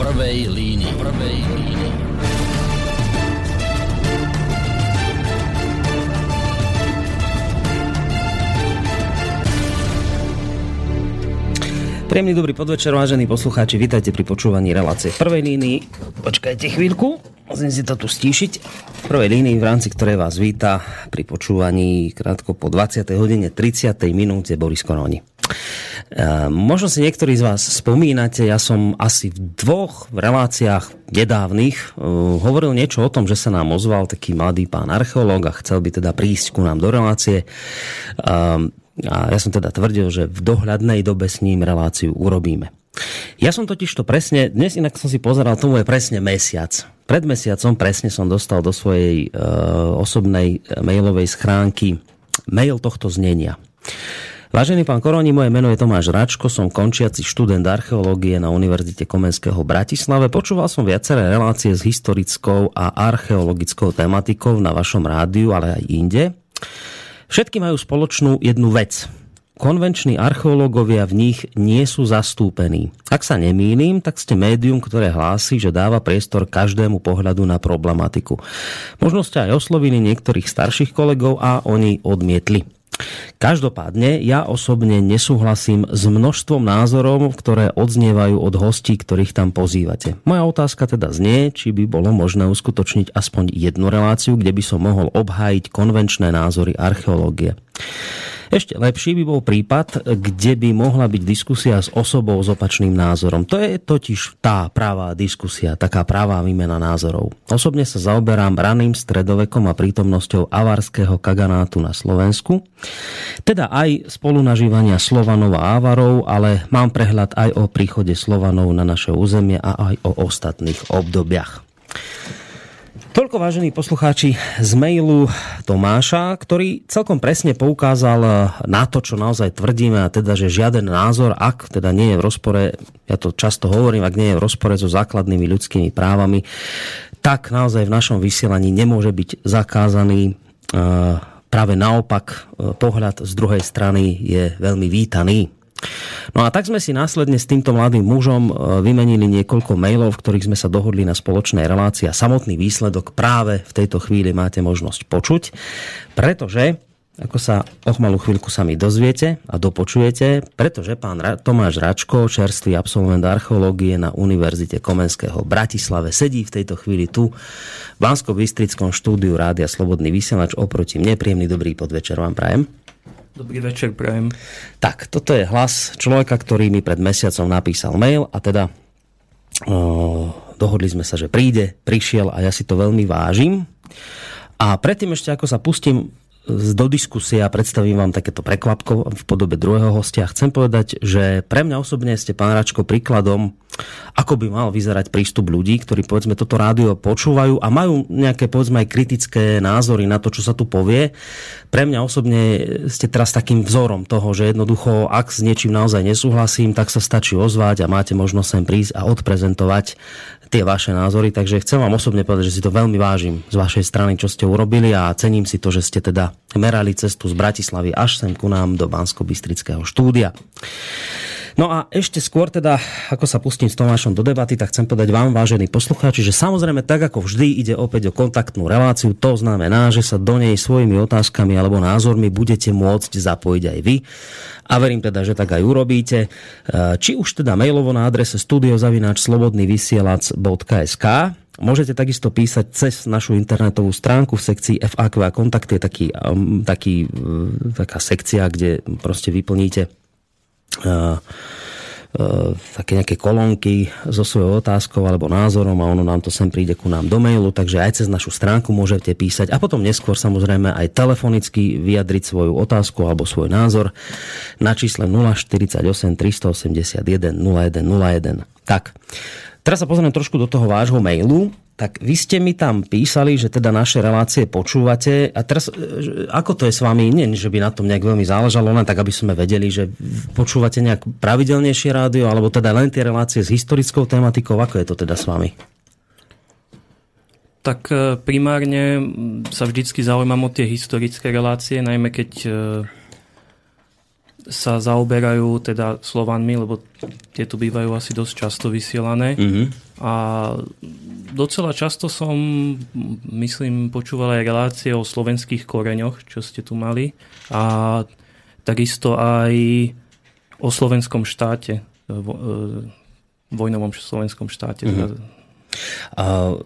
prvej línii. Prvej línii. Príjemný dobrý podvečer, vážení poslucháči, vítajte pri počúvaní relácie v prvej línii. Počkajte chvíľku, musím si to tu stíšiť. V prvej línii, v rámci ktorej vás víta pri počúvaní krátko po 20. hodine 30. minúte Boris Koroni. E, možno si niektorí z vás spomínate, ja som asi v dvoch reláciách nedávnych e, hovoril niečo o tom, že sa nám ozval taký mladý pán archeológ a chcel by teda prísť ku nám do relácie. E, a ja som teda tvrdil, že v dohľadnej dobe s ním reláciu urobíme. Ja som totiž to presne, dnes inak som si pozeral, tomu je presne mesiac. Pred mesiacom presne som dostal do svojej e, osobnej mailovej schránky mail tohto znenia. Vážený pán Koroni, moje meno je Tomáš Račko, som končiaci študent archeológie na Univerzite Komenského v Bratislave. Počúval som viaceré relácie s historickou a archeologickou tematikou na vašom rádiu, ale aj inde. Všetky majú spoločnú jednu vec. Konvenční archeológovia v nich nie sú zastúpení. Ak sa nemýlim, tak ste médium, ktoré hlási, že dáva priestor každému pohľadu na problematiku. Možno ste aj oslovili niektorých starších kolegov a oni odmietli. Každopádne ja osobne nesúhlasím s množstvom názorov, ktoré odznievajú od hostí, ktorých tam pozývate. Moja otázka teda znie, či by bolo možné uskutočniť aspoň jednu reláciu, kde by som mohol obhájiť konvenčné názory archeológie. Ešte lepší by bol prípad, kde by mohla byť diskusia s osobou s opačným názorom. To je totiž tá pravá diskusia, taká pravá výmena názorov. Osobne sa zaoberám raným stredovekom a prítomnosťou avarského kaganátu na Slovensku. Teda aj spolunažívania Slovanov a Ávarov, ale mám prehľad aj o príchode Slovanov na naše územie a aj o ostatných obdobiach. Toľko vážení poslucháči z mailu Tomáša, ktorý celkom presne poukázal na to, čo naozaj tvrdíme, a teda, že žiaden názor, ak teda nie je v rozpore, ja to často hovorím, ak nie je v rozpore so základnými ľudskými právami, tak naozaj v našom vysielaní nemôže byť zakázaný. Práve naopak, pohľad z druhej strany je veľmi vítaný. No a tak sme si následne s týmto mladým mužom e, vymenili niekoľko mailov, v ktorých sme sa dohodli na spoločnej relácii a samotný výsledok práve v tejto chvíli máte možnosť počuť, pretože ako sa o malú chvíľku sami dozviete a dopočujete, pretože pán Tomáš Račko, čerstvý absolvent archeológie na Univerzite Komenského v Bratislave, sedí v tejto chvíli tu v Bansko-Bystrickom štúdiu Rádia Slobodný vysielač oproti mne. Príjemný dobrý podvečer vám prajem. Dobrý večer, prajem. Tak, toto je hlas človeka, ktorý mi pred mesiacom napísal mail a teda uh, dohodli sme sa, že príde, prišiel a ja si to veľmi vážim. A predtým ešte, ako sa pustím do diskusie a predstavím vám takéto prekvapko v podobe druhého hostia. Chcem povedať, že pre mňa osobne ste, pán Račko, príkladom, ako by mal vyzerať prístup ľudí, ktorí povedzme toto rádio počúvajú a majú nejaké povedzme aj kritické názory na to, čo sa tu povie. Pre mňa osobne ste teraz takým vzorom toho, že jednoducho, ak s niečím naozaj nesúhlasím, tak sa stačí ozvať a máte možnosť sem prísť a odprezentovať tie vaše názory. Takže chcem vám osobne povedať, že si to veľmi vážim z vašej strany, čo ste urobili a cením si to, že ste teda merali cestu z Bratislavy až sem ku nám do Bansko-Bystrického štúdia. No a ešte skôr teda, ako sa pustím s Tomášom do debaty, tak chcem povedať vám, vážení poslucháči, že samozrejme tak ako vždy ide opäť o kontaktnú reláciu, to znamená, že sa do nej svojimi otázkami alebo názormi budete môcť zapojiť aj vy. A verím teda, že tak aj urobíte. E, či už teda mailovo na adrese studiozavináč.slobodnyvysielac.sk Môžete takisto písať cez našu internetovú stránku v sekcii FAQ a kontakt je taký, um, taký, uh, taká sekcia, kde proste vyplníte také nejaké kolónky so svojou otázkou alebo názorom a ono nám to sem príde ku nám do mailu, takže aj cez našu stránku môžete písať a potom neskôr samozrejme aj telefonicky vyjadriť svoju otázku alebo svoj názor na čísle 048 381 0101. Tak, Teraz sa pozriem trošku do toho vášho mailu. Tak vy ste mi tam písali, že teda naše relácie počúvate. A teraz, e, ako to je s vami? Nie, že by na tom nejak veľmi záležalo, len tak, aby sme vedeli, že počúvate nejak pravidelnejšie rádio, alebo teda len tie relácie s historickou tematikou. Ako je to teda s vami? Tak e, primárne sa vždycky zaujímam o tie historické relácie, najmä keď e, sa zaoberajú teda Slovanmi, lebo tieto bývajú asi dosť často vysielané. Mm-hmm. A docela často som, myslím, počúval aj relácie o slovenských koreňoch, čo ste tu mali. A takisto aj o slovenskom štáte, vo, e, vojnovom slovenskom štáte. Mm-hmm. A,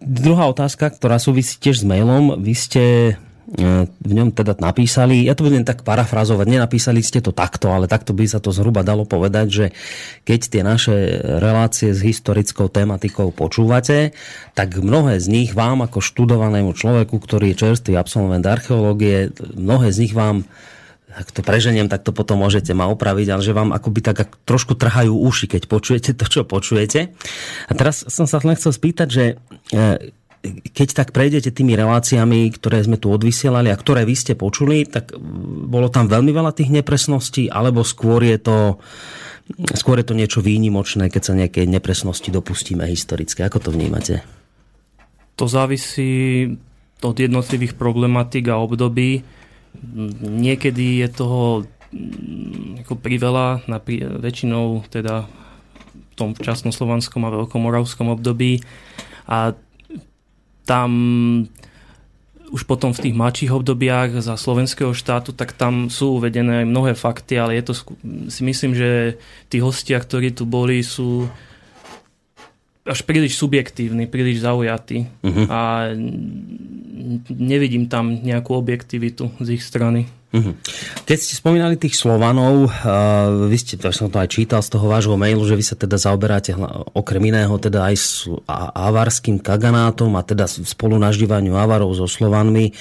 druhá otázka, ktorá súvisí tiež s mailom. Vy ste E, v ňom teda napísali, ja to budem tak parafrazovať, nenapísali ste to takto, ale takto by sa to zhruba dalo povedať, že keď tie naše relácie s historickou tematikou počúvate, tak mnohé z nich vám ako študovanému človeku, ktorý je čerstvý absolvent archeológie, mnohé z nich vám ak to preženiem, tak to potom môžete ma opraviť, ale že vám akoby tak trošku trhajú uši, keď počujete to, čo počujete. A teraz som sa len chcel spýtať, že e, keď tak prejdete tými reláciami, ktoré sme tu odvysielali a ktoré vy ste počuli, tak bolo tam veľmi veľa tých nepresností, alebo skôr je to, skôr je to niečo výnimočné, keď sa nejaké nepresnosti dopustíme historické. Ako to vnímate? To závisí od jednotlivých problematik a období. Niekedy je toho ako priveľa, väčšinou teda v tom včasnoslovanskom a veľkomoravskom období. A tam už potom v tých mladších obdobiach za slovenského štátu, tak tam sú uvedené mnohé fakty, ale je to, si myslím, že tí hostia, ktorí tu boli, sú až príliš subjektívni, príliš zaujatí uh-huh. a nevidím tam nejakú objektivitu z ich strany. Uh-huh. Keď ste spomínali tých Slovanov, uh, vy ste, to som to aj čítal z toho vášho mailu, že vy sa teda zaoberáte okrem iného teda aj s avarským kaganátom a teda spolu naždívaniu avarov so Slovanmi.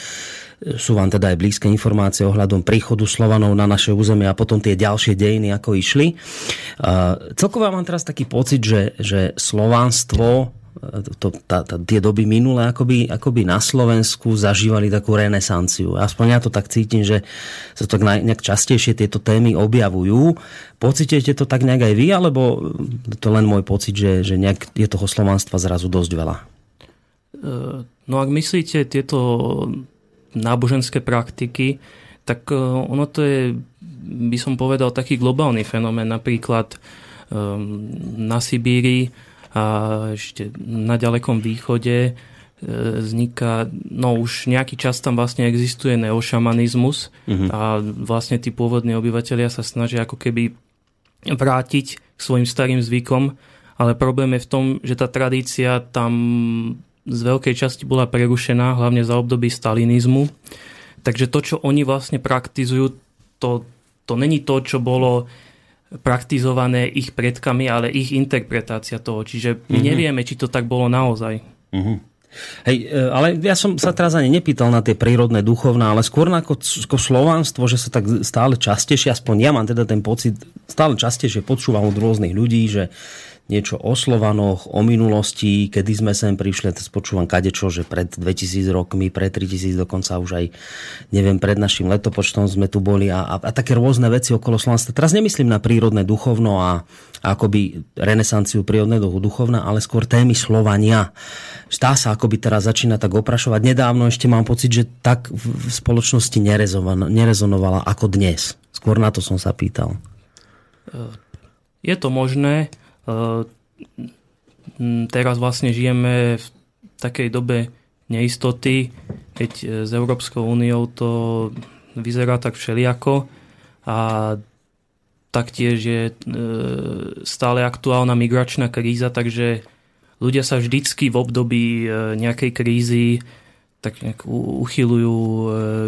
Sú vám teda aj blízke informácie ohľadom príchodu Slovanov na naše územie a potom tie ďalšie dejiny, ako išli. Uh, celkovo mám teraz taký pocit, že, že slovanstvo to, tá, tá, tie doby minulé akoby, akoby na Slovensku zažívali takú renesanciu. Aspoň ja to tak cítim, že sa tak nejak častejšie tieto témy objavujú. Pocitujete to tak nejak aj vy, alebo to len môj pocit, že, že nejak je toho slovanstva zrazu dosť veľa? E, no ak myslíte tieto náboženské praktiky, tak e, ono to je, by som povedal, taký globálny fenomén. Napríklad um, na Sibíri a ešte na ďalekom východe e, vzniká, no už nejaký čas tam vlastne existuje neošamanizmus uh-huh. a vlastne tí pôvodní obyvateľia sa snažia ako keby vrátiť k svojim starým zvykom, ale problém je v tom, že tá tradícia tam z veľkej časti bola prerušená, hlavne za období stalinizmu. Takže to, čo oni vlastne praktizujú, to, to není to, čo bolo praktizované ich predkami, ale ich interpretácia toho. Čiže my mm-hmm. nevieme, či to tak bolo naozaj. Mm-hmm. Hej, e, ale ja som sa teraz ani nepýtal na tie prírodné duchovná, ale skôr na ako, ako slovanstvo, že sa tak stále častejšie, aspoň ja mám teda ten pocit, stále častejšie počúvam od rôznych ľudí, že niečo o Slovanoch, o minulosti, kedy sme sem prišli, to počúvam kadečo, že pred 2000 rokmi, pred 3000 dokonca už aj, neviem, pred našim letopočtom sme tu boli a, a, a také rôzne veci okolo Slovanstva. Teraz nemyslím na prírodné duchovno a, a akoby renesanciu prírodného duchovna, ale skôr témy Slovania. Zdá sa, akoby teraz začína tak oprašovať. Nedávno ešte mám pocit, že tak v spoločnosti nerezonovala ako dnes. Skôr na to som sa pýtal. Je to možné. Teraz vlastne žijeme v takej dobe neistoty, keď e, s Európskou úniou to vyzerá tak všelijako a taktiež je e, stále aktuálna migračná kríza, takže ľudia sa vždycky v období e, nejakej krízy tak nejak uchylujú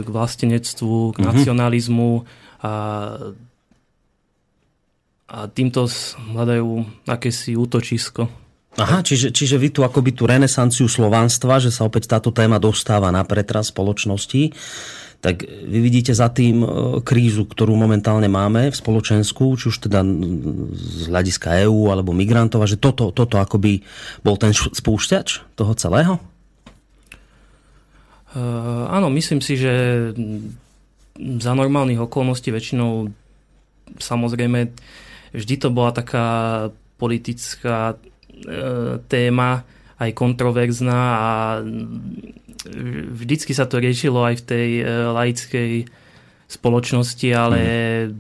k vlastenectvu, k mhm. nacionalizmu a a týmto hľadajú akési útočisko. Aha, čiže, čiže vy tu akoby tú renesanciu slovanstva, že sa opäť táto téma dostáva na pretras spoločnosti, tak vy vidíte za tým e, krízu, ktorú momentálne máme v spoločensku, či už teda z hľadiska EÚ alebo migrantov, a že toto, toto akoby bol ten spúšťač toho celého? Uh, áno, myslím si, že za normálnych okolností väčšinou samozrejme vždy to bola taká politická e, téma, aj kontroverzná a vždycky sa to riešilo aj v tej e, laickej spoločnosti, ale mm.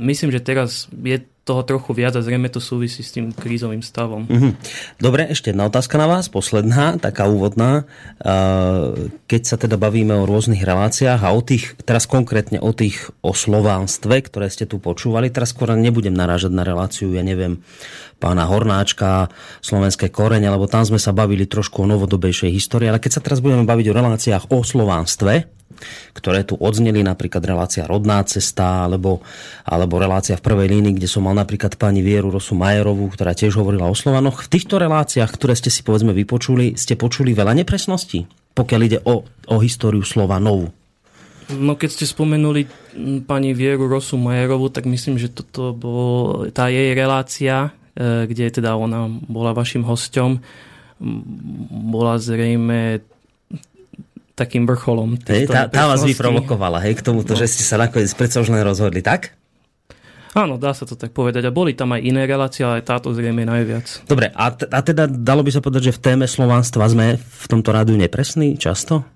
myslím, že teraz je toho trochu viac a zrejme to súvisí s tým krízovým stavom. Mm-hmm. Dobre, ešte jedna otázka na vás, posledná, taká úvodná. Keď sa teda bavíme o rôznych reláciách a o tých, teraz konkrétne o tých o slovánstve, ktoré ste tu počúvali, teraz skôr nebudem narážať na reláciu, ja neviem, pána Hornáčka, slovenské korene, lebo tam sme sa bavili trošku o novodobejšej histórii, ale keď sa teraz budeme baviť o reláciách o slovánstve, ktoré tu odzneli, napríklad relácia Rodná cesta, alebo, alebo relácia v prvej línii, kde som mal napríklad pani Vieru Rosu Majerovú, ktorá tiež hovorila o Slovanoch. V týchto reláciách, ktoré ste si povedzme vypočuli, ste počuli veľa nepresností, pokiaľ ide o, o históriu Slovanov. No keď ste spomenuli pani Vieru Rosu Majerovú, tak myslím, že toto bol tá jej relácia, e, kde teda ona bola vašim hosťom, bola zrejme takým vrcholom. Hej, tá, tá vás vyprovokovala, hej, k tomuto, no. že ste sa nakoniec predsa už len rozhodli, tak? Áno, dá sa to tak povedať. A boli tam aj iné relácie, ale táto zrejme najviac. Dobre, a, t- a teda dalo by sa povedať, že v téme slovanstva sme v tomto rádiu nepresní často?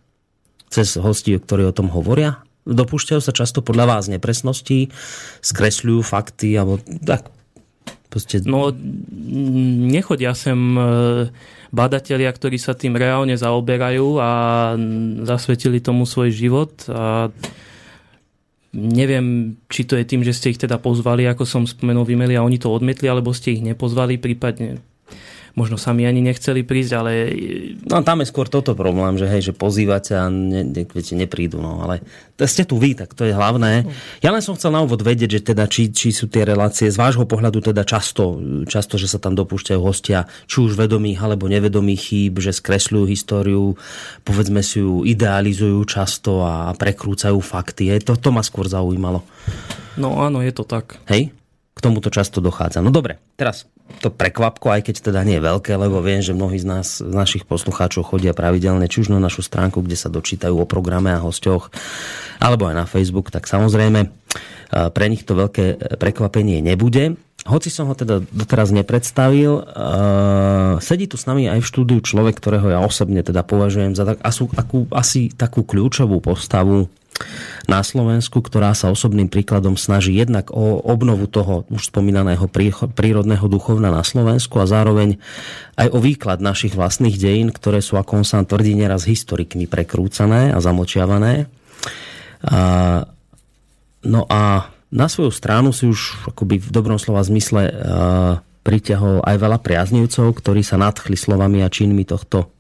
Cez hostí, ktorí o tom hovoria? Dopúšťajú sa často podľa vás nepresností, skresľujú fakty, alebo tak Proste... No, nechodia sem e, badatelia, ktorí sa tým reálne zaoberajú a zasvetili tomu svoj život. A neviem, či to je tým, že ste ich teda pozvali, ako som spomenul, vymeli a oni to odmietli, alebo ste ich nepozvali, prípadne možno sami ani nechceli prísť, ale... No tam je skôr toto problém, že hej, že pozývate a ne, ne, viete, neprídu, no ale ste tu vy, tak to je hlavné. Ja len som chcel na úvod vedieť, že teda či, či sú tie relácie z vášho pohľadu teda často, často, že sa tam dopúšťajú hostia, či už vedomých alebo nevedomých chýb, že skresľujú históriu, povedzme si ju idealizujú často a prekrúcajú fakty. Je to, to ma skôr zaujímalo. No áno, je to tak. Hej? K tomuto často dochádza. No dobre, teraz to prekvapko, aj keď teda nie je veľké, lebo viem, že mnohí z nás, z našich poslucháčov chodia pravidelne či už na našu stránku, kde sa dočítajú o programe a hosťoch, alebo aj na Facebook, tak samozrejme pre nich to veľké prekvapenie nebude. Hoci som ho teda doteraz nepredstavil, sedí tu s nami aj v štúdiu človek, ktorého ja osobne teda považujem za tak, akú, asi takú kľúčovú postavu na Slovensku, ktorá sa osobným príkladom snaží jednak o obnovu toho už spomínaného prírodného duchovna na Slovensku a zároveň aj o výklad našich vlastných dejín, ktoré sú, ako on sám tvrdí, neraz historikmi prekrúcané a zamočiavané. A, no a na svoju stranu si už akoby v dobrom slova zmysle priťahol aj veľa priaznivcov, ktorí sa nadchli slovami a činmi tohto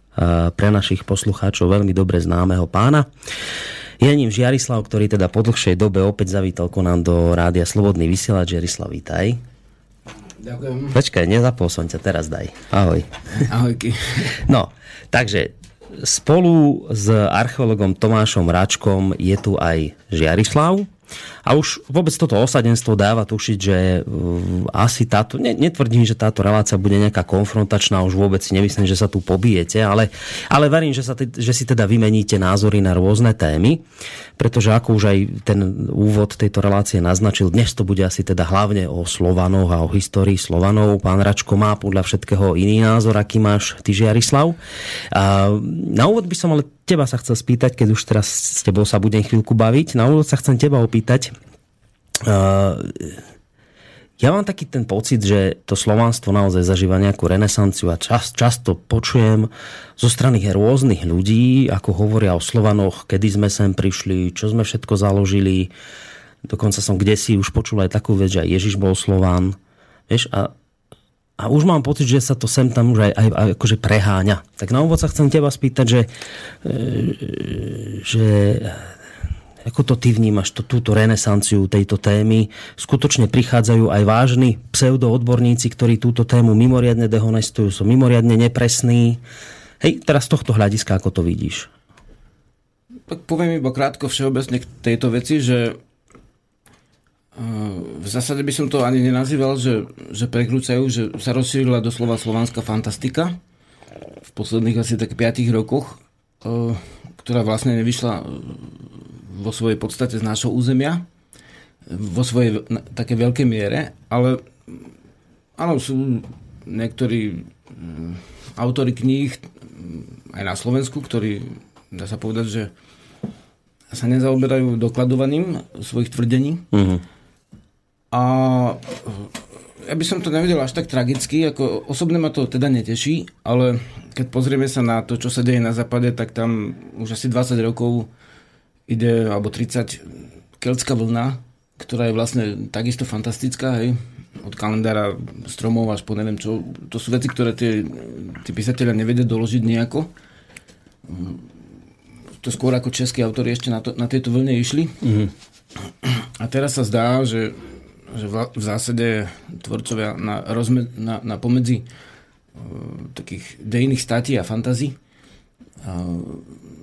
pre našich poslucháčov veľmi dobre známeho pána. Je ním Žiarislav, ktorý teda po dlhšej dobe opäť zavítal nám do rádia Slobodný vysielač. Žiarislav, vítaj. Ďakujem. Počkaj, nezapol som ťa, teraz daj. Ahoj. Ahojky. No, takže spolu s archeologom Tomášom Račkom je tu aj Žiarislav. A už vôbec toto osadenstvo dáva tušiť, že uh, asi táto, ne, netvrdím, že táto relácia bude nejaká konfrontačná, už vôbec si nemyslím, že sa tu pobijete, ale, ale verím, že, sa že si teda vymeníte názory na rôzne témy, pretože ako už aj ten úvod tejto relácie naznačil, dnes to bude asi teda hlavne o Slovanoch a o histórii Slovanov. Pán Račko má podľa všetkého iný názor, aký máš ty, Žiarislav. Na úvod by som ale teba sa chcel spýtať, keď už teraz s tebou sa budem chvíľku baviť, na úvod sa chcem teba opýtať. Uh, ja mám taký ten pocit, že to slovanstvo naozaj zažíva nejakú renesanciu a čas, často počujem zo strany rôznych ľudí, ako hovoria o Slovanoch, kedy sme sem prišli, čo sme všetko založili. Dokonca som kde si už počul aj takú vec, že Ježiš bol Slován. Vieš, a a už mám pocit, že sa to sem tam už aj, aj, aj akože preháňa. Tak na úvod sa chcem teba spýtať, že, e, že ako to ty vnímaš, to, túto renesanciu tejto témy? Skutočne prichádzajú aj vážni pseudoodborníci, ktorí túto tému mimoriadne dehonestujú, sú mimoriadne nepresní. Hej, teraz z tohto hľadiska, ako to vidíš? Tak poviem iba krátko všeobecne k tejto veci, že v zásade by som to ani nenazýval, že, že prekrúcajú, že sa rozšírila doslova slovanská fantastika v posledných asi tak 5 rokoch, e, ktorá vlastne nevyšla e, vo svojej podstate z nášho územia, vo svojej také veľkej miere, ale áno, sú niektorí autory kníh aj na Slovensku, ktorí, dá sa povedať, že sa nezaoberajú dokladovaním svojich tvrdení. Uh-huh. A ja by som to nevedel až tak tragicky, ako osobne ma to teda neteší, ale keď pozrieme sa na to, čo sa deje na západe, tak tam už asi 20 rokov ide, alebo 30, keltská vlna, ktorá je vlastne takisto fantastická, hej, od kalendára stromov až po neviem čo. To sú veci, ktoré tie, tí písatelia nevedia doložiť nejako. To skôr ako českí autori ešte na, to, na tieto vlne išli. Mm-hmm. A teraz sa zdá, že že v zásade tvorcovia na, rozme, na, na pomedzi uh, takých dejných státí a fantazí uh,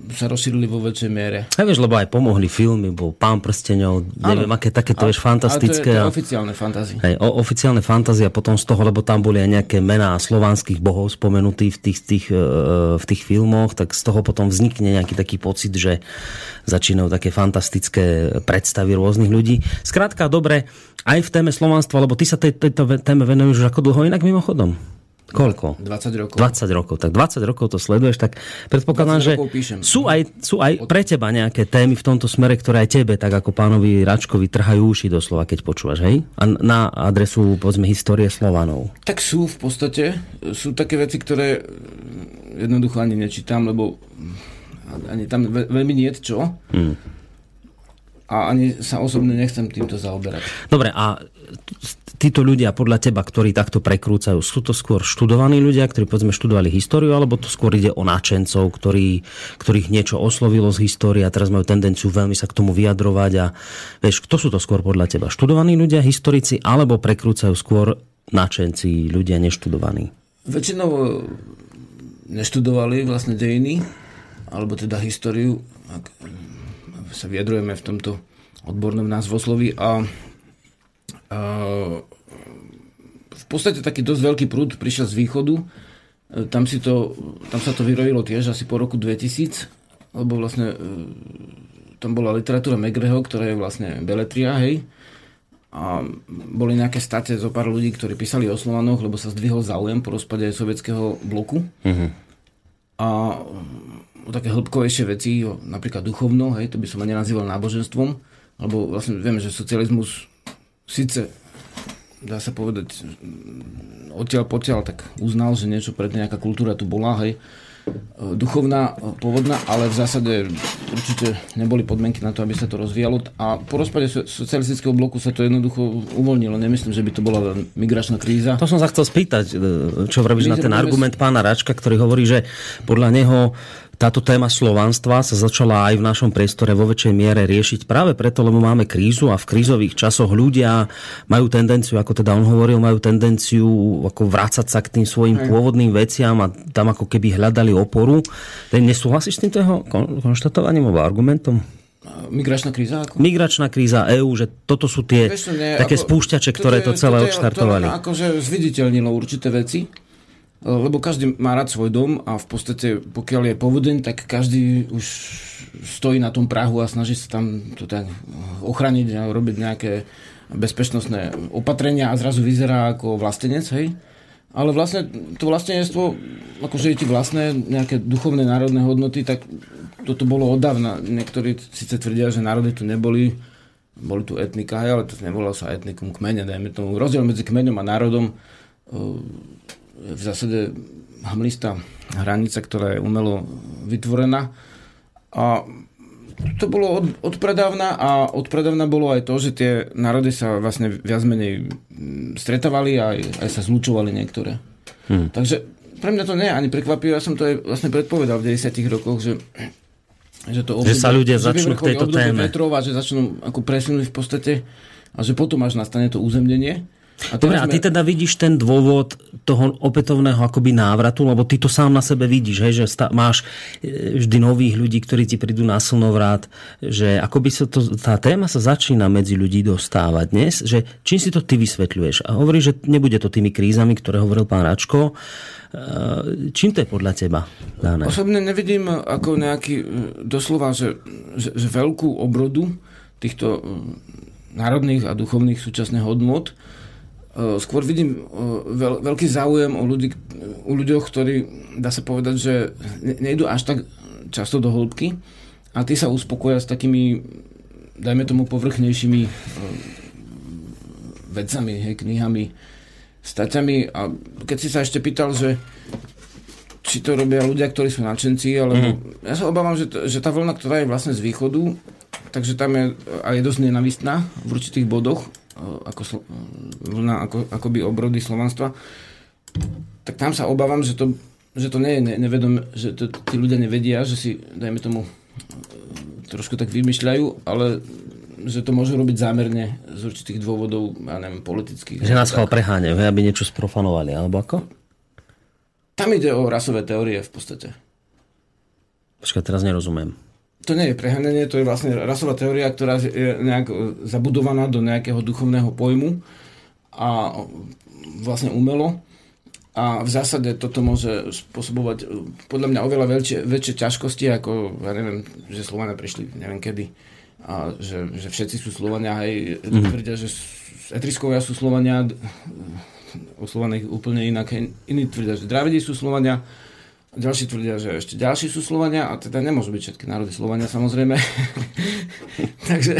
sa rozšírili vo väčšej miere. Ja vieš, lebo aj pomohli filmy, bol Pán prsteňov, neviem, aké takéto, vieš, fantastické. Ale to je, to je oficiálne fantázie. Hej, o, oficiálne fantázie a potom z toho, lebo tam boli aj nejaké mená slovanských bohov spomenutí v tých, tých, uh, v tých filmoch, tak z toho potom vznikne nejaký taký pocit, že začínajú také fantastické predstavy rôznych ľudí. Skrátka, dobre, aj v téme slovanstva, lebo ty sa tej, tejto téme venuješ už ako dlho inak mimochodom? Koľko? 20 rokov. 20 rokov. Tak 20 rokov to sleduješ, tak predpokladám, že sú aj, sú aj pre teba nejaké témy v tomto smere, ktoré aj tebe, tak ako pánovi Račkovi, trhajú uši doslova, keď počúvaš, hej? A na adresu, povedzme, histórie Slovanov. Tak sú v podstate. Sú také veci, ktoré jednoducho ani nečítam, lebo ani tam veľmi nie čo. Hmm a ani sa osobne nechcem týmto zaoberať. Dobre, a títo ľudia podľa teba, ktorí takto prekrúcajú, sú to skôr študovaní ľudia, ktorí povedzme študovali históriu, alebo to skôr ide o náčencov, ktorí, ktorých niečo oslovilo z histórie a teraz majú tendenciu veľmi sa k tomu vyjadrovať a vieš, kto sú to skôr podľa teba? Študovaní ľudia, historici, alebo prekrúcajú skôr náčenci, ľudia neštudovaní? Väčšinou e, neštudovali vlastne dejiny, alebo teda históriu, ak sa vyjadrujeme v tomto odbornom názvoslovi a, a v podstate taký dosť veľký prúd prišiel z východu. E, tam, si to, tam sa to vyrojilo tiež asi po roku 2000, lebo vlastne e, tam bola literatúra Megreho, ktorá je vlastne beletria, hej. A boli nejaké state zo pár ľudí, ktorí písali o Slovanoch, lebo sa zdvihol záujem po rozpade sovietského bloku. Uh-huh. A o také hĺbkovejšie veci, o, napríklad duchovno, hej, to by som ani nazýval náboženstvom, lebo vlastne vieme, že socializmus síce dá sa povedať odtiaľ potiaľ, tak uznal, že niečo pred nejaká kultúra tu bola, hej, duchovná, pôvodná, ale v zásade určite neboli podmienky na to, aby sa to rozvíjalo. A po rozpade socialistického bloku sa to jednoducho uvoľnilo. Nemyslím, že by to bola migračná kríza. To som sa chcel spýtať, čo vravíš na ten argument pána Račka, ktorý hovorí, že podľa neho táto téma slovanstva sa začala aj v našom priestore vo väčšej miere riešiť práve preto, lebo máme krízu a v krízových časoch ľudia majú tendenciu, ako teda on hovoril, majú tendenciu ako vrácať sa k tým svojim pôvodným veciam a tam ako keby hľadali oporu. Ten nesúhlasíš s týmto jeho konštatovaním alebo argumentom? Migračná kríza? Ako? Migračná kríza EÚ, že toto sú tie nie, také ako, spúšťače, ktoré to, je, to celé odštartovali. To akože zviditeľnilo určité veci lebo každý má rád svoj dom a v podstate pokiaľ je povodeň, tak každý už stojí na tom Prahu a snaží sa tam to tak ochraniť a robiť nejaké bezpečnostné opatrenia a zrazu vyzerá ako vlastenec, hej? Ale vlastne to vlastenectvo, akože je ti vlastné nejaké duchovné národné hodnoty, tak toto bolo odávna. Niektorí síce tvrdia, že národy tu neboli, boli tu etnika, ale to nebolo sa etnikum kmene, dajme tomu. Rozdiel medzi kmeňom a národom v zásade hmlistá hranica, ktorá je umelo vytvorená. A to bolo od, odpredávna a odpredávna bolo aj to, že tie národy sa vlastne viac menej stretávali a aj, aj sa zlučovali niektoré. Hmm. Takže pre mňa to nie je ani prekvapivé, ja som to aj vlastne predpovedal v 90 rokoch, že že, to obdobie, že sa ľudia začnú k tejto téme. Petrov a že začnú ako presunúť v podstate a že potom až nastane to uzemnenie. A Dobre, sme... a ty teda vidíš ten dôvod toho opätovného akoby návratu, lebo ty to sám na sebe vidíš, hej, že stá, máš e, vždy nových ľudí, ktorí ti prídu na slnovrát, že akoby sa to, tá téma sa začína medzi ľudí dostávať dnes, že čím si to ty vysvetľuješ? A hovoríš, že nebude to tými krízami, ktoré hovoril pán Račko. E, čím to je podľa teba dané? Osobne nevidím ako nejaký e, doslova, že, že, že veľkú obrodu týchto národných a duchovných súčasných hodnot, skôr vidím eh, veľ, veľký záujem o ľudí, u ľuďoch, ktorí, dá sa povedať, že nejdú až tak často do hĺbky a tí sa uspokoja s takými, dajme tomu, povrchnejšími e, vecami, hej, knihami, staťami a keď si sa ešte pýtal, že či to robia ľudia, ktorí sú nadšenci, alebo mm. ja sa obávam, že, to, že tá vlna, ktorá je vlastne z východu, takže tam je aj dosť nenavistná v určitých bodoch, ako, vlna, ako, akoby obrody slovanstva, tak tam sa obávam, že to, že to nie je nevedom, že to, tí ľudia nevedia, že si, dajme tomu, trošku tak vymýšľajú, ale že to môžu robiť zámerne z určitých dôvodov, ja neviem, politických. Že nás chval preháňajú, aby niečo sprofanovali, alebo ako? Tam ide o rasové teórie v podstate. Počkaj, teraz nerozumiem. To nie je preháňanie, to je vlastne rasová teória, ktorá je nejak zabudovaná do nejakého duchovného pojmu a vlastne umelo. A v zásade toto môže spôsobovať podľa mňa oveľa väčšie, väčšie ťažkosti, ako, ja neviem, že Slovania prišli, neviem kedy, a že, že všetci sú Slovania, aj mm. tvrdia, že Etriskovia sú Slovania, oslovaných úplne inak. Iní tvrdia, že Dravidi sú Slovania, ďalší tvrdia, že ešte ďalší sú Slovania a teda nemôžu byť všetky národy Slovania samozrejme. takže,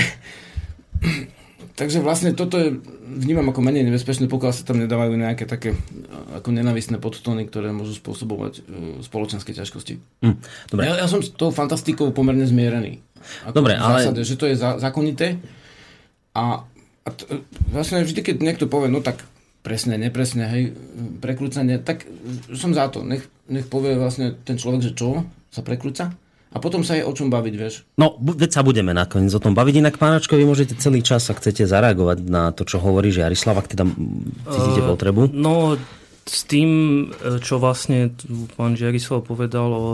takže vlastne toto je, vnímam ako menej nebezpečné, pokiaľ sa tam nedávajú nejaké také ako nenavistné podtóny, ktoré môžu spôsobovať uh, spoločenské ťažkosti. Mm, dobre. Ja, ja som s tou fantastikou pomerne zmierený. Ako dobre, ale... Zásade, že to je za, zákonité a, a t- vlastne vždy, keď niekto povie, no tak presne, nepresne, hej, prekrúcanie, tak som za to. Nech, nech povie vlastne ten človek, že čo sa prekrúca a potom sa je o čom baviť, vieš. No, veď sa budeme nakoniec o tom baviť. Inak, pánačko, vy môžete celý čas, ak chcete zareagovať na to, čo hovorí Jarislav, ak teda cítite uh, potrebu. No, s tým, e, čo vlastne pán Jarislav povedal o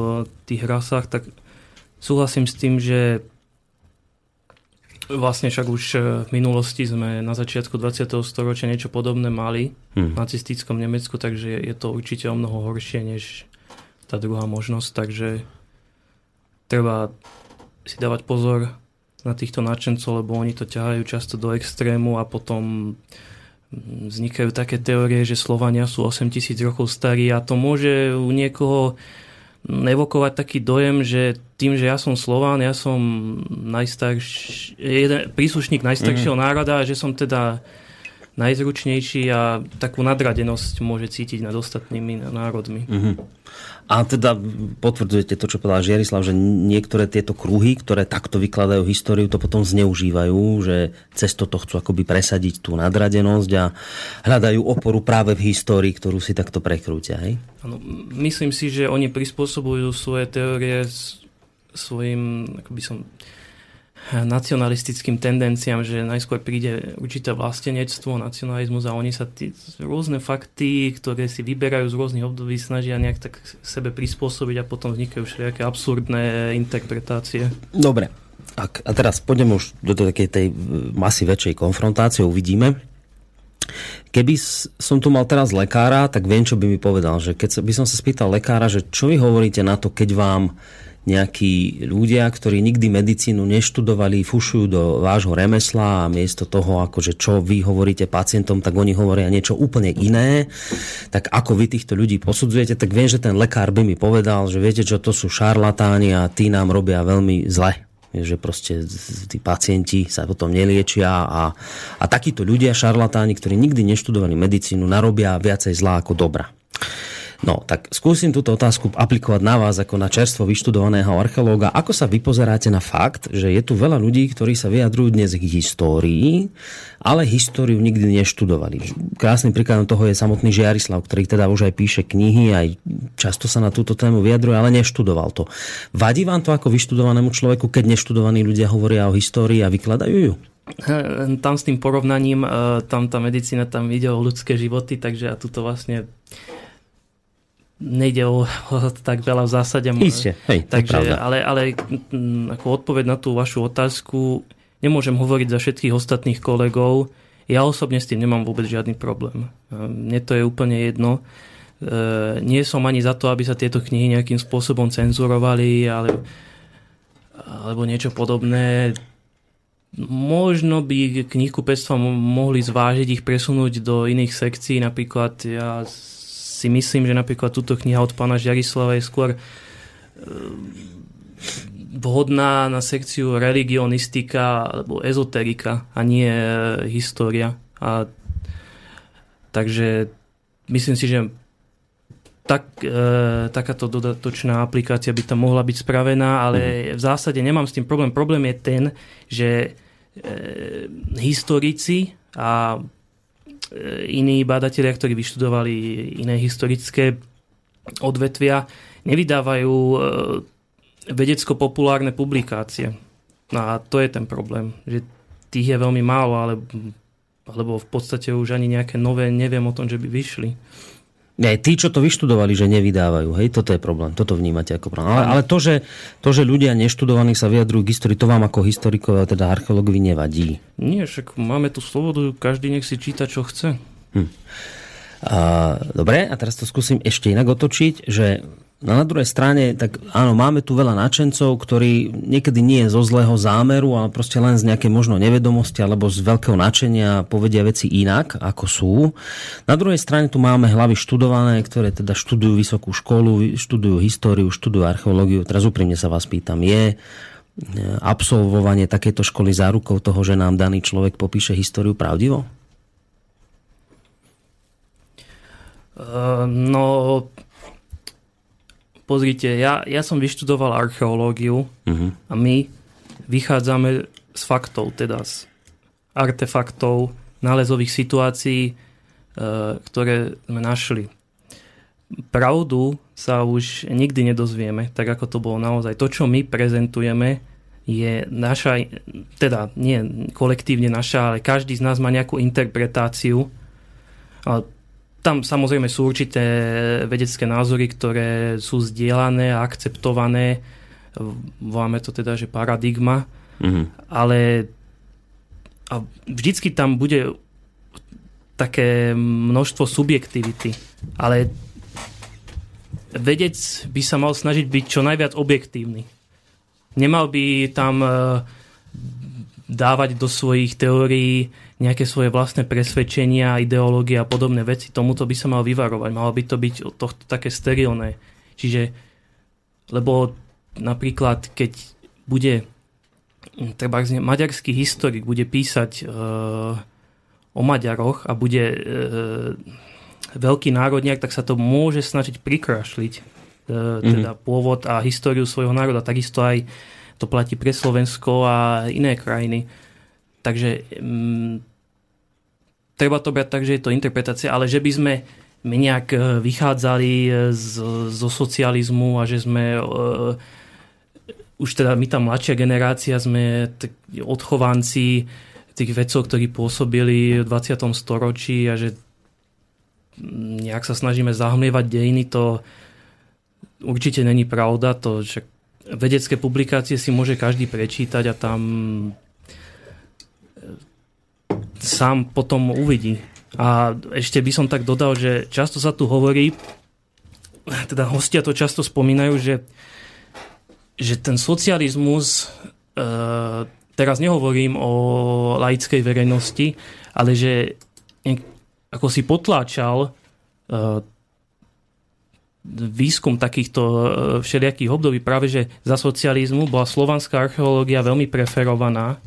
tých rasách, tak súhlasím s tým, že Vlastne však už e, v minulosti sme na začiatku 20. storočia niečo podobné mali hmm. v nacistickom Nemecku, takže je to určite o mnoho horšie než tá druhá možnosť, takže treba si dávať pozor na týchto nadšencov, lebo oni to ťahajú často do extrému a potom vznikajú také teórie, že Slovania sú 8000 rokov starí a to môže u niekoho evokovať taký dojem, že tým, že ja som Slován, ja som najstarší, jeden, príslušník najstaršieho mm. národa, že som teda najzručnejší a takú nadradenosť môže cítiť nad ostatnými národmi. Mm-hmm. A teda potvrdzujete to, čo povedal Žiarislav, že niektoré tieto kruhy, ktoré takto vykladajú históriu, to potom zneužívajú, že cez toto chcú akoby presadiť tú nadradenosť a hľadajú oporu práve v histórii, ktorú si takto prekrútia. Hej? Ano, myslím si, že oni prispôsobujú svoje teórie svojim, ako by som nacionalistickým tendenciám, že najskôr príde určité vlastenectvo, nacionalizmus a oni sa tí rôzne fakty, ktoré si vyberajú z rôznych období, snažia nejak tak sebe prispôsobiť a potom vznikajú všelijaké absurdné interpretácie. Dobre. Ak, a teraz pôjdeme už do takej tej masy väčšej konfrontácie, uvidíme. Keby som tu mal teraz lekára, tak viem, čo by mi povedal. Že keď by som sa spýtal lekára, že čo vy hovoríte na to, keď vám nejakí ľudia, ktorí nikdy medicínu neštudovali, fušujú do vášho remesla a miesto toho, akože čo vy hovoríte pacientom, tak oni hovoria niečo úplne iné. Tak ako vy týchto ľudí posudzujete, tak viem, že ten lekár by mi povedal, že viete čo, to sú šarlatáni a tí nám robia veľmi zle že proste tí pacienti sa potom neliečia a, a takíto ľudia, šarlatáni, ktorí nikdy neštudovali medicínu, narobia viacej zlá ako dobra. No, tak skúsim túto otázku aplikovať na vás ako na čerstvo vyštudovaného archeológa. Ako sa vypozeráte na fakt, že je tu veľa ľudí, ktorí sa vyjadrujú dnes k histórii, ale históriu nikdy neštudovali. Krásnym príkladom toho je samotný Žiarislav, ktorý teda už aj píše knihy, aj často sa na túto tému vyjadruje, ale neštudoval to. Vadí vám to ako vyštudovanému človeku, keď neštudovaní ľudia hovoria o histórii a vykladajú ju? Tam s tým porovnaním, e, tam tá medicína, tam ide o ľudské životy, takže ja tuto vlastne nejde o, o tak veľa v zásade. Isté, hej, Takže, ale, ale ako odpoveď na tú vašu otázku, nemôžem hovoriť za všetkých ostatných kolegov. Ja osobne s tým nemám vôbec žiadny problém. Mne to je úplne jedno. E, nie som ani za to, aby sa tieto knihy nejakým spôsobom cenzurovali, ale, alebo niečo podobné. Možno by knihkupectva mohli zvážiť ich presunúť do iných sekcií. Napríklad ja si myslím, že napríklad túto kniha od pána Žiarislava je skôr e, vhodná na sekciu religionistika alebo ezoterika a nie e, história. A, takže myslím si, že tak, e, takáto dodatočná aplikácia by tam mohla byť spravená, ale mm. v zásade nemám s tým problém. Problém je ten, že e, historici a iní badatelia, ktorí vyštudovali iné historické odvetvia, nevydávajú e, vedecko-populárne publikácie. No a to je ten problém, že tých je veľmi málo, ale, alebo v podstate už ani nejaké nové neviem o tom, že by vyšli. Aj tí, čo to vyštudovali, že nevydávajú. Hej, toto je problém. Toto vnímate ako problém. Ale, ale to, že, to, že ľudia neštudovaní sa vyjadrujú k histórii, to vám ako historikov, teda archeológovi nevadí. Nie, však máme tu slobodu, každý nech si číta, čo chce. Hm. A, dobre, a teraz to skúsim ešte inak otočiť, že No na druhej strane, tak áno, máme tu veľa nadšencov, ktorí niekedy nie zo zlého zámeru, ale proste len z nejakej možno nevedomosti alebo z veľkého nadšenia povedia veci inak, ako sú. Na druhej strane tu máme hlavy študované, ktoré teda študujú vysokú školu, študujú históriu, študujú archeológiu. Teraz úprimne sa vás pýtam, je e, absolvovanie takéto školy zárukou toho, že nám daný človek popíše históriu pravdivo? Uh, no, pozrite, ja, ja som vyštudoval archeológiu uh-huh. a my vychádzame z faktov, teda z artefaktov, nálezových situácií, e, ktoré sme našli. Pravdu sa už nikdy nedozvieme, tak ako to bolo naozaj. To, čo my prezentujeme, je naša, teda nie kolektívne naša, ale každý z nás má nejakú interpretáciu. A tam samozrejme sú určité vedecké názory, ktoré sú zdieľané a akceptované. Voláme to teda, že paradigma. Mm-hmm. Ale a vždycky tam bude také množstvo subjektivity. Ale vedec by sa mal snažiť byť čo najviac objektívny. Nemal by tam eh, dávať do svojich teórií nejaké svoje vlastné presvedčenia, ideológie a podobné veci. Tomuto by sa mal vyvarovať. Malo by to byť tohto také sterilné. Čiže, lebo napríklad, keď bude hm, treba maďarský historik bude písať e, o Maďaroch a bude e, veľký národniak, tak sa to môže snažiť prikrašliť e, teda mm-hmm. pôvod a históriu svojho národa. Takisto aj to platí pre Slovensko a iné krajiny. Takže mm, treba to brať tak, že je to interpretácia, ale že by sme my nejak e, vychádzali e, z, zo socializmu a že sme uh, už teda my tá mladšia generácia sme t- odchovanci tých vedcov, ktorí pôsobili v 20. storočí a že nejak sa snažíme zahmlievať dejiny, to určite není pravda. To, že vedecké publikácie si môže každý prečítať a tam sám potom uvidí. A ešte by som tak dodal, že často sa tu hovorí, teda hostia to často spomínajú, že, že ten socializmus, e, teraz nehovorím o laickej verejnosti, ale že ako si potláčal e, výskum takýchto e, všelijakých období práve, že za socializmu bola slovanská archeológia veľmi preferovaná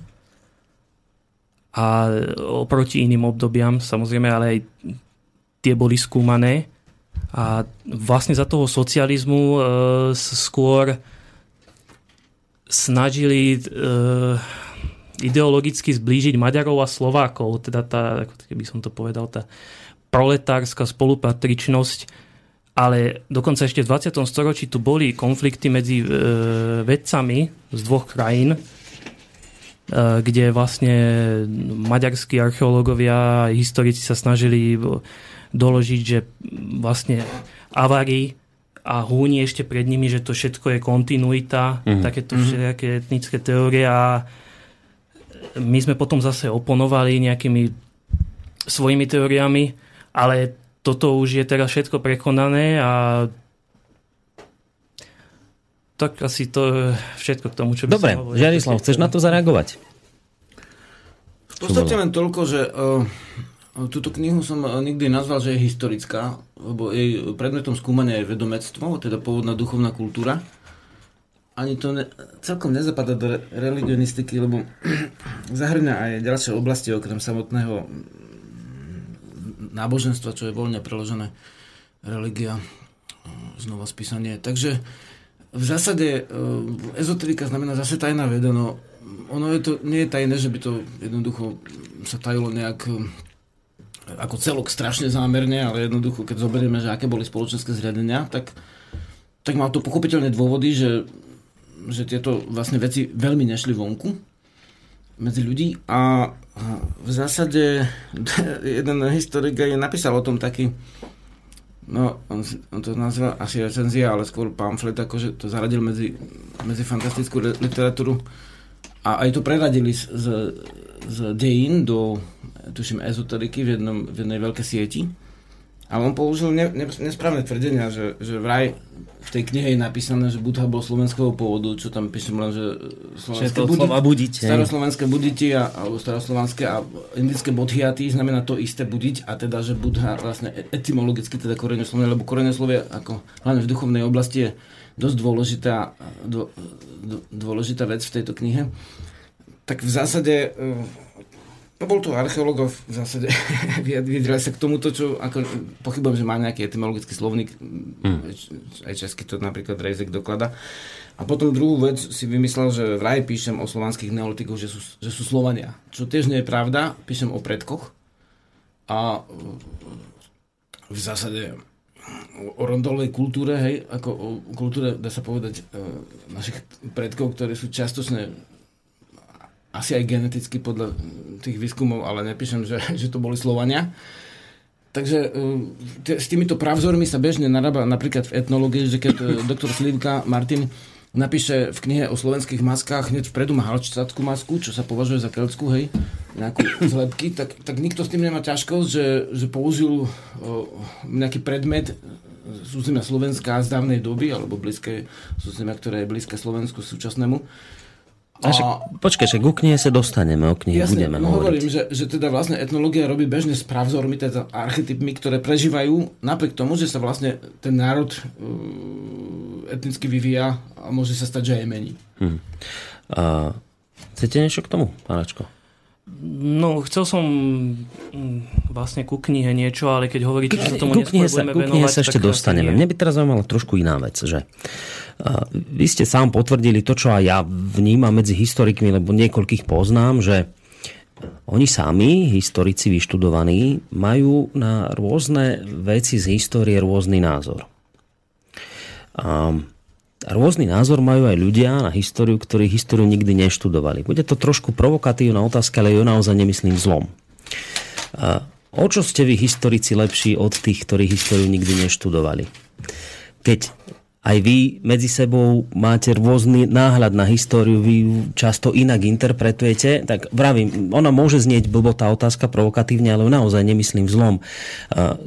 a oproti iným obdobiam samozrejme, ale aj tie boli skúmané. A vlastne za toho socializmu e, skôr snažili e, ideologicky zblížiť Maďarov a Slovákov, teda tá, ako by som to povedal, tá proletárska spolupatričnosť, ale dokonca ešte v 20. storočí tu boli konflikty medzi e, vedcami z dvoch krajín, kde vlastne maďarskí archeológovia a historici sa snažili doložiť, že vlastne Avari a Húni ešte pred nimi, že to všetko je kontinuita, mm. takéto mm. všetké etnické teórie a my sme potom zase oponovali nejakými svojimi teóriami, ale toto už je teraz všetko prekonané a tak asi to všetko k tomu, čo by Dobre, som hovoril. Žiarislav, chceš na to zareagovať? V podstate len toľko, že uh, túto knihu som nikdy nazval, že je historická, lebo jej predmetom skúmania je vedomectvo, teda pôvodná duchovná kultúra. ani to ne, celkom nezapadá do religionistiky, lebo zahrňa aj ďalšie oblasti okrem samotného náboženstva, čo je voľne preložené religia, znova spísanie. Takže v zásade ezoterika znamená zase tajná veda, no ono je to, nie je tajné, že by to jednoducho sa tajilo nejak ako celok strašne zámerne, ale jednoducho, keď zoberieme, že aké boli spoločenské zriadenia, tak, tak má to pochopiteľné dôvody, že že tieto vlastne veci veľmi nešli vonku medzi ľudí. A v zásade jeden historik aj napísal o tom taký no, on, on to nazval asi recenzia, ale skôr pamflet, akože to zaradil medzi, medzi fantastickú literatúru. A aj to preradili z, z, dejín do, tuším, ezoteriky v, jednom, v jednej veľkej sieti ale on použil ne, ne, nesprávne tvrdenia, že, že vraj v tej knihe je napísané, že Budha bol slovenského pôvodu, čo tam píšem len, že slovenské budi, budiť, staroslovenské buditi a, alebo staroslovanské a indické bodhiaty znamená to isté budiť a teda, že Budha vlastne e, etymologicky teda koreňoslovie, lebo koreňoslovie ako hlavne v duchovnej oblasti je dosť dôležitá, dô, dôležitá vec v tejto knihe. Tak v zásade No bol to archeológov v zásade vyjadrili sa k tomuto, čo ako, pochybujem, že má nejaký etymologický slovník, hmm. aj česky to napríklad Rejzek doklada. A potom druhú vec si vymyslel, že vraj píšem o slovanských neolitikoch, že sú, že sú Slovania. Čo tiež nie je pravda, píšem o predkoch. A v zásade o rondolej kultúre, hej, ako o kultúre, dá sa povedať, e, našich predkov, ktoré sú častočne asi aj geneticky podľa tých výskumov, ale nepíšem, že, že to boli Slovania. Takže e, s týmito pravzormi sa bežne narába napríklad v etnológii, že keď e, doktor Slivka Martin napíše v knihe o slovenských maskách, hneď vpredu má halčatskú masku, čo sa považuje za keltskú, hej, nejakú zlepky, tak, tak nikto s tým nemá ťažkosť, že, že použil o, nejaký predmet z územia Slovenska z dávnej doby, alebo blízke z územia, ktoré je blízke Slovensku súčasnému a však, počkaj, že ku knihe sa dostaneme, o knihe jasne, budeme no, hovoriť. hovorím, že, že teda vlastne etnológia robí bežne s pravzormi, teda archetypmi, ktoré prežívajú napriek tomu, že sa vlastne ten národ uh, etnicky vyvíja a môže sa stať, že aj mení. Hmm. A, chcete niečo k tomu, pánačko? No, chcel som mm, vlastne ku knihe niečo, ale keď hovoríte, že sa tomu ku knihe sa, ku knihe sa ešte dostaneme. Mne by teraz zaujímala trošku iná vec, že vy ste sám potvrdili to, čo aj ja vnímam medzi historikmi, lebo niekoľkých poznám, že oni sami, historici vyštudovaní, majú na rôzne veci z histórie rôzny názor. A rôzny názor majú aj ľudia na históriu, ktorí históriu nikdy neštudovali. Bude to trošku provokatívna otázka, ale ju naozaj nemyslím zlom. A o čo ste vy historici lepší od tých, ktorí históriu nikdy neštudovali? Keď aj vy medzi sebou máte rôzny náhľad na históriu, vy ju často inak interpretujete, tak vravím, ona môže znieť blbo tá otázka provokatívne, ale naozaj nemyslím zlom.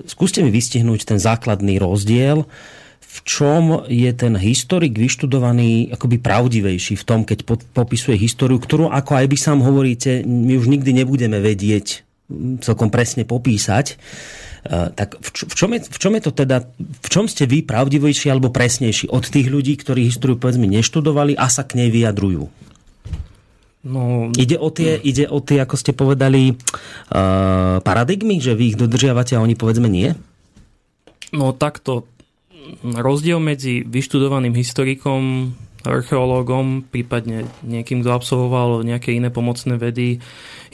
Skúste mi vystihnúť ten základný rozdiel, v čom je ten historik vyštudovaný akoby pravdivejší v tom, keď popisuje históriu, ktorú, ako aj vy sám hovoríte, my už nikdy nebudeme vedieť celkom presne popísať. Eh, tak v, v, čom je, v čom je to teda, v čom ste vy pravdivejší alebo presnejší od tých ľudí, ktorí históriu povedzme neštudovali a sa k nej vyjadrujú? No, ide, o tie, ide o tie, ako ste povedali, uh, paradigmy, že vy ich dodržiavate a oni povedzme nie? No takto. Rozdiel medzi vyštudovaným historikom, archeológom, prípadne niekým, kto absolvoval nejaké iné pomocné vedy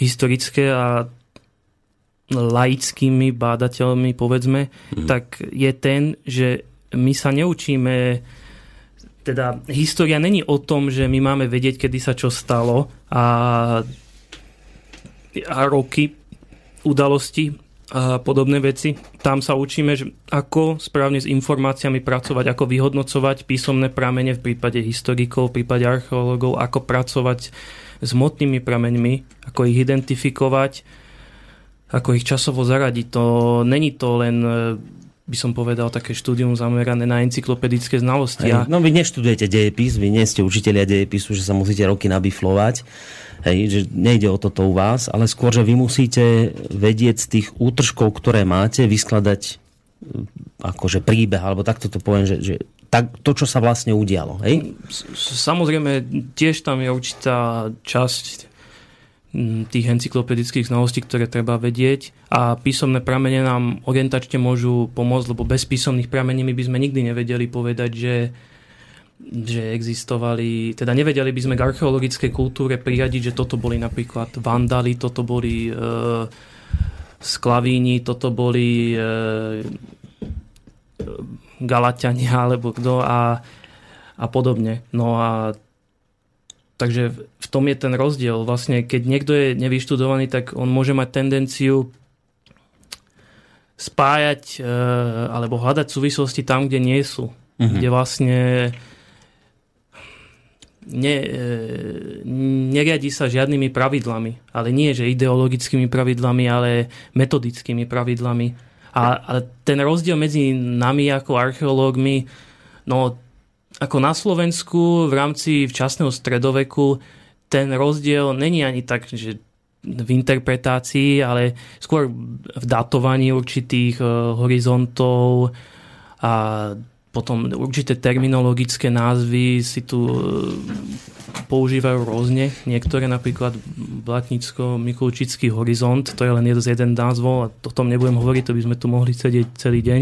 historické a laickými bádateľmi, povedzme, mm. tak je ten, že my sa neučíme teda história není o tom, že my máme vedieť, kedy sa čo stalo a, a roky udalosti a podobné veci. Tam sa učíme, že ako správne s informáciami pracovať, ako vyhodnocovať písomné pramene v prípade historikov, v prípade archeológov, ako pracovať s motnými prameňmi, ako ich identifikovať, ako ich časovo zaradiť. To není to len e, by som povedal, také štúdium zamerané na encyklopedické znalosti. Hej, no vy neštudujete dejepis, vy nie ste učiteľia dejepisu, že sa musíte roky nabiflovať. Hej, že nejde o toto u vás, ale skôr, že vy musíte vedieť z tých útržkov, ktoré máte, vyskladať akože príbeh, alebo takto to poviem, že, že tak, to, čo sa vlastne udialo. Hej? Samozrejme, tiež tam je určitá časť tých encyklopedických znalostí, ktoré treba vedieť a písomné pramene nám orientačne môžu pomôcť, lebo bez písomných pramení my by sme nikdy nevedeli povedať, že že existovali, teda nevedeli by sme k archeologickej kultúre priradiť, že toto boli napríklad vandali, toto boli e, sklavíni, toto boli e, Galatiania alebo kto a, a podobne. No a takže v tom je ten rozdiel. Vlastne, keď niekto je nevyštudovaný, tak on môže mať tendenciu spájať e, alebo hľadať súvislosti tam, kde nie sú. Uh-huh. Kde vlastne ne, e, neriadi sa žiadnymi pravidlami, ale nie, že ideologickými pravidlami, ale metodickými pravidlami. A, a ten rozdiel medzi nami ako archeológmi, no ako na Slovensku v rámci včasného stredoveku ten rozdiel není ani tak, že v interpretácii, ale skôr v datovaní určitých uh, horizontov a potom určité terminologické názvy si tu e, používajú rôzne. Niektoré napríklad Blatnicko-Mikulčický horizont, to je len jeden názvol a o tom nebudem hovoriť, to by sme tu mohli sedieť celý deň.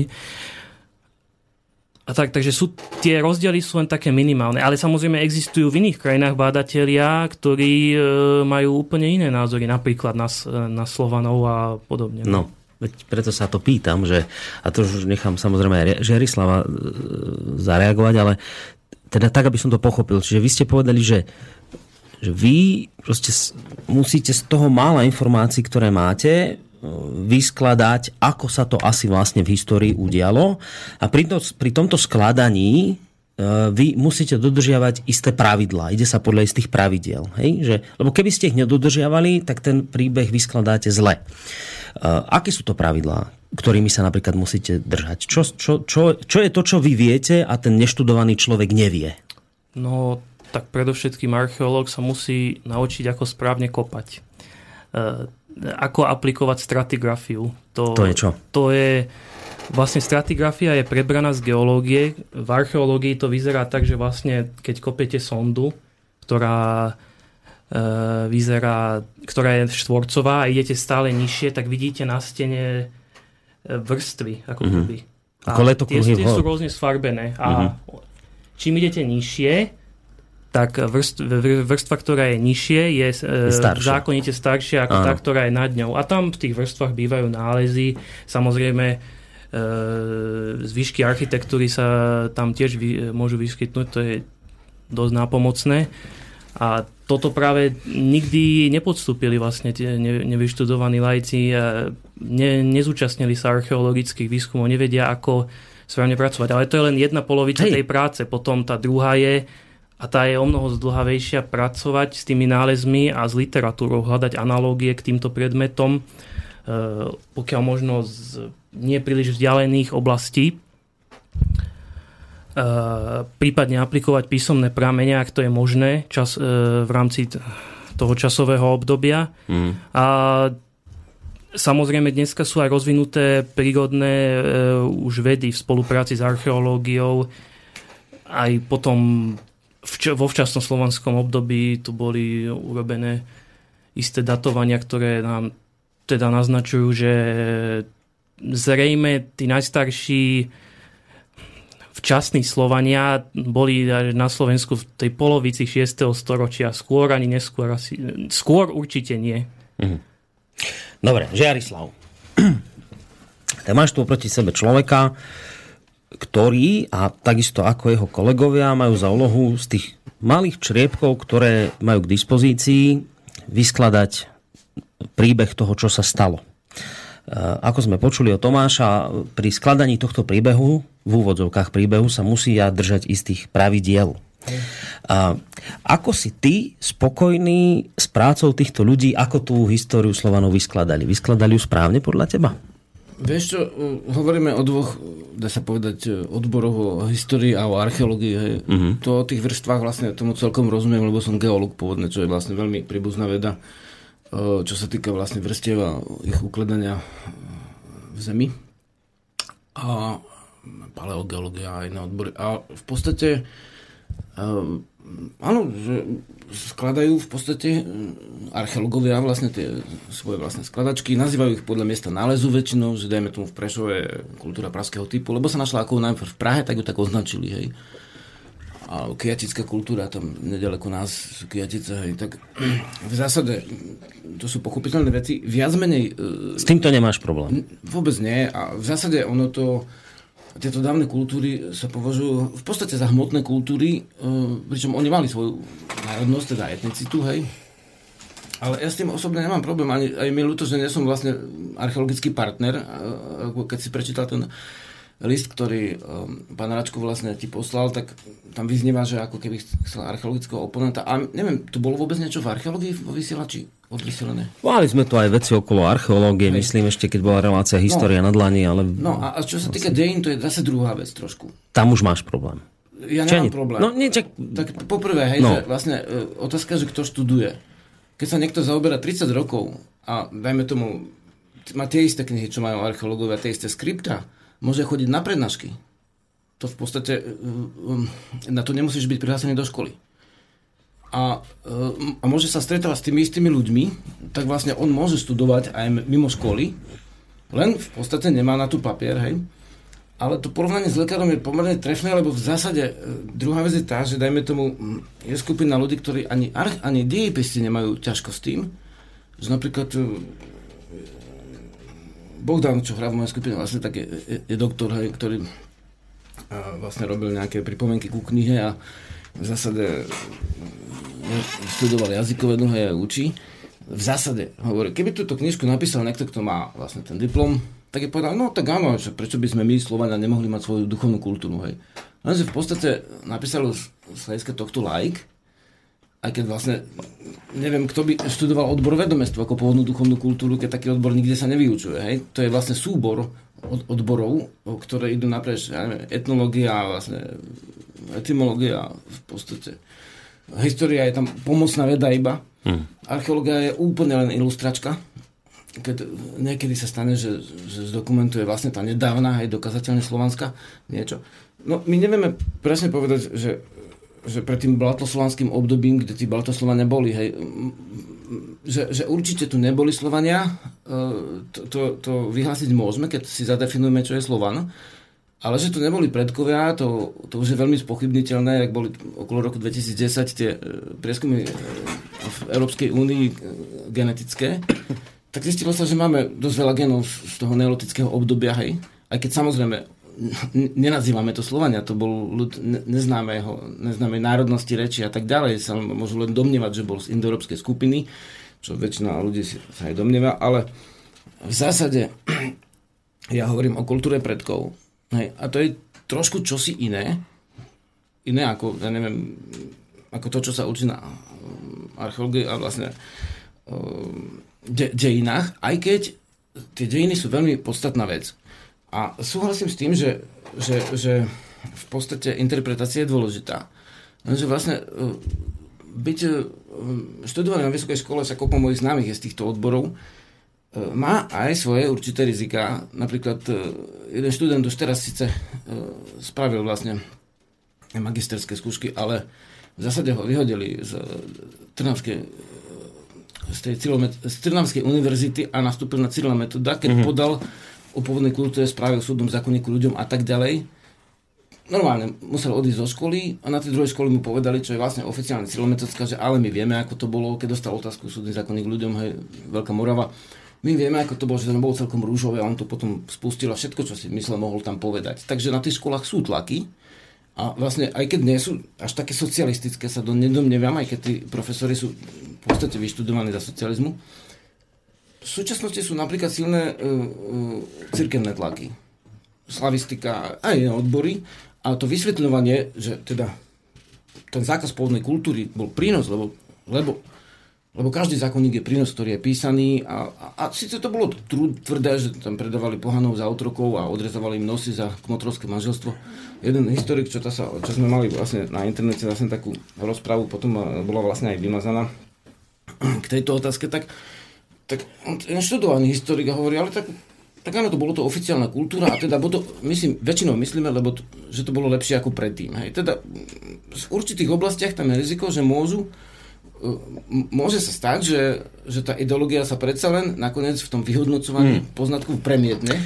A tak, takže sú, tie rozdiely sú len také minimálne. Ale samozrejme existujú v iných krajinách bádatelia, ktorí e, majú úplne iné názory, napríklad na, na Slovanov a podobne. No. Veď preto sa to pýtam, že, a to už nechám samozrejme Žerislava e, zareagovať, ale teda tak, aby som to pochopil. Čiže vy ste povedali, že, že vy proste musíte z toho mála informácií, ktoré máte, e, vyskladať, ako sa to asi vlastne v histórii udialo. A pri, to, pri tomto skladaní e, vy musíte dodržiavať isté pravidlá. Ide sa podľa istých pravidiel. Hej? Že, lebo keby ste ich nedodržiavali, tak ten príbeh vyskladáte zle. Eh, aké sú to pravidlá, ktorými sa napríklad musíte držať? Čo, čo, čo, čo je to, čo vy viete a ten neštudovaný človek nevie? No, tak predovšetkým archeológ sa musí naučiť, ako správne kopať. Ako aplikovať stratigrafiu. To, to je čo? To je... Vlastne stratigrafia je prebraná z geológie. V archeológii to vyzerá tak, že vlastne keď kopiete sondu, ktorá E, vyzerá, ktorá je štvorcová a idete stále nižšie, tak vidíte na stene e, vrstvy, ako mm-hmm. keby. A tie, tie sú rôzne sfarbené. A mm-hmm. čím idete nižšie, tak vrstva, vrstva, ktorá je nižšie, je, e, je zákonite staršia ako Áno. tá, ktorá je nad ňou. A tam v tých vrstvách bývajú nálezy. Samozrejme, e, zvyšky architektúry sa tam tiež vy, môžu vyskytnúť, to je dosť nápomocné. A toto práve nikdy nepodstúpili vlastne tie nevyštudovaní lajci ne, nezúčastnili sa archeologických výskumov, nevedia, ako správne pracovať. Ale to je len jedna polovica Hej. tej práce. Potom tá druhá je, a tá je o mnoho zdlhavejšia, pracovať s tými nálezmi a s literatúrou, hľadať analógie k týmto predmetom, e, pokiaľ možno z nie príliš vzdialených oblastí Eh, prípadne aplikovať písomné pramene, ak to je možné, čas, eh, v rámci toho časového obdobia. Mm. A Samozrejme, dneska sú aj rozvinuté prírodné e, už vedy v spolupráci s archeológiou. Aj potom v, vo včasnom slovanskom období tu boli urobené isté datovania, ktoré nám teda naznačujú, že zrejme tí najstarší včasní Slovania boli na Slovensku v tej polovici 6. storočia. Skôr ani neskôr asi. Skôr určite nie. Mhm. Dobre, Žiarislav. Tak máš tu proti sebe človeka, ktorý a takisto ako jeho kolegovia majú za úlohu z tých malých čriepkov, ktoré majú k dispozícii, vyskladať príbeh toho, čo sa stalo. Eh, ako sme počuli od Tomáša, pri skladaní tohto príbehu, v úvodzovkách príbehu, sa musí ja držať istých pravidiel. A ako si ty spokojný s prácou týchto ľudí, ako tú históriu Slovanov vyskladali? Vyskladali ju správne podľa teba? Vieš čo, hovoríme o dvoch, dá sa povedať, odboroch o histórii a o archeológii. Uh-huh. To o tých vrstvách vlastne tomu celkom rozumiem, lebo som geológ pôvodne, čo je vlastne veľmi príbuzná veda čo sa týka vlastne vrstiev a ich ukladania v zemi. A paleogeológia a iné odbory. A v podstate áno, že skladajú v podstate archeológovia vlastne tie svoje vlastné skladačky, nazývajú ich podľa miesta nálezu väčšinou, že dajme tomu v Prešove kultúra praského typu, lebo sa našla ako najprv v Prahe, tak ju tak označili, hej a kiatická kultúra, tam nedaleko nás sú kiatice, hej, tak v zásade to sú pochopiteľné veci. Viac menej... E, S týmto nemáš problém? Vôbec nie a v zásade ono to tieto dávne kultúry sa považujú v podstate za hmotné kultúry, e, pričom oni mali svoju národnosť, teda etnicitu, hej. Ale ja s tým osobne nemám problém, ani, aj mi ľúto, že nie som vlastne archeologický partner, keď si prečítal ten list, ktorý um, pán Račko vlastne ti poslal, tak tam vyznieva, že ako keby chcel archeologického oponenta. A neviem, tu bolo vôbec niečo v archeológii vo vysielači odvysielené? Mali sme tu aj veci okolo archeológie, Hej. myslím ešte, keď bola relácia no. História no, na dlani, ale... No a, čo sa týka dejín, to je zase druhá vec trošku. Tam už máš problém. Ja nemám Čo problém. No, nie, čak... Tak poprvé, hej, no. že vlastne e, otázka, že kto študuje. Keď sa niekto zaoberá 30 rokov a dajme tomu, má tie isté knihy, čo majú archeológovia, tie isté skripta, môže chodiť na prednášky. To v podstate, e, e, na to nemusíš byť prihlásený do školy. A, e, a môže sa stretávať s tými istými ľuďmi, tak vlastne on môže studovať aj mimo školy, len v podstate nemá na tú papier, hej. Ale to porovnanie s lekárom je pomerne trefné, lebo v zásade druhá vec je tá, že dajme tomu, je skupina ľudí, ktorí ani, ani diejepisti nemajú ťažko s tým, že napríklad Bohdan, čo hrá v mojej skupine, vlastne tak je, je, je doktor, hej, ktorý vlastne robil nejaké pripomienky ku knihe a v zásade studoval jazykové dlhé a učí. V zásade hovorí, keby túto knižku napísal niekto, kto má vlastne ten diplom, tak je povedal, no tak áno, že prečo by sme my, Slovania, nemohli mať svoju duchovnú kultúru, hej. Lenže v podstate napísal z hľadiska tohto like, aj keď vlastne neviem, kto by študoval odbor vedomestva ako pôvodnú duchovnú kultúru, keď taký odbor nikde sa nevyučuje. Hej? To je vlastne súbor od, odborov, ktoré idú naprieč ja neviem, etnológia, vlastne etymológia v podstate. História je tam pomocná veda iba. Hmm. Archeológia je úplne len ilustračka. Keď niekedy sa stane, že, že zdokumentuje vlastne tá nedávna, aj dokazateľne Slovanska niečo. No my nevieme presne povedať, že že pred tým baltoslovanským obdobím, kde tí baltoslovania boli, hej, že, že určite tu neboli Slovania, e, to, to, to vyhlásiť môžeme, keď si zadefinujeme, čo je Slovan, ale že tu neboli predkovia, to, to už je veľmi spochybniteľné, ak boli okolo roku 2010 tie e, prieskumy e, v Európskej únii genetické, tak zistilo sa, že máme dosť veľa genov z toho neolotického obdobia, hej, aj keď samozrejme nenazývame to Slovania, to bol ľud neznámeho, neznámej národnosti reči a tak ďalej, sa môžu len domnievať, že bol z indoeurópskej skupiny, čo väčšina ľudí sa aj domnieva, ale v zásade ja hovorím o kultúre predkov. Hej, a to je trošku čosi iné, iné ako, ja neviem, ako to, čo sa učí na archeológii a vlastne de, dejinách, aj keď tie dejiny sú veľmi podstatná vec. A súhlasím s tým, že, že, že v podstate interpretácia je dôležitá. Lenže vlastne e, byť e, študovaný na vysokej škole sa kopom mojich známych je z týchto odborov, e, má aj svoje určité rizika. Napríklad jeden študent už teraz síce spravil vlastne magisterské skúšky, ale v zásade ho vyhodili z Trnavskej z tej z Trnavskej univerzity a nastúpil na Cyrila metoda, keď mm-hmm. podal o pôvodnej kultúre, správe o súdnom zákonníku ľuďom a tak ďalej. Normálne musel odísť zo školy a na tej druhej školy mu povedali, čo je vlastne oficiálne cieľometodska, že ale my vieme, ako to bolo, keď dostal otázku súdny zákonník ľuďom, hej, Veľká Morava. My vieme, ako to bolo, že to bolo celkom rúžové a on to potom spustil a všetko, čo si myslel, mohol tam povedať. Takže na tých školách sú tlaky, a vlastne, aj keď nie sú až také socialistické, sa do nedomnievam, aj keď tí profesori sú v podstate vyštudovaní za socializmu, v súčasnosti sú napríklad silné uh, uh, cirkevné tlaky. Slavistika, aj iné odbory. A to vysvetľovanie, že teda ten zákaz pôvodnej kultúry bol prínos, lebo, lebo, lebo každý zákonník je prínos, ktorý je písaný a, a, a síce to bolo tvrdé, že tam predávali pohanov za otrokov a odrezovali im nosy za kmotrovské manželstvo. Jeden historik, čo, sa, čo sme mali vlastne na internete, vlastne takú rozprávu, potom bola vlastne aj vymazaná k tejto otázke, tak tak on je študovaný historik a hovorí, ale tak tak áno, to bolo to oficiálna kultúra a teda to, myslím, väčšinou myslíme, lebo to, že to bolo lepšie ako predtým. Hej. Teda v určitých oblastiach tam je riziko, že môžu môže sa stať, že, že tá ideológia sa predsa len nakoniec v tom vyhodnocovaní hmm. poznatkov premietne.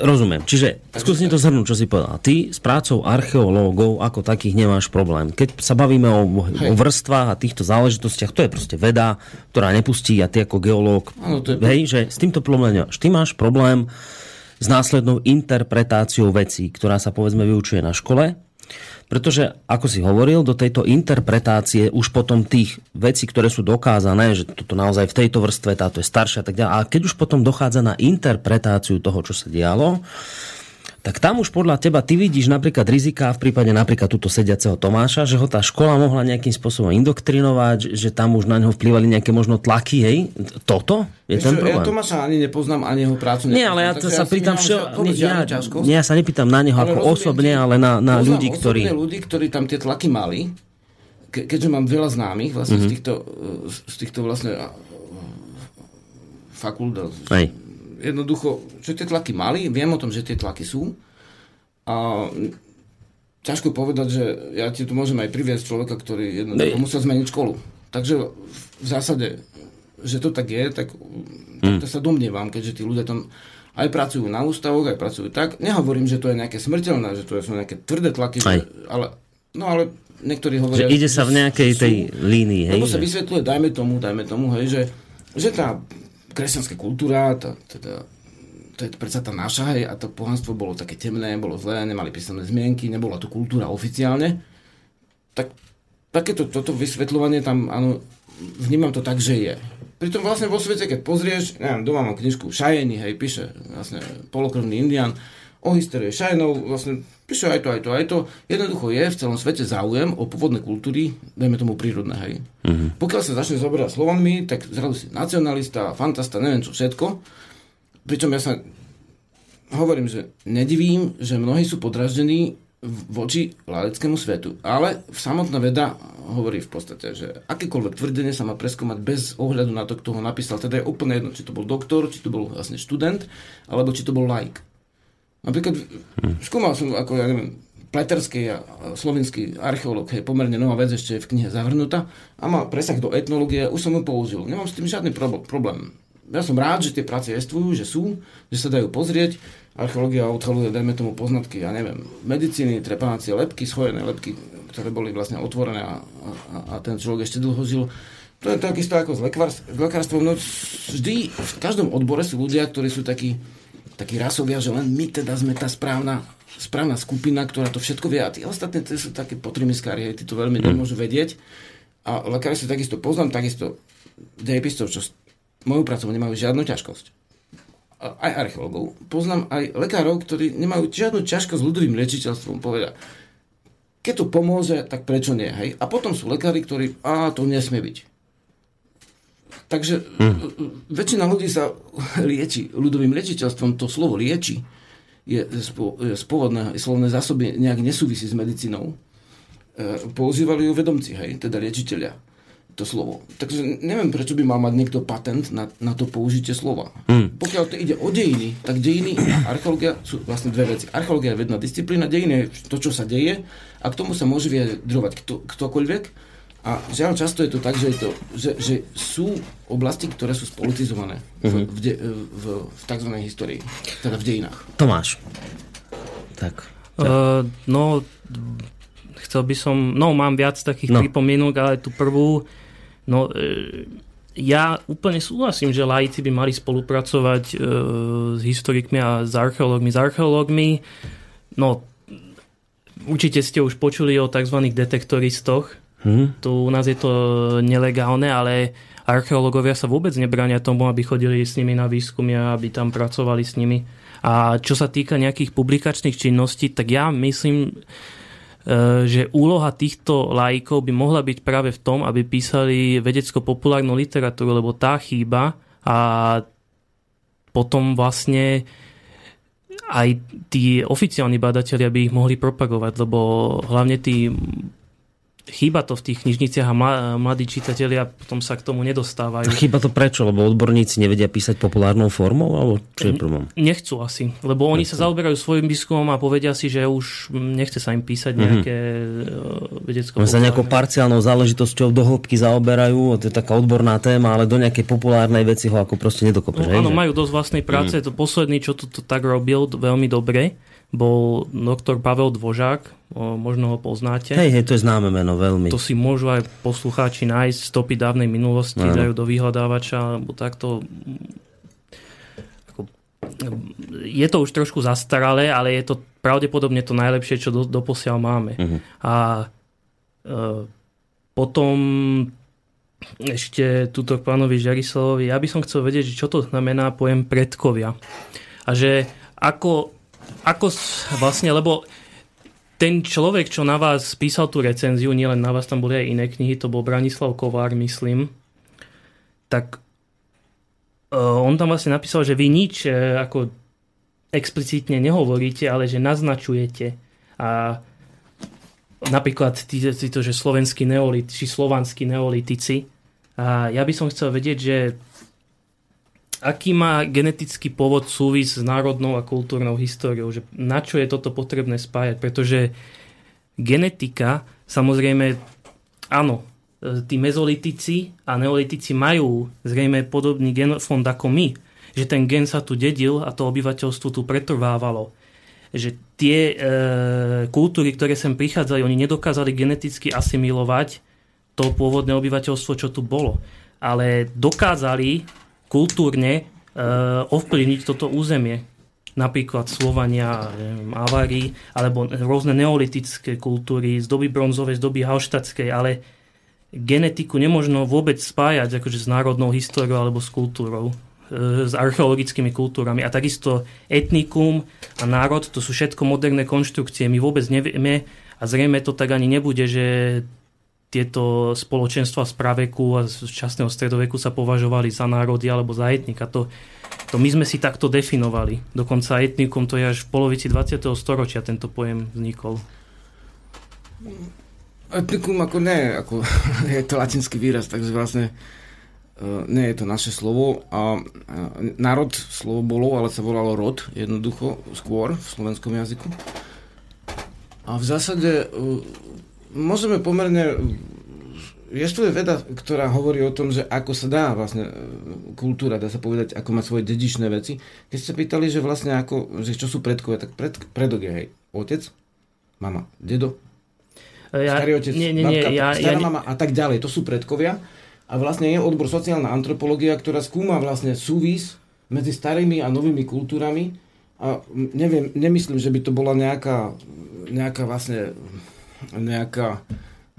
Rozumiem. Čiže skúsim to zhrnúť, čo si povedal. Ty s prácou archeológov ako takých nemáš problém. Keď sa bavíme o, o vrstvách a týchto záležitostiach, to je proste veda, ktorá nepustí a ty ako geológ, ano, to je... hej, že s týmto problém nemáš. Ty máš problém s následnou interpretáciou vecí, ktorá sa povedzme vyučuje na škole pretože, ako si hovoril, do tejto interpretácie už potom tých vecí, ktoré sú dokázané, že toto naozaj v tejto vrstve, táto je staršia a tak ďalej, a keď už potom dochádza na interpretáciu toho, čo sa dialo, tak tam už podľa teba ty vidíš napríklad rizika v prípade napríklad túto sediaceho Tomáša, že ho tá škola mohla nejakým spôsobom indoktrinovať, že tam už na neho vplyvali nejaké možno tlaky, hej? Toto je Víš, ten problém. Ja Tomáša ani nepoznám, ani jeho prácu nepoznám. Nie, ale ja sa ja pýtam, ne, ja, nie, ja sa nepýtam na neho ale ako osobne, ale na, na ľudí, ktorí... ľudí, ktorí tam tie tlaky mali, ke, keďže mám veľa známych vlastne mm-hmm. z, týchto, z týchto vlastne fakult, jednoducho, čo tie tlaky mali, viem o tom, že tie tlaky sú a ťažko povedať, že ja ti tu môžem aj priviesť človeka, ktorý jednoducho ne. musel zmeniť školu. Takže v zásade, že to tak je, tak, mm. tak to sa domnievam, keďže tí ľudia tam aj pracujú na ústavoch, aj pracujú tak. Nehovorím, že to je nejaké smrteľné, že to sú nejaké tvrdé tlaky, že, ale, no ale niektorí hovoria... Že ide sa v nejakej sú, tej línii, hej? Lebo sa vysvetľuje, dajme tomu, dajme tomu, hej, že, že tá kresťanská kultúra, tá, teda, to je predsa tá naša, hej, a to pohanstvo bolo také temné, bolo zlé, nemali písané zmienky, nebola to kultúra oficiálne, tak takéto toto vysvetľovanie tam, áno, vnímam to tak, že je. Pritom vlastne vo svete, keď pozrieš, neviem, doma mám knižku Šajeny, hej, píše vlastne polokrvný indian, o histórie šajnov, vlastne píše aj to, aj to, aj to. Jednoducho je v celom svete záujem o pôvodné kultúry, dajme tomu prírodné, hej. Mm-hmm. Pokiaľ sa začne zoberať slovanmi, tak zrazu si nacionalista, fantasta, neviem čo všetko. Pričom ja sa hovorím, že nedivím, že mnohí sú podraždení voči laleckému svetu. Ale samotná veda hovorí v podstate, že akékoľvek tvrdenie sa má preskúmať bez ohľadu na to, kto ho napísal. Teda je úplne jedno, či to bol doktor, či to bol vlastne študent, alebo či to bol laik. Napríklad hm. skúmal som, ako ja neviem, pleterský a slovenský archeológ, je pomerne nová vec, ešte je v knihe zavrnutá a má presah do etnológie, už som ho použil. Nemám s tým žiadny problém. Ja som rád, že tie práce existujú, že sú, že sa dajú pozrieť. Archeológia odhaluje, dajme tomu poznatky, ja neviem, medicíny, trepanácie lepky, schojené lepky, ktoré boli vlastne otvorené a, a, a ten človek ešte dlho žil. To je takisto ako s lekárstvom. No vždy, v každom odbore sú ľudia, ktorí sú takí takí rasovia, že len my teda sme tá správna, správna skupina, ktorá to všetko vie a tí ostatní tí sú také potrimiskári, tí to veľmi mm. nemôžu vedieť. A lekári si takisto poznám, takisto dejepistov, čo s mojou prácou nemajú žiadnu ťažkosť. Aj archeológov. Poznám aj lekárov, ktorí nemajú žiadnu ťažkosť s ľudovým liečiteľstvom. Povedia, keď to pomôže, tak prečo nie? Hej? A potom sú lekári, ktorí, a to nesmie byť. Takže hmm. väčšina ľudí sa lieči ľudovým liečiteľstvom. To slovo lieči je z pôvodnej slovnej zásoby nejak nesúvisí s medicínou. E, používali ju vedomci, hej, teda liečiteľia to slovo. Takže neviem, prečo by mal mať niekto patent na, na to použitie slova. Hmm. Pokiaľ to ide o dejiny, tak dejiny a archeológia sú vlastne dve veci. Archeológia je vedná disciplína, dejiny je to, čo sa deje a k tomu sa môže vyjadrovať kto, ktokoľvek a žiaľ, často je to tak, že, je to, že, že sú oblasti, ktoré sú spolitizované v, uh-huh. v, de, v, v tzv. histórii, teda v dejinách. Tomáš. Tak. Uh, no, chcel by som, no mám viac takých no. pripomienok, ale tú prvú, no uh, ja úplne súhlasím, že laici by mali spolupracovať uh, s historikmi a s archeológmi. S archeológmi, no určite ste už počuli o tzv. detektoristoch, Hmm. Tu u nás je to nelegálne, ale archeológovia sa vôbec nebrania tomu, aby chodili s nimi na výskumy a aby tam pracovali s nimi. A čo sa týka nejakých publikačných činností, tak ja myslím, e, že úloha týchto lajkov by mohla byť práve v tom, aby písali vedecko-populárnu literatúru, lebo tá chýba a potom vlastne aj tí oficiálni badatelia by ich mohli propagovať, lebo hlavne tí chýba to v tých knižniciach a mladí čitatelia potom sa k tomu nedostávajú. Chýba to prečo? Lebo odborníci nevedia písať populárnou formou? Alebo čo je problém? Nechcú asi, lebo oni Nechcú. sa zaoberajú svojim výskumom a povedia si, že už nechce sa im písať mhm. nejaké mm-hmm. vedecko sa nejakou parciálnou záležitosťou do hĺbky zaoberajú, to je taká odborná téma, ale do nejakej populárnej veci ho ako proste nedokopeš. No, áno, majú dosť vlastnej práce. Mm. To posledný, čo to, to tak robil veľmi dobre, bol doktor Pavel Dvožák, o, možno ho poznáte. Hej, hej, to je známe meno veľmi. To si môžu aj poslucháči nájsť stopy dávnej minulosti, no. dajú do vyhľadávača, alebo takto je to už trošku zastaralé, ale je to pravdepodobne to najlepšie, čo do, doposiaľ máme. Uh-huh. A e, potom ešte túto k pánovi Žarislavovi, ja by som chcel vedieť, čo to znamená pojem predkovia. A že ako ako vlastne, lebo ten človek, čo na vás písal tú recenziu, nielen na vás, tam boli aj iné knihy, to bol Branislav Kovár, myslím, tak uh, on tam vlastne napísal, že vy nič uh, ako explicitne nehovoríte, ale že naznačujete. A napríklad títo, že slovenskí neolitici, či slovanskí neolitici. A ja by som chcel vedieť, že aký má genetický pôvod súvis s národnou a kultúrnou históriou, že na čo je toto potrebné spájať, pretože genetika, samozrejme, áno, tí mezolitici a neolitici majú zrejme podobný genofond ako my, že ten gen sa tu dedil a to obyvateľstvo tu pretrvávalo. Že tie e, kultúry, ktoré sem prichádzali, oni nedokázali geneticky asimilovať to pôvodné obyvateľstvo, čo tu bolo. Ale dokázali kultúrne uh, ovplyvniť toto územie. Napríklad Slovania, Avári, alebo rôzne neolitické kultúry z doby bronzovej, z doby halštatskej, ale genetiku nemožno vôbec spájať akože s národnou históriou alebo s kultúrou e, s archeologickými kultúrami. A takisto etnikum a národ, to sú všetko moderné konštrukcie. My vôbec nevieme a zrejme to tak ani nebude, že tieto spoločenstva z praveku a z časného stredoveku sa považovali za národy alebo za etnika. To, to my sme si takto definovali. Dokonca etnikum to je až v polovici 20. storočia tento pojem vznikol. Etnikum ako ne, ako je to latinský výraz, takže vlastne nie je to naše slovo. A, uh, národ slovo bolo, ale sa volalo rod, jednoducho, skôr v slovenskom jazyku. A v zásade uh, môžeme pomerne Existuje veda, ktorá hovorí o tom, že ako sa dá vlastne e, kultúra, dá sa povedať, ako má svoje dedičné veci. Keď ste pýtali, že vlastne ako, že čo sú predkovia, tak pred, predok je hej, otec, mama, dedo, ja, starý otec, nie, nie, nie, ja, stará ja, mama a tak ďalej. To sú predkovia. A vlastne je odbor sociálna antropológia, ktorá skúma vlastne súvis medzi starými a novými kultúrami. A neviem, nemyslím, že by to bola nejaká, nejaká vlastne nejaká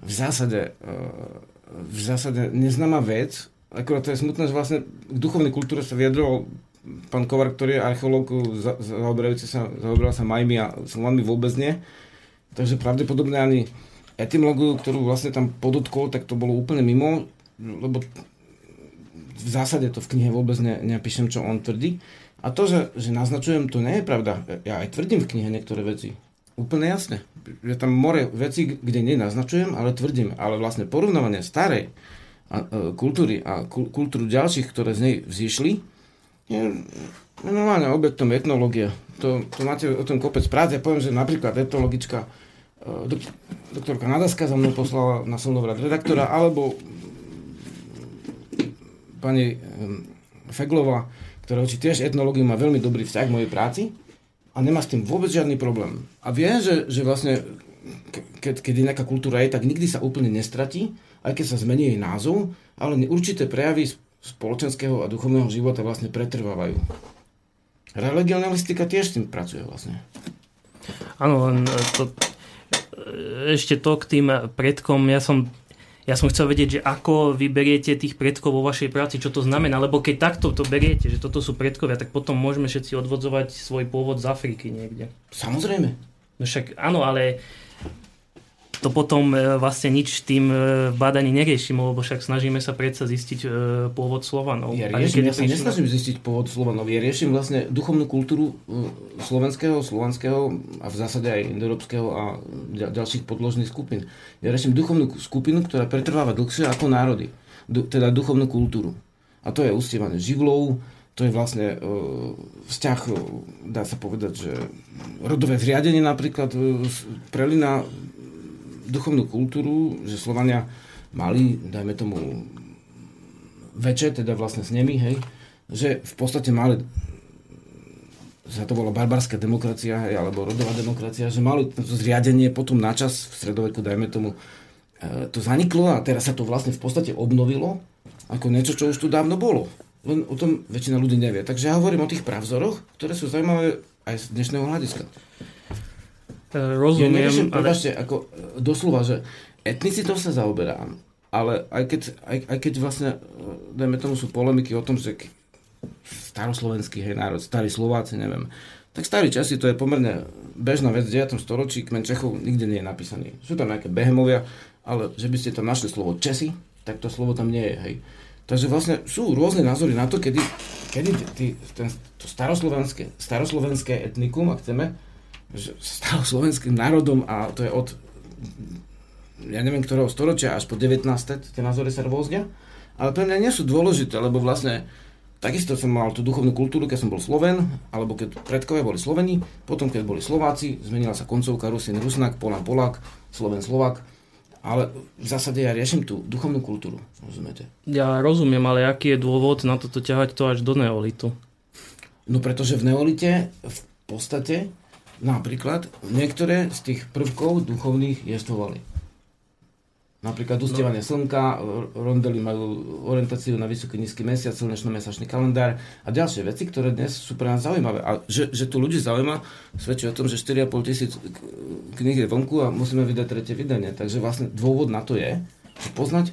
v zásade, e, v zásade neznáma vec, akorát to je smutné, že vlastne k duchovnej kultúre sa vyjadroval pán Kovar, ktorý je archeológ zaoberajúci sa, zaoberal sa majmi a slovanmi vôbec nie. Takže pravdepodobne ani etymológiu, ktorú vlastne tam podotkol, tak to bolo úplne mimo, lebo v zásade to v knihe vôbec ne, nepíšem, čo on tvrdí. A to, že, že naznačujem, to nie je pravda. Ja aj tvrdím v knihe niektoré veci. Úplne jasne. Je tam more veci, kde nenaznačujem, ale tvrdím. Ale vlastne porovnávanie starej a, e, kultúry a kultúru ďalších, ktoré z nej vzýšli, je normálne objektom etnológie. To, to máte o tom kopec práce. Ja poviem, že napríklad etnologička e, dok, doktorka Nadaska za mnou poslala na Slnovrat redaktora, alebo pani e, Feglová, ktorá učí tiež etnológiu, má veľmi dobrý vzťah k mojej práci a nemá s tým vôbec žiadny problém. A vie, že, že vlastne keď, keď nejaká kultúra je, tak nikdy sa úplne nestratí, aj keď sa zmení jej názov, ale určité prejavy spoločenského a duchovného života vlastne pretrvávajú. Religionalistika tiež s tým pracuje vlastne. Áno, len to, ešte to k tým predkom, ja som ja som chcel vedieť, že ako vyberiete tých predkov vo vašej práci, čo to znamená, lebo keď takto to beriete, že toto sú predkovia, tak potom môžeme všetci odvodzovať svoj pôvod z Afriky niekde. Samozrejme. No však áno, ale to potom e, vlastne nič tým e, bádaní neriešime, lebo však snažíme sa predsa zistiť e, pôvod Slovanov. Ja, riešim, ja sa nesnažím zistiť pôvod Slovanov, ja riešim vlastne duchovnú kultúru slovenského, slovanského a v zásade aj indoeurópskeho a ďalších podložných skupín. Ja riešim duchovnú skupinu, ktorá pretrváva dlhšie ako národy, teda duchovnú kultúru. A to je ustievanie živlov, to je vlastne vzťah, dá sa povedať, že rodové zriadenie napríklad prelina duchovnú kultúru, že Slovania mali, dajme tomu, väčšie, teda vlastne s nimi, hej, že v podstate mali sa to bola barbarská demokracia, hej, alebo rodová demokracia, že mali to zriadenie potom na čas v stredoveku, dajme tomu, e, to zaniklo a teraz sa to vlastne v podstate obnovilo ako niečo, čo už tu dávno bolo. Len o tom väčšina ľudí nevie. Takže ja hovorím o tých pravzoroch, ktoré sú zaujímavé aj z dnešného hľadiska. E, rozumiem. Ja neviem, ale... Ako e, doslova, že etnicitou sa zaoberám, ale aj keď, aj, aj keď vlastne, e, dajme tomu, sú polemiky o tom, že staroslovenský hej, národ, starí Slováci, neviem, tak starý časy to je pomerne bežná vec, v 9. storočí kmen Čechov nikde nie je napísaný. Sú tam nejaké behemovia, ale že by ste tam našli slovo Česi, tak to slovo tam nie je, hej. Takže vlastne sú rôzne názory na to, kedy, kedy tý, ten, to staroslovenské, staroslovenské etnikum, ak chceme, že stal slovenským národom a to je od ja neviem ktorého storočia až po 19. tie názory sa rôznia, ale pre mňa nie sú dôležité, lebo vlastne takisto som mal tú duchovnú kultúru, keď som bol Sloven, alebo keď predkovia boli Sloveni, potom keď boli Slováci, zmenila sa koncovka Rusin, Rusnak, Polan, Polák, Sloven, Slovak, ale v zásade ja riešim tú duchovnú kultúru, rozumiete? Ja rozumiem, ale aký je dôvod na toto ťahať to až do neolitu? No pretože v neolite v podstate Napríklad niektoré z tých prvkov duchovných jestvovali. Napríklad ustievanie no. slnka, rondely majú orientáciu na vysoký nízky mesiac, slnečno-mesačný kalendár a ďalšie veci, ktoré dnes sú pre nás zaujímavé. A že, že tu ľudí zaujíma, svedčí o tom, že 4,5 tisíc kníh je vonku a musíme vydať tretie vydanie. Takže vlastne dôvod na to je, poznať,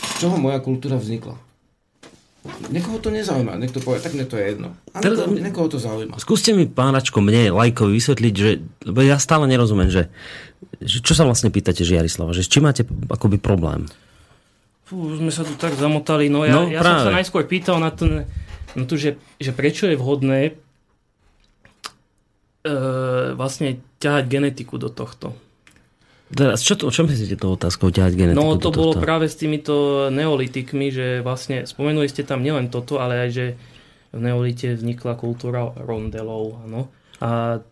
z čoho moja kultúra vznikla. Niekoho to nezaujíma, niekto povie, tak mne to je jedno. A Teraz, niekoho, niekoho to zaujíma. Skúste mi, pánačko, mne, lajkovi, vysvetliť, že lebo ja stále nerozumiem, že, že čo sa vlastne pýtate, Žiarislava, že čím máte akoby problém? Fú, sme sa tu tak zamotali, no ja, no, ja som sa najskôr pýtal na to, na to že, že prečo je vhodné e, vlastne ťahať genetiku do tohto. Teraz, čo to, o čom myslíte to otázkou ťahať genetiku? No to bolo práve s týmito neolitikmi, že vlastne spomenuli ste tam nielen toto, ale aj, že v neolite vznikla kultúra rondelov. Ano. A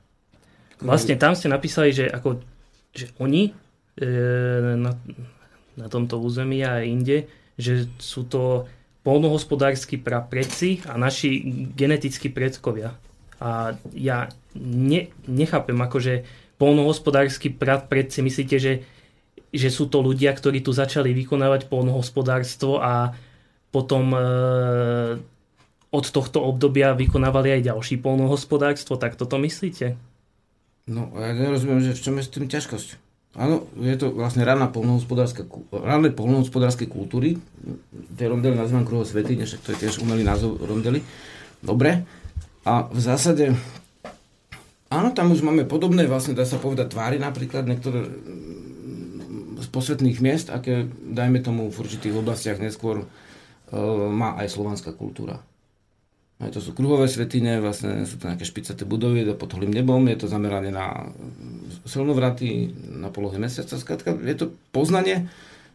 vlastne tam ste napísali, že, ako, že oni e, na, na tomto území a inde, že sú to polnohospodársky prapredci a naši genetickí predkovia. A ja ne, nechápem, akože polnohospodársky predsi myslíte, že, že sú to ľudia, ktorí tu začali vykonávať polnohospodárstvo a potom e, od tohto obdobia vykonávali aj ďalší polnohospodárstvo, tak toto myslíte? No, ja nerozumiem, že v čom je s tým ťažkosť. Áno, je to vlastne rána polnohospodárska, ranné polnohospodárskej kultúry. Tie rondely nazývam kruho svety, než to je tiež umelý názov rondely. Dobre. A v zásade Áno, tam už máme podobné, vlastne dá sa povedať, tvári napríklad, niektoré mm, z posvetných miest, aké, dajme tomu, v určitých oblastiach neskôr e, má aj slovanská kultúra. Aj to sú kruhové svetine, vlastne sú to nejaké špicaté budovy pod holým nebom, je to zamerané na silnovraty, na polohe mesiaca. Skladka, je to poznanie,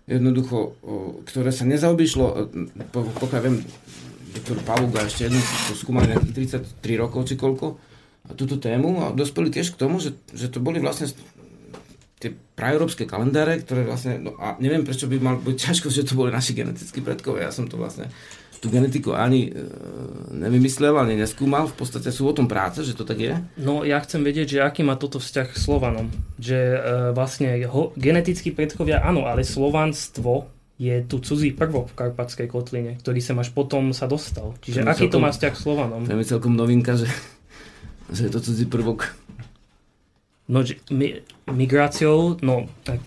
jednoducho, ktoré sa nezaobišlo, e, pokiaľ viem, Viktor Pavuk a ešte jednu, to skúmali nejakých 33 rokov či koľko, túto tému a dospeli tiež k tomu, že, že to boli vlastne tie praeurópske kalendáre, ktoré vlastne, no a neviem prečo by mal byť ťažko, že to boli naši genetickí predkovia, ja som to vlastne tú genetiku ani e, nevymyslel, ani neskúmal, v podstate sú o tom práce, že to tak je? No ja chcem vedieť, že aký má toto vzťah k Slovanom, že e, vlastne ho, genetickí predkovia áno, ale slovanstvo je tu cudzí prvok v Karpatskej kotline, ktorý sa až potom sa dostal. Čiže to aký celkom, to má vzťah k Slovanom? To je celkom novinka, že že je to cudzí prvok. No, mi, migráciou, no tak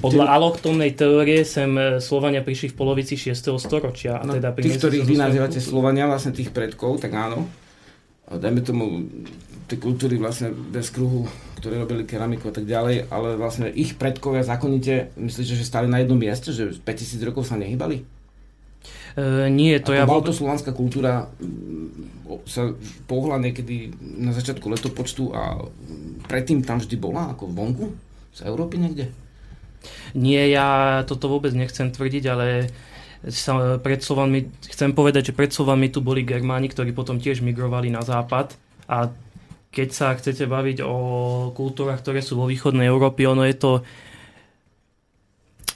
podľa Ty... aloktónnej teórie sem e, Slovania prišli v polovici 6. storočia. A no, teda tých, ktorých vy nazývate Slovania, vlastne tých predkov, tak áno. Dajme tomu tej kultúry vlastne bez kruhu, ktoré robili keramiku a tak ďalej, ale vlastne ich predkovia zákonite, myslíte, že stali na jednom mieste, že 5000 rokov sa nehybali? E, nie, to ja... Baltoslovanská kultúra mm, sa pohla niekedy na začiatku letopočtu a predtým tam vždy bola, ako vonku z Európy niekde? Nie, ja toto vôbec nechcem tvrdiť, ale sa pred Slovanmi, chcem povedať, že pred Slovanmi tu boli Germáni, ktorí potom tiež migrovali na západ a keď sa chcete baviť o kultúrach, ktoré sú vo východnej Európe, ono je to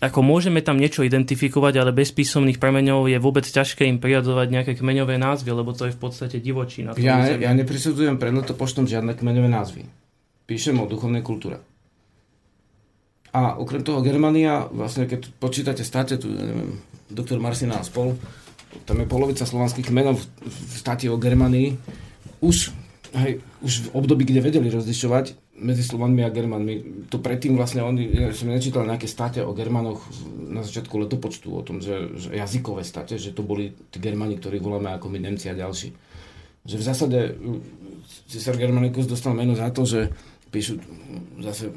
ako môžeme tam niečo identifikovať, ale bez písomných prameňov je vôbec ťažké im priradzovať nejaké kmeňové názvy, lebo to je v podstate divočina. Ja, ja neprisudzujem pre poštom žiadne kmeňové názvy. Píšem o duchovnej kultúre. A okrem toho Germania, vlastne keď počítate státe, tu neviem, doktor Marsina a spol, tam je polovica slovanských kmenov v státe o Germanii. Už, hej, už v období, kde vedeli rozlišovať medzi Slovanmi a Germanmi. To predtým vlastne oni, ja som nečítal nejaké státe o Germanoch na začiatku letopočtu, o tom, že, že jazykové státe, že to boli tí Germani, ktorých voláme ako my Nemci a ďalší. Že v zásade Cesar Germanicus dostal meno za to, že píšu zase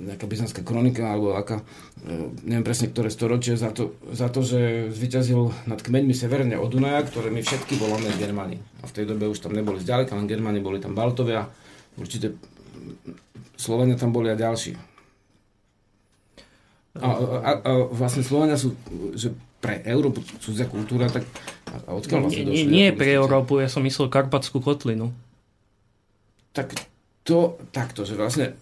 nejaká byzantská kronika alebo aká, e, neviem presne ktoré storočie, za to, za to, že zvyťazil nad kmeňmi severne od Dunaja, ktoré my všetky voláme Germani. A v tej dobe už tam neboli zďaleka, len Germani, boli tam Baltovia, určite Slovenia tam boli a ďalší. A, a, a vlastne Slovenia sú, že pre Európu cudzia kultúra, tak a odkiaľ vlastne došli? Nie, nie pre Európu, ja som myslel Karpatskú kotlinu. Tak to takto, že vlastne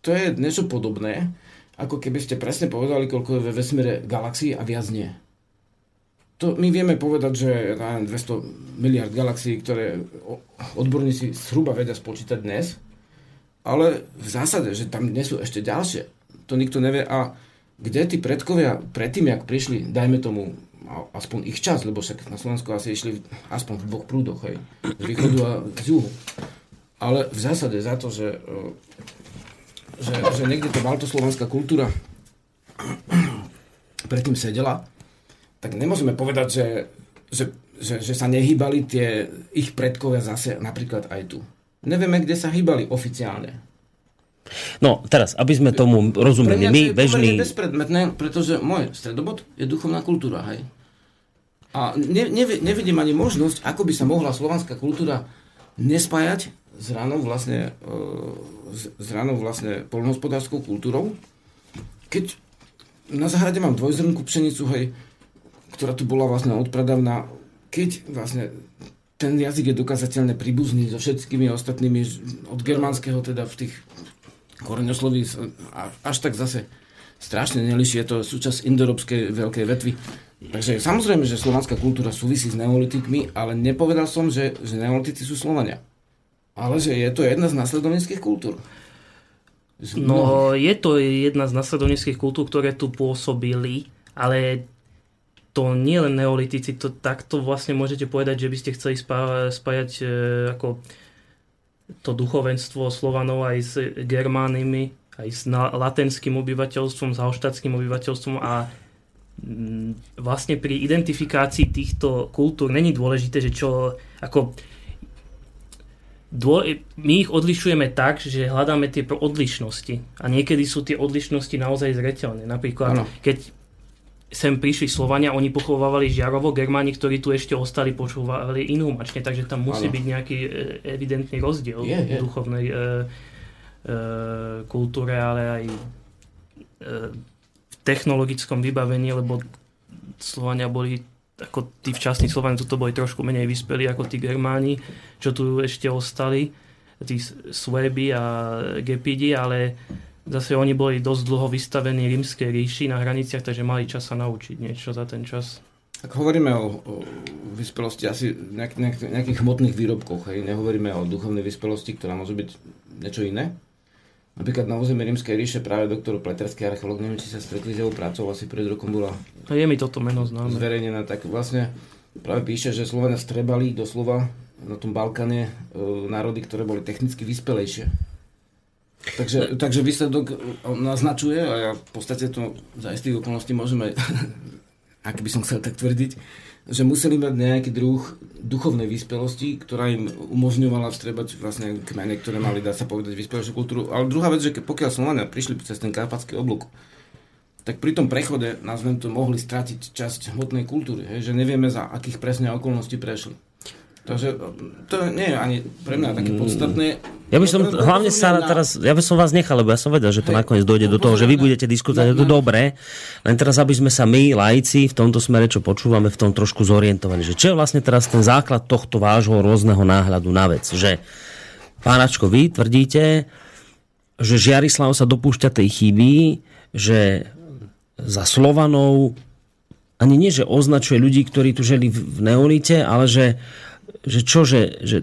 to je niečo podobné, ako keby ste presne povedali, koľko je ve vesmíre galaxií a viac nie. To my vieme povedať, že 200 miliard galaxií, ktoré odborníci zhruba vedia spočítať dnes, ale v zásade, že tam nie sú ešte ďalšie, to nikto nevie. A kde tí predkovia predtým, jak prišli, dajme tomu aspoň ich čas, lebo však na Slovensku asi išli aspoň v dvoch prúdoch, hej, z východu a z juhu. Ale v zásade za to, že, e, že, že niekde tá baltoslovenská kultúra predtým sedela, tak nemôžeme povedať, že, že, že, že sa nehýbali tie ich predkovia zase napríklad aj tu. Nevieme, kde sa hýbali oficiálne. No, teraz, aby sme tomu rozumeli, my bežní... To je bezpredmetné, pretože môj stredobod je duchovná kultúra, hej. A ne, ne, nevidím ani možnosť, ako by sa mohla slovanská kultúra nespájať s ranou vlastne, e, s ranou vlastne polnohospodárskou kultúrou. Keď na zahrade mám dvojzrnku pšenicu, hej, ktorá tu bola vlastne odpradávna, keď vlastne ten jazyk je dokázateľne príbuzný so všetkými ostatnými, od germánskeho teda v tých koreňosloví až tak zase strašne neliší, je to súčasť indoeurópskej veľkej vetvy. Takže samozrejme, že slovanská kultúra súvisí s neolitikmi, ale nepovedal som, že, že neolitici sú Slovania. Ale že je to jedna z následovnických kultúr. No, je to jedna z následovnických kultúr, ktoré tu pôsobili, ale to nie len neolitici, to takto vlastne môžete povedať, že by ste chceli spá, spájať e, ako to duchovenstvo Slovanov aj s Germánimi, aj s latenským obyvateľstvom, s halštatským obyvateľstvom a vlastne pri identifikácii týchto kultúr není dôležité, že čo ako dô, my ich odlišujeme tak, že hľadáme tie odlišnosti a niekedy sú tie odlišnosti naozaj zreteľné. Napríklad, ano. keď sem prišli Slovania, oni pochovávali žiarovo, Germáni, ktorí tu ešte ostali, počúvali inhumačne, takže tam musí ano. byť nejaký e, evidentný rozdiel je, je. v duchovnej e, e, kultúre, ale aj e, technologickom vybavení, lebo Slovania boli ako tí včasní Slovania, to boli trošku menej vyspeli ako tí Germáni, čo tu ešte ostali, tí Suebi a Gepidi, ale zase oni boli dosť dlho vystavení rímskej ríši na hraniciach, takže mali čas sa naučiť niečo za ten čas. Ak hovoríme o, o vyspelosti asi nejak, nejak, nejakých hmotných výrobkoch, hej, nehovoríme o duchovnej vyspelosti, ktorá môže byť niečo iné, Napríklad na území Rímskej ríše práve doktor Pleterský archeológ, neviem, či sa stretli s jeho prácou, asi pred rokom bola a je mi toto meno známe. zverejnená, tak vlastne práve píše, že Slovenia strebali doslova na tom Balkáne e, národy, ktoré boli technicky vyspelejšie. Takže, takže výsledok naznačuje, a ja v podstate to za istých okolností môžeme, ak by som chcel tak tvrdiť, že museli mať nejaký druh duchovnej vyspelosti, ktorá im umožňovala vstrebať vlastne kmene, ktoré mali, dá sa povedať, vyspelejšiu kultúru. Ale druhá vec, že pokiaľ Slovania prišli cez ten karpatský oblúk, tak pri tom prechode, nazvem to, mohli stratiť časť hmotnej kultúry, hej, že nevieme za akých presne okolností prešli. Takže to nie je ani pre mňa také podstatné. Ja by som hlavne sa na... teraz, ja by som vás nechal, lebo ja som vedel, že to Hej, nakoniec dojde do toho, že vy budete diskutovať, je to dobré, len teraz, aby sme sa my, laici, v tomto smere, čo počúvame, v tom trošku zorientovali, že čo je vlastne teraz ten základ tohto vášho rôzneho náhľadu na vec, že pánačko, vy tvrdíte, že Žiarislav sa dopúšťa tej chyby, že za Slovanov ani nie, že označuje ľudí, ktorí tu žili v neolite, ale že že čo, že, že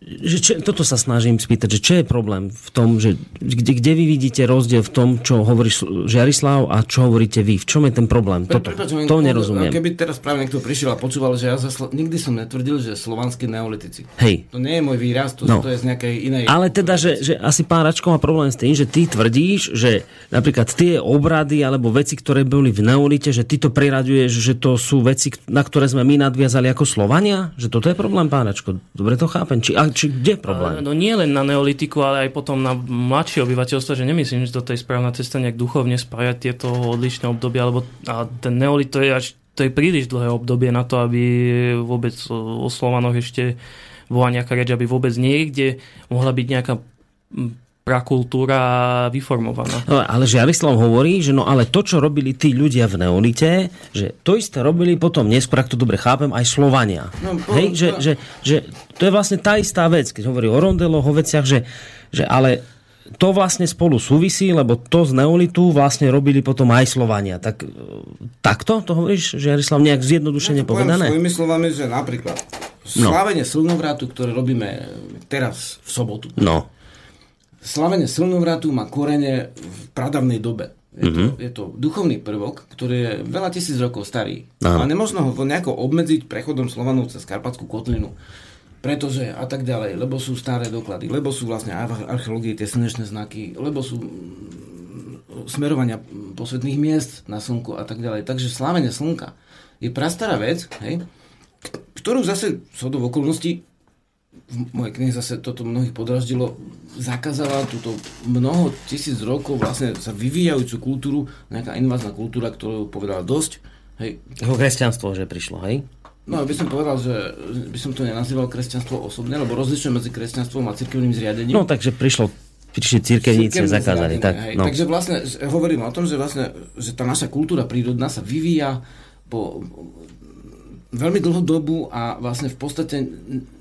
že čo, toto sa snažím spýtať, že čo je problém v tom, že kde, kde vy vidíte rozdiel v tom, čo hovorí Žiarislav a čo hovoríte vy? V čom je ten problém? Toto, Pre, to nerozumiem. Keby teraz práve niekto prišiel a počúval, že ja zase, nikdy som netvrdil, že slovanskí neolitici. Hej. To nie je môj výraz, to, no. to je z nejakej inej... Ale teda, že, že asi pán Račko má problém s tým, že ty tvrdíš, že napríklad tie obrady alebo veci, ktoré boli v neolite, že ty to priraďuješ, že to sú veci, na ktoré sme my nadviazali ako Slovania? Že toto je problém, pán Račko? Dobre to chápem. Či, a, či kde problém? No nie len na neolitiku, ale aj potom na mladšie obyvateľstvo, že nemyslím, že toto je správna cesta nejak duchovne spájať tieto odlišné obdobia, lebo a ten neolit to je až to je príliš dlhé obdobie na to, aby vôbec o Slovanoch ešte bola nejaká reč, aby vôbec niekde mohla byť nejaká prakultúra vyformovaná. No, ale Žiarislav hovorí, že no ale to, čo robili tí ľudia v Neolite, že to isté robili potom neskôr, ak to dobre chápem, aj Slovania. No, po, Hej, že, že, že, to je vlastne tá istá vec, keď hovorí o rondeloch, o veciach, že, že ale to vlastne spolu súvisí, lebo to z Neolitu vlastne robili potom aj Slovania. Tak, takto to hovoríš, Žiarislav, nejak zjednodušene ja povedané? Svojimi slovami, že napríklad no. slávenie slnovratu, ktoré robíme teraz v sobotu. No Slavenie slnovratu má korene v pradavnej dobe. Je, mm-hmm. to, mhm. je to duchovný prvok, ktorý je veľa tisíc rokov starý. Aha. Ale nemožno ho nejako obmedziť prechodom Slovanov cez Karpatskú kotlinu. Pretože a tak ďalej, lebo sú staré doklady, lebo sú vlastne archeológie, tie slnečné znaky, lebo sú mm, smerovania posvetných miest na slnku a tak ďalej. Takže slávenie slnka je prastará vec, hej, ktorú zase sú do okolností v mojej knihe zase toto mnohých podraždilo, zakázala túto mnoho tisíc rokov vlastne sa vyvíjajúcu kultúru, nejaká invázna kultúra, ktorú povedala dosť. Hej. Ako kresťanstvo, že prišlo, hej? No, by som povedal, že by som to nenazýval kresťanstvo osobne, lebo rozlišujem medzi kresťanstvom a cirkevným zriadením. No, takže prišlo prišli cirkevníci zakázali. Tak, no. Takže vlastne hovorím o tom, že, vlastne, že tá naša kultúra prírodná sa vyvíja po veľmi dlhú dobu a vlastne v podstate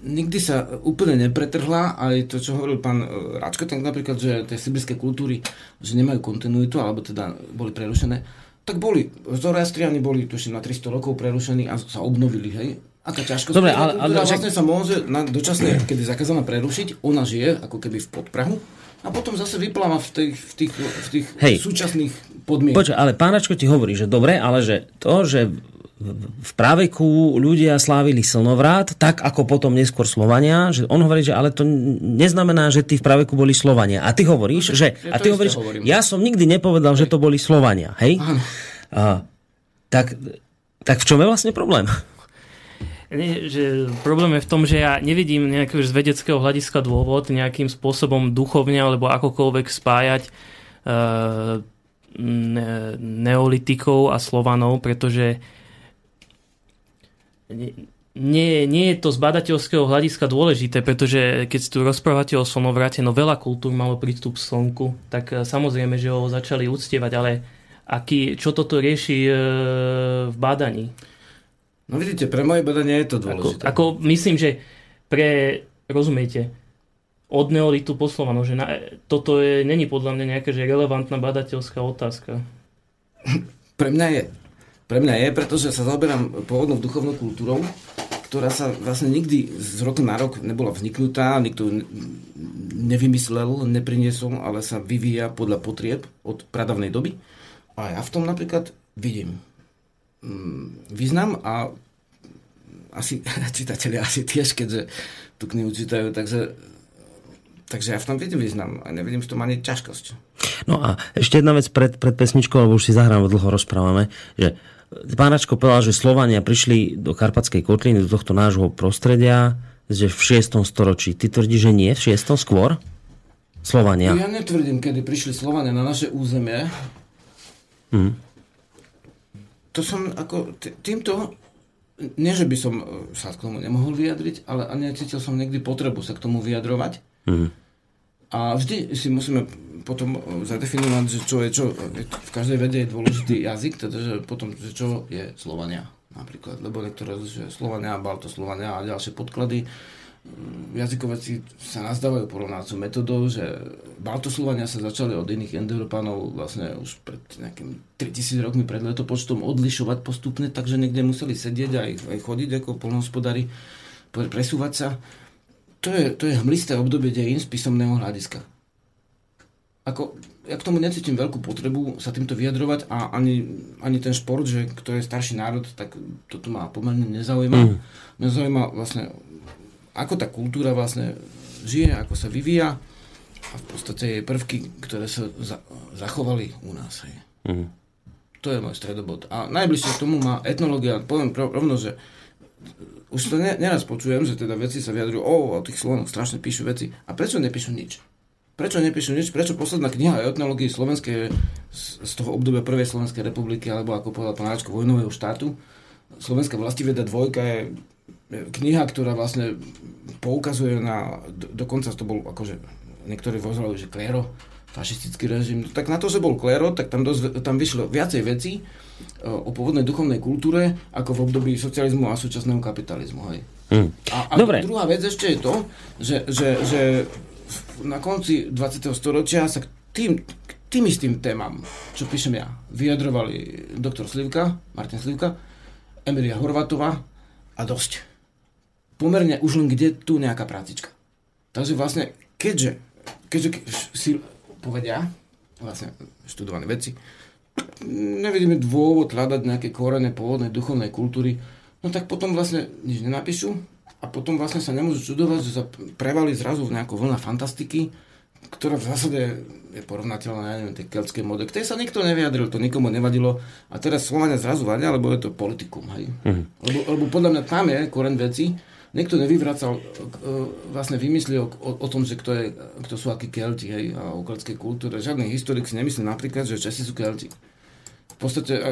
nikdy sa úplne nepretrhla aj to, čo hovoril pán e, Račko, tak napríklad, že tie sibirské kultúry, že nemajú kontinuitu, alebo teda boli prerušené, tak boli, Zoroastriani boli tuším na 300 rokov prerušení a sa obnovili, hej. Aká ťažkosť. Dobre, ale, ale, vlastne sa môže na dočasne, keď je zakázaná prerušiť, ona žije ako keby v podprahu a potom zase vypláva v tých, v tých, v tých Hej. súčasných podmienkach. Počkaj, ale pánačko ti hovorí, že dobre, ale že to, že v práveku ľudia slávili slnovrát, tak ako potom neskôr Slovania, že on hovorí, že ale to neznamená, že tí v práveku boli Slovania. A ty hovoríš, no, že... Ja a ty hovoríš, hovorím. ja som nikdy nepovedal, hej. že to boli Slovania, hej? A, tak, tak v čom je vlastne problém? Že problém je v tom, že ja nevidím nejakého z vedeckého hľadiska dôvod nejakým spôsobom duchovne alebo akokoľvek spájať uh, neolitikov a Slovanov, pretože nie, nie je to z badateľského hľadiska dôležité, pretože keď tu rozprávate o slnovrate, no veľa kultúr malo prístup k slnku, tak e, samozrejme, že ho začali uctievať, ale aký, čo toto rieši e, v bádaní? No vidíte, pre moje badanie je to dôležité. Ako, ako myslím, že pre, rozumiete, od neolitu po Slovanu, že na, toto je, není podľa mňa nejaká že relevantná badateľská otázka. pre mňa je. Pre mňa je, pretože sa zaoberám pôvodnou duchovnou kultúrou, ktorá sa vlastne nikdy z roku na rok nebola vzniknutá, nikto nevymyslel, nepriniesol, ale sa vyvíja podľa potrieb od pradavnej doby. A ja v tom napríklad vidím mm, význam a asi čitatelia asi tiež, keďže tú knihu čítajú, takže Takže ja v tom vidím význam a nevidím v tom ani ťažkosť. No a ešte jedna vec pred, pred pesničkou, lebo už si zahrám, dlho rozprávame, že Pán Račko povedal, že Slovania prišli do Karpatskej kotliny, do tohto nášho prostredia, že v 6. storočí. Ty tvrdíš, že nie, v 6. skôr? Slovania. Ja netvrdím, kedy prišli Slovania na naše územie. Hm. To som ako týmto, nie že by som e, sa k tomu nemohol vyjadriť, ale necítil som niekdy potrebu sa k tomu vyjadrovať. Hm. A vždy si musíme potom e, zadefinovať, že čo je čo. V každej vede je dôležitý jazyk, teda že potom, že čo je Slovania napríklad, lebo niektoré, že Slovania, Balto Slovania a ďalšie podklady mm, jazykovedci sa nazdávajú porovnávacou metodou, že Baltoslovania sa začali od iných Endoeurópanov vlastne už pred nejakým 3000 rokmi pred letopočtom odlišovať postupne, takže niekde museli sedieť aj, aj chodiť ako polnohospodári, presúvať sa. To je, to je hmlisté obdobie dejín z písomného hľadiska. Ako, ja k tomu necítim veľkú potrebu sa týmto vyjadrovať a ani, ani ten šport, že kto je starší národ, tak toto ma pomerne nezaujíma. Mm. Mňa zaujíma vlastne, ako tá kultúra vlastne žije, ako sa vyvíja a v podstate jej prvky, ktoré sa za, zachovali u nás. Hej. Mm. To je môj stredobod. A najbližšie k tomu má etnológia. Poviem rovno, že už to ne, neraz počujem, že teda veci sa vyjadrujú, o, o tých Slovenoch strašne píšu veci. A prečo nepíšu nič? Prečo nepíšu nič? Prečo posledná kniha o etnológii slovenskej z toho obdobia Prvej Slovenskej republiky, alebo ako povedal pán Ačko, vojnového štátu, Slovenská vlastiveda dvojka je kniha, ktorá vlastne poukazuje na, dokonca to bol akože, niektorí vozrali, že kléro, fašistický režim, tak na to, že bol kléro, tak tam, dosť, tam vyšlo viacej veci o pôvodnej duchovnej kultúre, ako v období socializmu a súčasného kapitalizmu. Hej. Mm. A, a Dobre. druhá vec ešte je to, že, že, že na konci 20. storočia sa k tým, k tým istým témam, čo píšem ja, vyjadrovali doktor Slivka, Martin Slivka, Emilia Horvatová a dosť. Pomerne už len kde tu nejaká prácička. Takže vlastne, keďže, keďže si povedia, vlastne študované veci, nevidíme dôvod hľadať nejaké korene pôvodnej duchovnej kultúry, no tak potom vlastne nič nenapíšu, a potom vlastne sa nemôžu čudovať, že sa prevali zrazu v nejakú vlna fantastiky, ktorá v zásade je porovnateľná, ja neviem, tej keltskej mode. K tej sa nikto nevyjadril, to nikomu nevadilo. A teraz Slovania zrazu vadia, lebo je to politikum, hej. Mm. Lebo, lebo podľa mňa tam je koren veci, niekto nevyvracal, e, vlastne vymyslel o, o, tom, že kto, je, kto sú akí Kelti, hej, a o keltskej kultúre. Žiadny historik si nemyslí napríklad, že Česi sú Kelti. V podstate, e,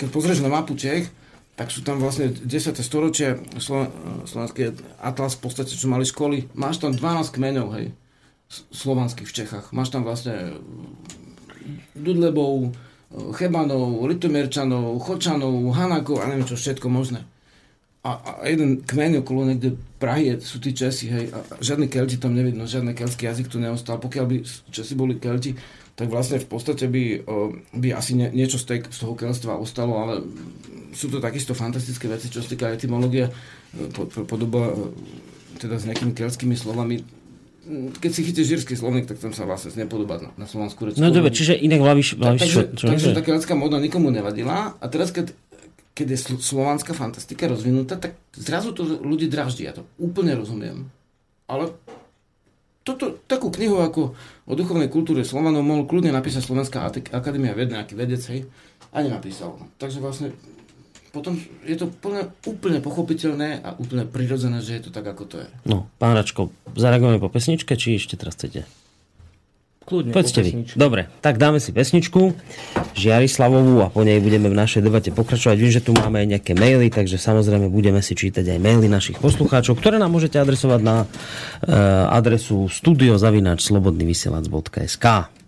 keď pozrieš na mapu Čech, tak sú tam vlastne 10. storočie slovenský atlas v podstate, čo mali školy. Máš tam 12 kmeňov, hej, slovanských v Čechách. Máš tam vlastne Dudlebov, Chebanov, Litomierčanov, Chočanov, Hanakov a neviem čo všetko možné. A, a jeden kmeň okolo niekde Prahy sú tí Česi, hej, a žiadny Kelti tam nevidno, žiadny keltský jazyk tu neostal. Pokiaľ by Česi boli Kelti, tak vlastne v podstate by, by asi nie, niečo z, tej, z toho kelstva ostalo, ale sú to takisto fantastické veci, čo sa týka etymológie, podoba teda s nejakými keltskými slovami. Keď si chytíš žírsky slovník, tak tam sa vlastne nepodobá na, na slovanskú reč. No dobre, čiže inak Laviš... Tak, takže, čo, čo takže tá keltská moda nikomu nevadila a teraz keď, keď je slovanská fantastika rozvinutá, tak zrazu to ľudí draždí. Ja to úplne rozumiem. Ale toto, takú knihu ako o duchovnej kultúre Slovanov mohol kľudne napísať Slovenská akadémia ved, nejaký vedec, hej, a nenapísal. Takže vlastne potom je to plne, úplne pochopiteľné a úplne prirodzené, že je to tak, ako to je. No, pán Račko, zareagujeme po pesničke, či ešte teraz chcete? Kľudne Poďte vy. Dobre, tak dáme si pesničku Žiarislavovú a po nej budeme v našej debate pokračovať. Viem, že tu máme aj nejaké maily, takže samozrejme budeme si čítať aj maily našich poslucháčov, ktoré nám môžete adresovať na uh, adresu studiozavinačslobodnyvysielac.sk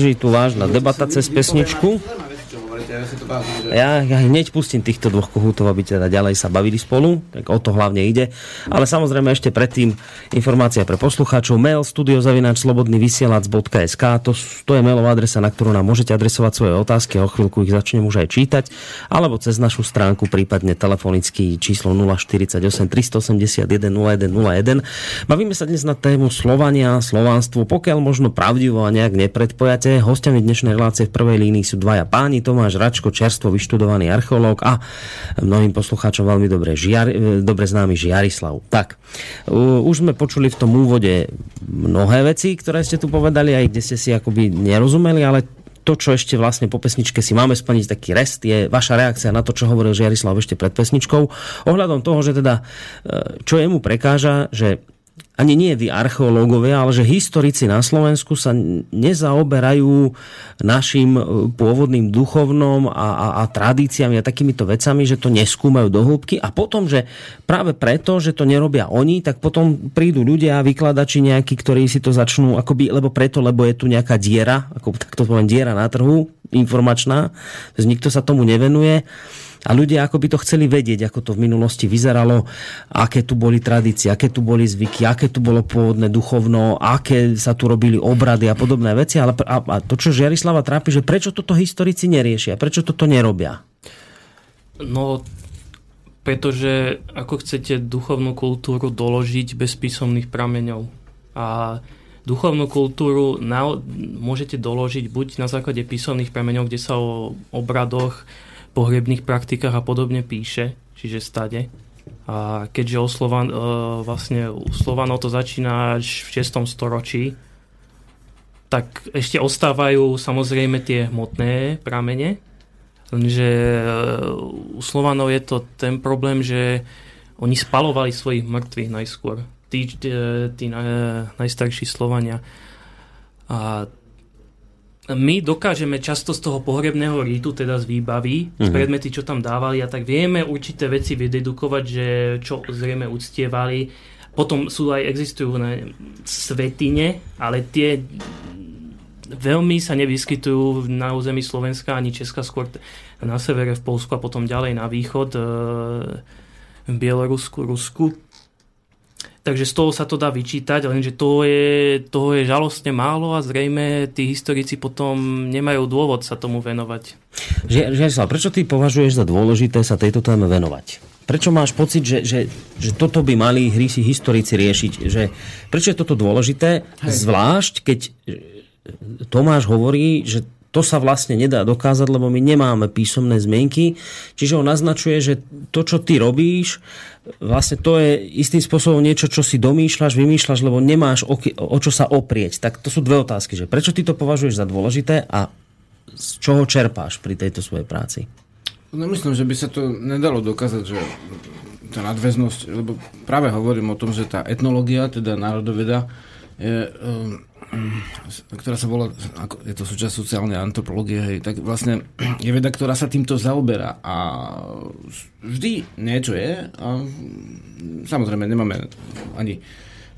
beží tu vážna debata cez pesničku. Ja, ja hneď pustím týchto dvoch kohútov, aby teda ďalej sa bavili spolu, tak o to hlavne ide. Ale samozrejme ešte predtým informácia pre poslucháčov. Mail studiozavinačslobodnyvysielac.sk to, to je mailová adresa, na ktorú nám môžete adresovať svoje otázky a o chvíľku ich začnem už aj čítať. Alebo cez našu stránku, prípadne telefonicky číslo 048 381 0101. Bavíme sa dnes na tému Slovania, Slovánstvo, pokiaľ možno pravdivo a nejak nepredpojate. Hostiami dnešnej relácie v prvej línii sú dvaja páni, Tomáš Račko, čerstvo vyštudovaný archeológ a mnohým poslucháčom veľmi dobre, žiar, dobre známy Žiarislav. Tak, už sme počuli v tom úvode mnohé veci, ktoré ste tu povedali, aj kde ste si akoby nerozumeli, ale to, čo ešte vlastne po pesničke si máme splniť taký rest, je vaša reakcia na to, čo hovoril Žiarislav ešte pred pesničkou. Ohľadom toho, že teda, e, čo jemu prekáža, že ani nie vy archeológovia, ale že historici na Slovensku sa nezaoberajú našim e, pôvodným duchovnom a, a, a tradíciami a takýmito vecami, že to neskúmajú do hĺbky. A potom, že práve preto, že to nerobia oni, tak potom prídu ľudia, vykladači nejakí, ktorí si to začnú, akoby, lebo preto, lebo je tu nejaká diera, ako tak to poviem, diera na trhu, informačná, nikto sa tomu nevenuje A ľudia ako by to chceli vedieť, ako to v minulosti vyzeralo, aké tu boli tradície, aké tu boli zvyky, aké tu bolo pôvodné duchovno, aké sa tu robili obrady a podobné veci. Ale, a, a to, čo Žiarislava trápi, že prečo toto historici neriešia, prečo toto nerobia? No, pretože ako chcete duchovnú kultúru doložiť bez písomných prameňov. A duchovnú kultúru na, môžete doložiť buď na základe písomných prameňov, kde sa o obradoch, pohrebných praktikách a podobne píše, čiže stade. A keďže o Slovan, e, vlastne u to začína až v 6. storočí, tak ešte ostávajú samozrejme tie hmotné pramene, Lenže e, u Slovanov je to ten problém, že oni spalovali svojich mŕtvych najskôr. Tí, e, tí najstarší Slovania. A my dokážeme často z toho pohrebného rítu, teda z výbavy, mm-hmm. z mhm. predmety, čo tam dávali a tak vieme určité veci vydedukovať, že čo zrejme uctievali. Potom sú aj existujú ne, svetine, ale tie veľmi sa nevyskytujú na území Slovenska ani Česka, skôr na severe v Polsku a potom ďalej na východ e, v Bielorusku, Rusku. Takže z toho sa to dá vyčítať, lenže toho je, toho je žalostne málo a zrejme tí historici potom nemajú dôvod sa tomu venovať. Žiarislav, prečo ty považuješ za dôležité sa tejto téme venovať? Prečo máš pocit, že, že, že toto by mali hry si historici riešiť? Že, prečo je toto dôležité? Hej. Zvlášť, keď Tomáš hovorí, že to sa vlastne nedá dokázať, lebo my nemáme písomné zmienky. Čiže on naznačuje, že to, čo ty robíš, vlastne to je istým spôsobom niečo, čo si domýšľaš, vymýšľaš, lebo nemáš o, o čo sa oprieť. Tak to sú dve otázky. Že prečo ty to považuješ za dôležité a z čoho čerpáš pri tejto svojej práci? No myslím, že by sa to nedalo dokázať, že tá nadväznosť, lebo práve hovorím o tom, že tá etnológia, teda národoveda, je, um, ktorá sa volá, ako je to súčasť sociálnej antropológie, hej, tak vlastne je veda, ktorá sa týmto zaoberá a vždy niečo je a samozrejme nemáme ani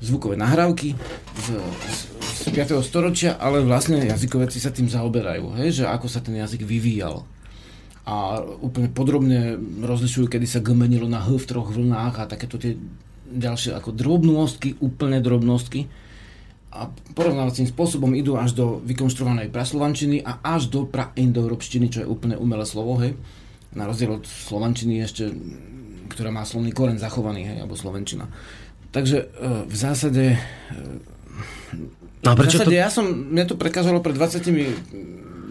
zvukové nahrávky z, z, z 5. storočia, ale vlastne jazykovedci sa tým zaoberajú, hej, že ako sa ten jazyk vyvíjal a úplne podrobne rozlišujú, kedy sa G na H v troch vlnách a takéto tie ďalšie ako drobnostky, úplne drobnostky a porovnávacím spôsobom idú až do vykonštruovanej praslovančiny a až do praindoeurópštiny, čo je úplne umelé slovo, hej. Na rozdiel od slovančiny ešte, ktorá má slovný koren zachovaný, hej, alebo slovenčina. Takže e, v zásade... E, no, prečo v zásade to... ja som, mne to prekázalo pred 20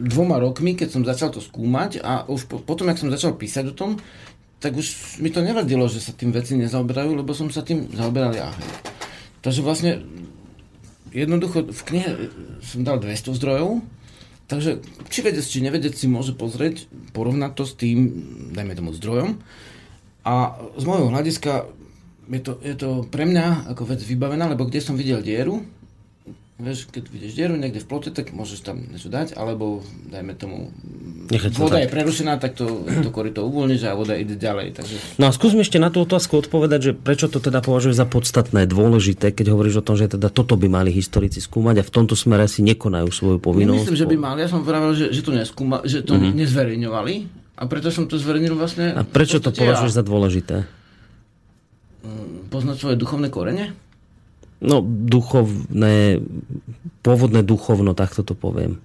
dvoma rokmi, keď som začal to skúmať a už po, potom, jak som začal písať o tom, tak už mi to nevadilo, že sa tým veci nezaoberajú, lebo som sa tým zaoberal ja. Hej. Takže vlastne jednoducho v knihe som dal 200 zdrojov, takže či vedec, či nevedec si môže pozrieť, porovnať to s tým, dajme tomu zdrojom. A z môjho hľadiska je to, je to pre mňa ako vec vybavená, lebo kde som videl dieru, Vieš, keď vidíš dieru niekde v plote, tak môžeš tam niečo dať, alebo dajme tomu, Nechať voda je prerušená, tak to, to korito uvoľníš a voda ide ďalej. Takže... No a skúsme ešte na tú otázku odpovedať, že prečo to teda považuje za podstatné, dôležité, keď hovoríš o tom, že teda toto by mali historici skúmať a v tomto smere si nekonajú svoju povinnosť. Myslím, že by mali. Ja som vravel, že, že to neskúma, že to mm-hmm. nezverejňovali a preto som to zverejnil vlastne. A prečo to považuješ ja. za dôležité? Mm, poznať svoje duchovné korene? No, duchovné, pôvodné duchovno, takto to poviem.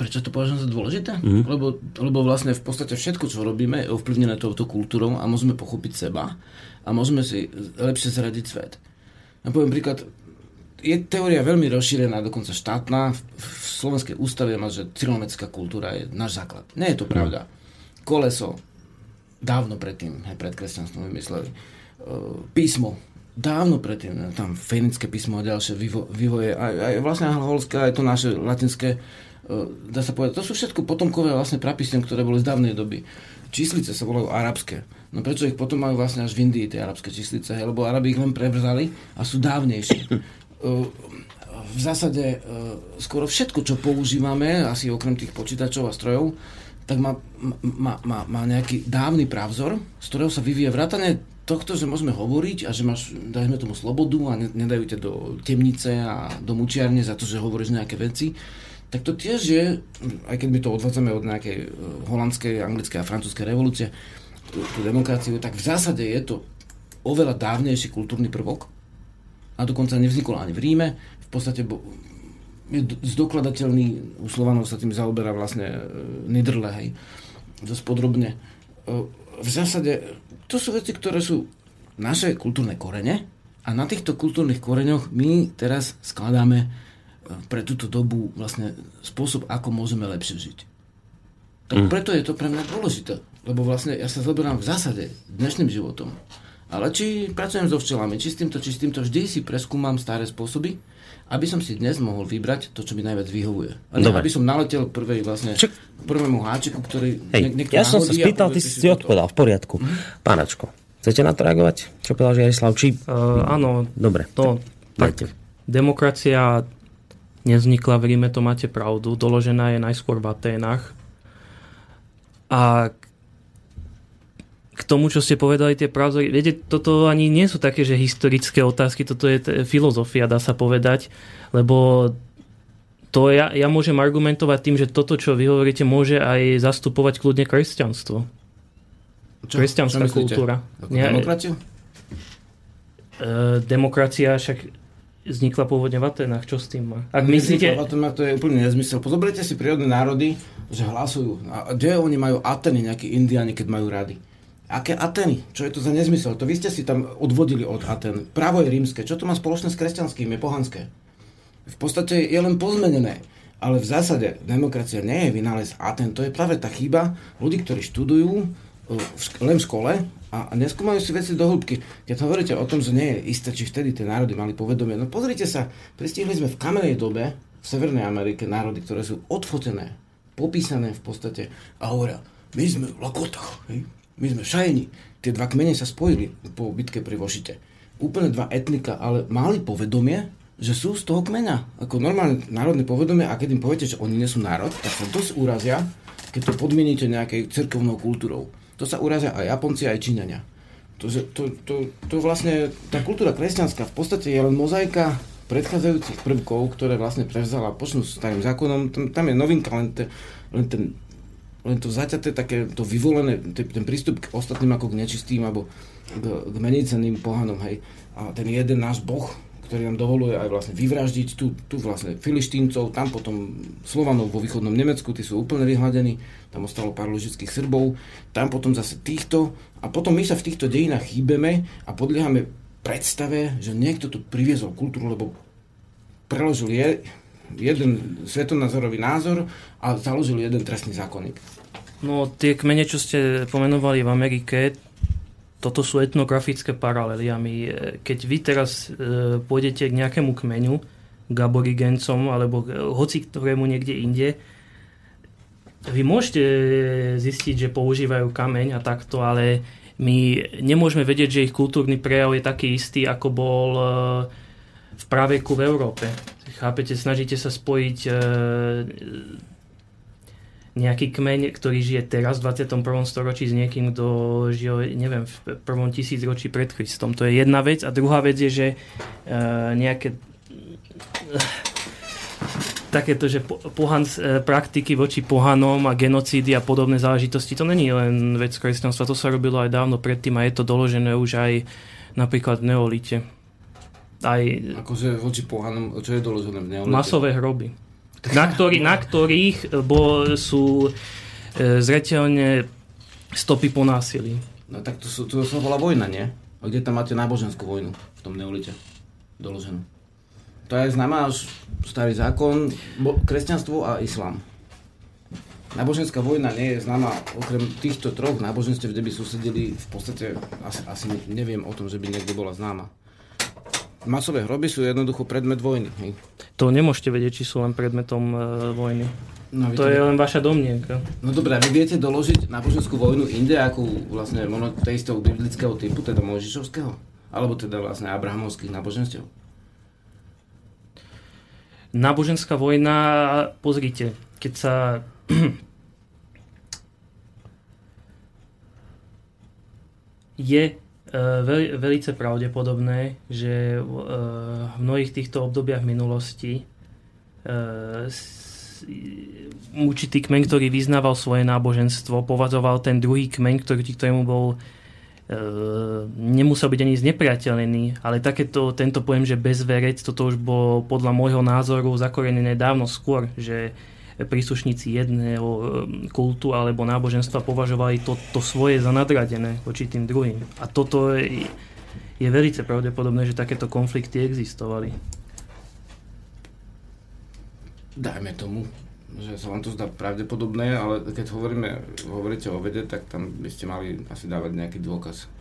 Prečo to považujem za dôležité? Mm. Lebo, lebo vlastne v podstate všetko, čo robíme, je ovplyvnené touto kultúrou a môžeme pochopiť seba a môžeme si lepšie zradiť svet. Ja poviem príklad, je teória veľmi rozšírená, dokonca štátna. V, v Slovenskej ústave má, že cyrilomecká kultúra je náš základ. Nie je to pravda. Koleso, dávno predtým, aj pred kresťanstvom vymysleli. Písmo, dávno predtým, tam fenické písmo a ďalšie vývo, vývoje, aj, aj vlastne angloholské, aj to naše latinské, uh, dá sa povedať, to sú všetko potomkové vlastne prapisy, ktoré boli z dávnej doby. Číslice sa volajú arabské. No prečo ich potom majú vlastne až v Indii, tie arabské číslice, hej? lebo Arabi ich len prevzali a sú dávnejšie. Uh, v zásade uh, skoro všetko, čo používame, asi okrem tých počítačov a strojov, tak má, má, má, má nejaký dávny právzor, z ktorého sa vyvíja vrátane tohto, že môžeme hovoriť a že máš, dajme tomu slobodu a nedajú ťa do temnice a do mučiarne za to, že hovoríš nejaké veci, tak to tiež je, aj keď my to odvádzame od nejakej e, holandskej, anglickej a francúzskej revolúcie, tú, tú demokraciu, tak v zásade je to oveľa dávnejší kultúrny prvok a dokonca nevznikol ani v Ríme. V podstate bo, je zdokladateľný, u Slovanov sa tým zaoberá vlastne e, Nidrle, hej, dosť podrobne. E, v zásade to sú veci, ktoré sú naše kultúrne korene a na týchto kultúrnych koreňoch my teraz skladáme e, pre túto dobu vlastne spôsob, ako môžeme lepšie žiť. Tak mm. preto je to pre mňa dôležité, lebo vlastne ja sa zoberám v zásade dnešným životom. Ale či pracujem so včelami, či s týmto, či s týmto, vždy si preskúmam staré spôsoby, aby som si dnes mohol vybrať to, čo mi najviac vyhovuje. A ne, aby som naletel prvej vlastne, Čak... prvému háčiku, ktorý Hej, niekto Ja som sa spýtal, ty si si odpovedal, v poriadku. Mm-hmm. Pánačko, chcete na to reagovať? Čo povedal Žiarislav? Či... Uh, áno. Dobre. To, tak, demokracia nevznikla v Ríme, to máte pravdu. Doložená je najskôr v Aténach. A k tomu, čo ste povedali, tie pravzory, viete, toto ani nie sú také, že historické otázky, toto je t- filozofia, dá sa povedať, lebo to ja, ja môžem argumentovať tým, že toto, čo vy hovoríte, môže aj zastupovať kľudne kresťanstvo. Čo? Kresťanská čo kultúra. Nie, demokraciu? E, demokracia však vznikla pôvodne v Atenách. Čo s tým má? Ak myslíte... V Atenách to je úplne nezmysel. Pozoberte si prírodné národy, že hlasujú. A kde oni majú Ateny, nejakí indiani, keď majú rady? Aké Ateny? Čo je to za nezmysel? To vy ste si tam odvodili od Aten. Právo je rímske. Čo to má spoločné s kresťanským? Je pohanské. V podstate je len pozmenené. Ale v zásade demokracia nie je vynález Aten. To je práve tá chyba ľudí, ktorí študujú e, len v škole a neskúmajú si veci do hĺbky. Keď hovoríte o tom, že nie je isté, či vtedy tie národy mali povedomie, no pozrite sa, pristihli sme v kamenej dobe v Severnej Amerike národy, ktoré sú odfotené, popísané v podstate a hovoria, my sme v Lakotách, hej? My sme šajni. Tie dva kmene sa spojili po bitke pri Vošite. Úplne dva etnika, ale mali povedomie, že sú z toho kmeňa. Ako normálne národné povedomie a keď im poviete, že oni nie sú národ, tak sa dosť úrazia, keď to podmieníte nejakej cirkovnou kultúrou. To sa urazia aj Japonci, aj Číňania. To, to, to, to vlastne, tá kultúra kresťanská v podstate je len mozaika predchádzajúcich prvkov, ktoré vlastne prevzala počnú starým zákonom. Tam, tam je novinka len, te, len ten len to zaťaté, také to vyvolené, ten prístup k ostatným ako k nečistým alebo k, k menej pohanom, hej. A ten jeden náš boh, ktorý nám dovoluje aj vlastne vyvraždiť tu, tu vlastne filištíncov, tam potom Slovanov vo východnom Nemecku, tí sú úplne vyhľadení, tam ostalo pár ložických Srbov, tam potom zase týchto a potom my sa v týchto dejinách chýbeme a podliehame predstave, že niekto tu priviezol kultúru, lebo preložil je, jeden svetonázorový názor a založil jeden trestný zákonník. No tie kmene, čo ste pomenovali v Amerike, toto sú etnografické paralely a my, e, keď vy teraz e, pôjdete k nejakému kmeňu, k aborigencom alebo k, hoci ktorému niekde inde, vy môžete zistiť, že používajú kameň a takto, ale my nemôžeme vedieť, že ich kultúrny prejav je taký istý, ako bol e, v praveku v Európe. Chápete, snažíte sa spojiť e, nejaký kmeň, ktorý žije teraz v 21. storočí s niekým, kto žije, neviem, v prvom tisícročí pred Kristom. To je jedna vec. A druhá vec je, že e, nejaké takéto, že pohan, e, praktiky voči pohanom a genocídy a podobné záležitosti, to není len vec kresťanstva, to sa robilo aj dávno predtým a je to doložené už aj napríklad v neolite aj... Akože voči pohanom, čo je doložené v neolite? Masové hroby. Na, ktorý, na ktorých bo, sú e, zreteľne stopy po násilí. No tak to, sú, to sa volá vojna, nie? A kde tam máte náboženskú vojnu v tom neolite doloženú? To je známa starý zákon, bo, kresťanstvo a islám. Náboženská vojna nie je známa okrem týchto troch náboženstiev, kde by susedili v podstate, asi, asi neviem o tom, že by niekde bola známa masové hroby sú jednoducho predmet vojny. Hej. To nemôžete vedieť, či sú len predmetom e, vojny. No, to, to je len vaša domnienka. No dobré, vy viete doložiť náboženskú vojnu inde ako vlastne monoteistov biblického typu, teda Mojžišovského? Alebo teda vlastne abrahamovských náboženstiev? Náboženská vojna, pozrite, keď sa je veľ, velice pravdepodobné, že eh, v mnohých týchto obdobiach minulosti eh, určitý kmeň, ktorý vyznával svoje náboženstvo, považoval ten druhý kmeň, ktorý ktorému bol nemusel byť ani znepriateľený, ale takéto, tento pojem, že bezverec, toto už bolo podľa môjho názoru zakorenené dávno skôr, že príslušníci jedného e, kultu alebo náboženstva považovali to, to svoje za nadradené voči tým druhým. A toto je, je veľmi pravdepodobné, že takéto konflikty existovali. Dajme tomu, že sa vám to zdá pravdepodobné, ale keď hovoríme, hovoríte o vede, tak tam by ste mali asi dávať nejaký dôkaz.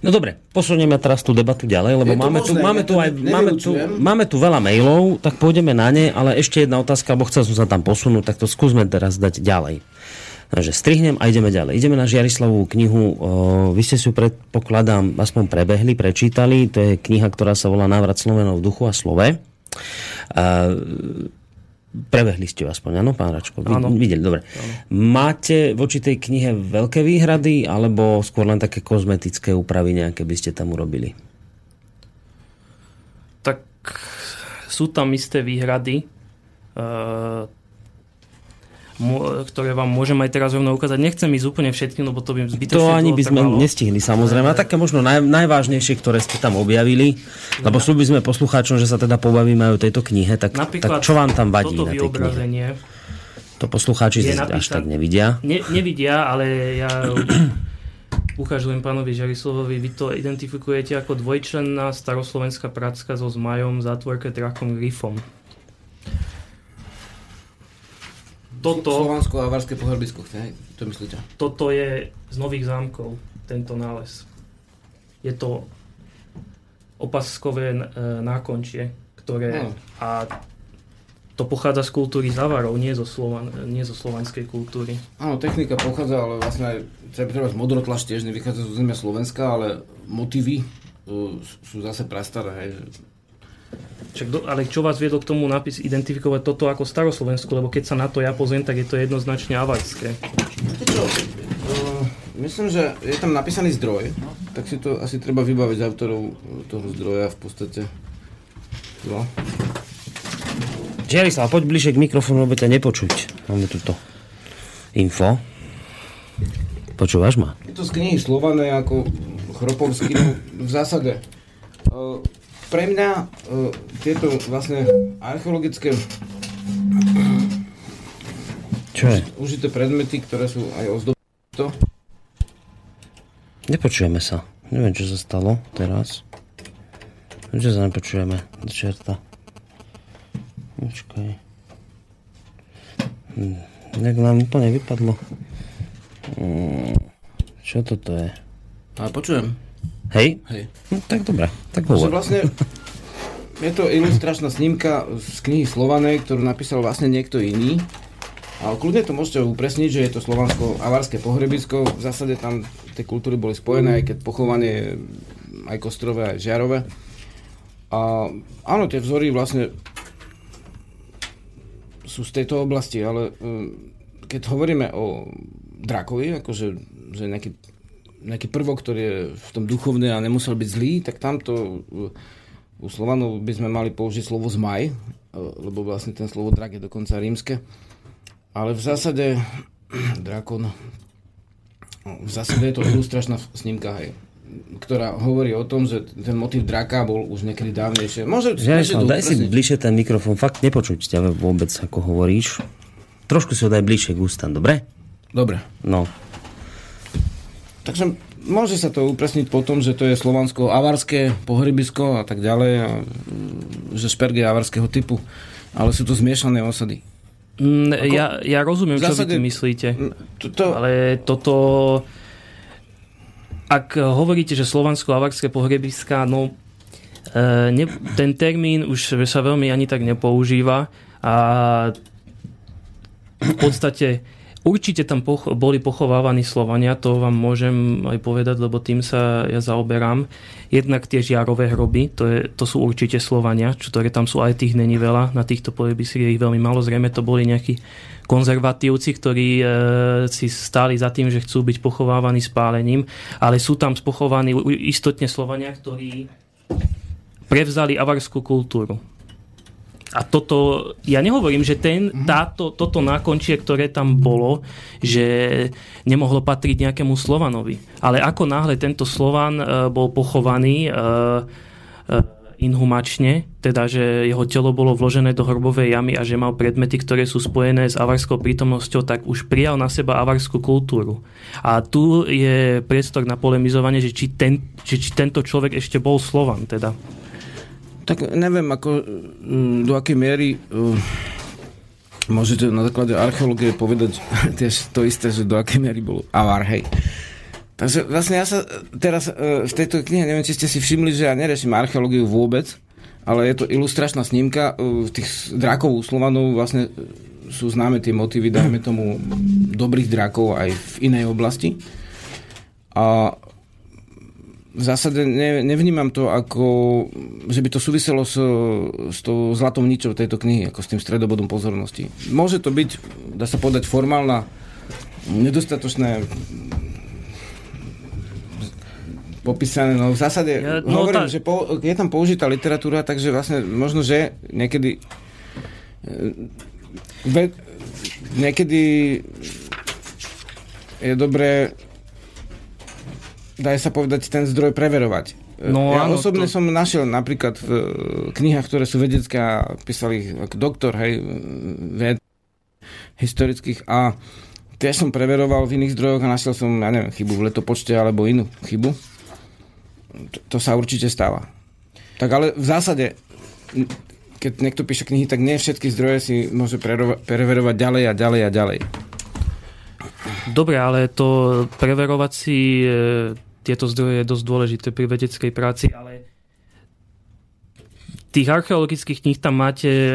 No dobre, posunieme teraz tú debatu ďalej, lebo máme, tu, možné, máme, ja tu aj, máme, tu, máme tu veľa mailov, tak pôjdeme na ne, ale ešte jedna otázka, lebo chcel som sa tam posunúť, tak to skúsme teraz dať ďalej. Takže strihnem a ideme ďalej. Ideme na Žiarislavú knihu. O, vy ste si ju predpokladám aspoň prebehli, prečítali. To je kniha, ktorá sa volá Návrat Slovenov v duchu a slove. A, prebehli ste aspoň, áno, pán Račko? Vy, Áno. Videli, dobre. Máte voči tej knihe veľké výhrady, alebo skôr len také kozmetické úpravy nejaké by ste tam urobili? Tak sú tam isté výhrady, e, ktoré vám môžem aj teraz rovno ukázať. Nechcem ísť úplne všetkým, lebo to by zbytočne To ani by sme trvalo. nestihli, samozrejme. A také možno naj, najvážnejšie, ktoré ste tam objavili. Lebo slúbili sme poslucháčom, že sa teda pobavíme aj o tejto knihe. Tak, tak Napríklad čo vám tam vadí na tej knihe? To poslucháči je až tak nevidia. Ne, nevidia, ale ja ukážujem pánovi Žarislovovi, vy to identifikujete ako dvojčlenná staroslovenská pracka so zmajom, zátvorke, drakom, grifom. Toto, Slovansko a Varské pohrbisko? To myslíte? toto je z Nových zámkov, tento nález. Je to opaskové e, nákončie, ktoré... Áno. A to pochádza z kultúry Zavarov, nie zo, Slovan, nie zo slovanskej kultúry. Áno, technika pochádza, ale vlastne aj treba z modrotlač tiež nevychádza zo zemia Slovenska, ale motivy uh, sú zase prastaré, hej. Čak do, ale čo vás viedlo k tomu napis identifikovať toto ako staroslovensko, lebo keď sa na to ja pozriem, tak je to jednoznačne čo? Uh, myslím, že je tam napísaný zdroj, tak si to asi treba vybaviť autorov uh, toho zdroja v podstate. No. Žiarislav, poď bližšie k mikrofónu, lebo ťa nepočuť. Máme tuto info. Počúvaš ma? Je to z knihy Slované ako Chropovský, no v zásade. Pre mňa uh, tieto vlastne archeologické Čo je? užité predmety, ktoré sú aj ozdobené, to, Nepočujeme sa. Neviem, čo sa stalo teraz. Čo sa nepočujeme? Do čerta. Počkaj. Hm, nejak nám úplne vypadlo. Hm, Čo toto je? ale počujem. Hej? Hej. Hm, tak dobre, tak hovor. vlastne je to ilustračná snímka z knihy Slovanej, ktorú napísal vlastne niekto iný. Ale kľudne to môžete upresniť, že je to slovansko-avarské pohrebisko. V zásade tam tie kultúry boli spojené, aj keď pochovanie aj kostrové, aj žiarové. A áno, tie vzory vlastne sú z tejto oblasti, ale um, keď hovoríme o drakovi, akože že nejaký, nejaký prvok, ktorý je v tom duchovné a nemusel byť zlý, tak tamto u Slovanov by sme mali použiť slovo zmaj, uh, lebo vlastne ten slovo drak je dokonca rímske. Ale v zásade drakon v zásade je to ilustračná snímka, hej, ktorá hovorí o tom, že ten motiv draka bol už niekedy dávnejšie. Môže, to daj si bližšie ten mikrofón. Fakt nepočuť ťa vôbec, ako hovoríš. Trošku si ho daj bližšie k ústam, dobre? Dobre. No. Takže môže sa to upresniť potom, že to je slovansko-avarské pohrebisko a tak ďalej, a, mm, že šperk je avarského typu, ale sú to zmiešané osady. Mm, ja, ja rozumiem, v čo zásade- vy tým myslíte. Mm, To, Ale toto... Ak hovoríte, že slovansko-avarské pohrebiská, no e, ne, ten termín už sa veľmi ani tak nepoužíva a v podstate určite tam poch- boli pochovávaní Slovania, to vám môžem aj povedať, lebo tým sa ja zaoberám. Jednak tie žiarové hroby, to, je, to sú určite Slovania, čo ktoré tam sú, aj tých není veľa, na týchto pohrebisiach je ich veľmi málo, zrejme to boli nejakí konzervatívci, ktorí e, si stáli za tým, že chcú byť pochovávaní spálením, ale sú tam pochovaní istotne Slovania, ktorí prevzali avarskú kultúru. A toto, ja nehovorím, že ten, táto, toto nákončie, ktoré tam bolo, že nemohlo patriť nejakému Slovanovi. Ale ako náhle tento Slovan uh, bol pochovaný uh, uh, inhumačne, teda že jeho telo bolo vložené do hrobovej jamy a že mal predmety, ktoré sú spojené s avarskou prítomnosťou, tak už prijal na seba avarskú kultúru. A tu je priestor na polemizovanie, že či, ten, že či tento človek ešte bol Slovan. Teda. Tak neviem, ako, mm, do akej miery uh, môžete na základe archeológie povedať tiež to isté, že do akej miery bol avar, hej. Takže vlastne ja sa teraz uh, v tejto knihe, neviem, či ste si všimli, že ja nereším archeológiu vôbec, ale je to ilustračná snímka uh, tých drákov u Slovanov vlastne sú známe tie motívy, dajme tomu, dobrých drákov aj v inej oblasti. A v zásade ne, nevnímam to ako, že by to súviselo s, s tou zlatou ničou tejto knihy, ako s tým stredobodom pozornosti. Môže to byť, dá sa povedať, formálna nedostatočné popísané, no v zásade ja, no, hovorím, tá... že po, je tam použitá literatúra, takže vlastne možno, že niekedy e, ve, niekedy je dobré dá sa povedať ten zdroj preverovať. No, ja áno, osobne to... som našiel napríklad v knihách, ktoré sú vedecké a písali ako doktor, hej, ved historických a tiež som preveroval v iných zdrojoch a našiel som, ja neviem, chybu v letopočte alebo inú chybu to, to sa určite stáva. Tak ale v zásade, keď niekto píše knihy, tak nie všetky zdroje si môže preverovať ďalej a ďalej a ďalej. Dobre, ale to preverovať si e, tieto zdroje je dosť dôležité pri vedeckej práci, ale tých archeologických kníh tam máte e,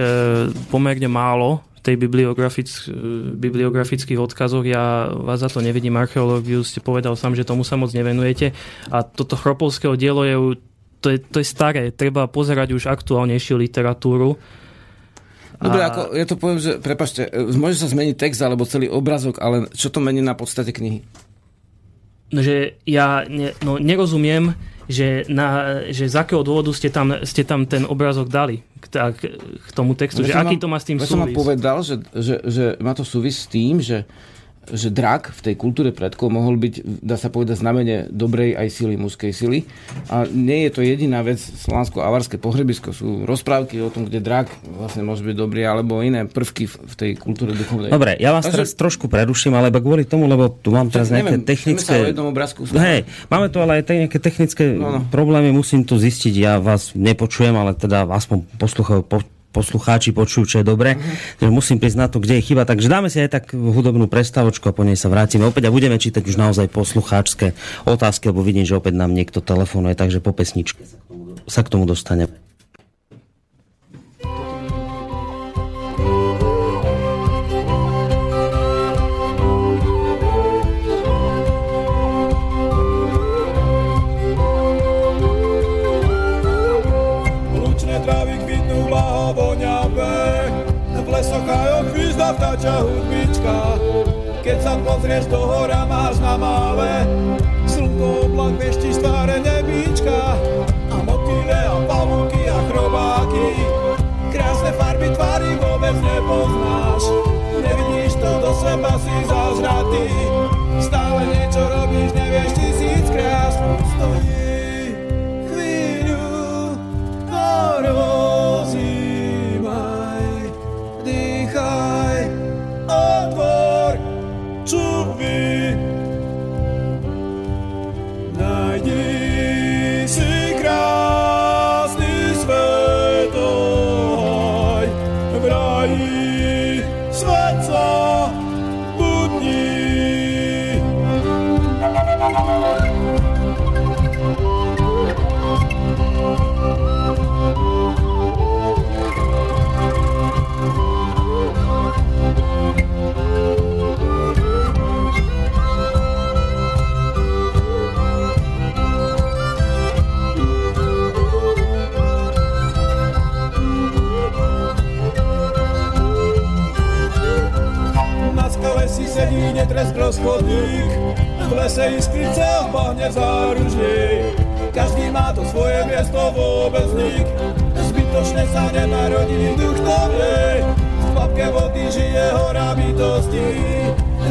pomerne málo v tej bibliografic, e, bibliografických odkazoch. Ja vás za to nevidím archeológiu, ste povedal sám, že tomu sa moc nevenujete. A toto chropovského dielo je, to je, to je staré. Treba pozerať už aktuálnejšiu literatúru. Dobre, a... ako ja to poviem, že prepašte, môže sa zmeniť text alebo celý obrazok, ale čo to mení na podstate knihy? Že ja ne, no, nerozumiem, že, na, že z akého dôvodu ste tam, ste tam ten obrázok dali k, k, k tomu textu, ja že aký mám, to má s tým súvis. Ja som vám povedal, že, že, že má to súvis s tým, že že drak v tej kultúre predkov mohol byť, dá sa povedať, znamenie dobrej aj sily, mužskej sily. A nie je to jediná vec, slánsko-avarské pohrebisko sú rozprávky o tom, kde drak vlastne môže byť dobrý, alebo iné prvky v tej kultúre duchovnej. Dobre, ja vás Takže... teraz trošku preruším, ale kvôli tomu, lebo tu mám teraz nejaké neviem, technické... Hej, máme tu ale aj nejaké technické no, no. problémy, musím to zistiť, ja vás nepočujem, ale teda aspoň posluchajú, po, poslucháči počujú, čo je dobre. Uh-huh. musím prísť na to, kde je chyba. Takže dáme si aj tak hudobnú prestavočku a po nej sa vrátime opäť a budeme čítať už naozaj poslucháčské otázky, lebo vidím, že opäť nám niekto telefonuje, takže po pesničke sa k tomu dostane. Sa pozrieš do hora, máš na mále slnko, oblak, vešti, staré nebíčka a motýle a pavúky a chrobáky. Krásne farby tvary vôbec nepoznáš, nevidíš to do seba, si zažratý. Netresklo schodník, v lese iskrice v bahne záružník. Každý má to svoje miesto, vôbec nik, zbyt zbytočne sa nenarodí duch novej. V papke vody žije hora bytosti,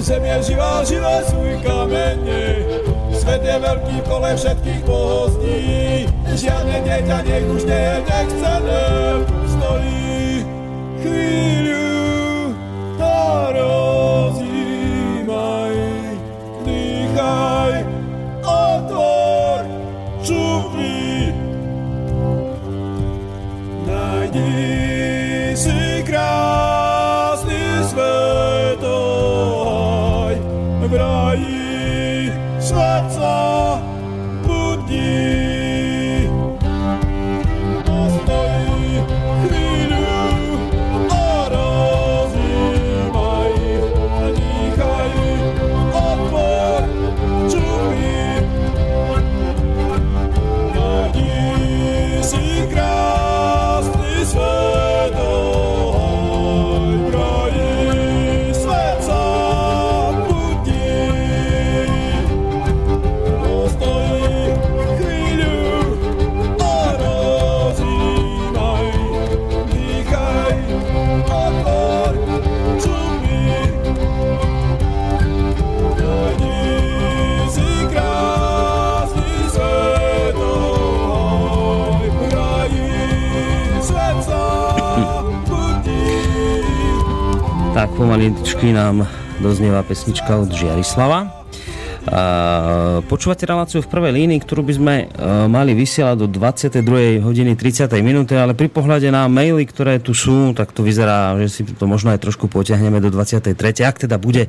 Zem je živá, živá svůj kamene. Svet je veľký kole všetkých bohostí, Žiadne dieťa nech už nie je nechcené. Stojí chvíľu, pomaličky nám doznieva pesnička od Žiarislava. Počúvate reláciu v prvej línii, ktorú by sme e, mali vysielať do 22. hodiny 30. minúty, ale pri pohľade na maily, ktoré tu sú, tak to vyzerá, že si to možno aj trošku potiahneme do 23. Ak teda bude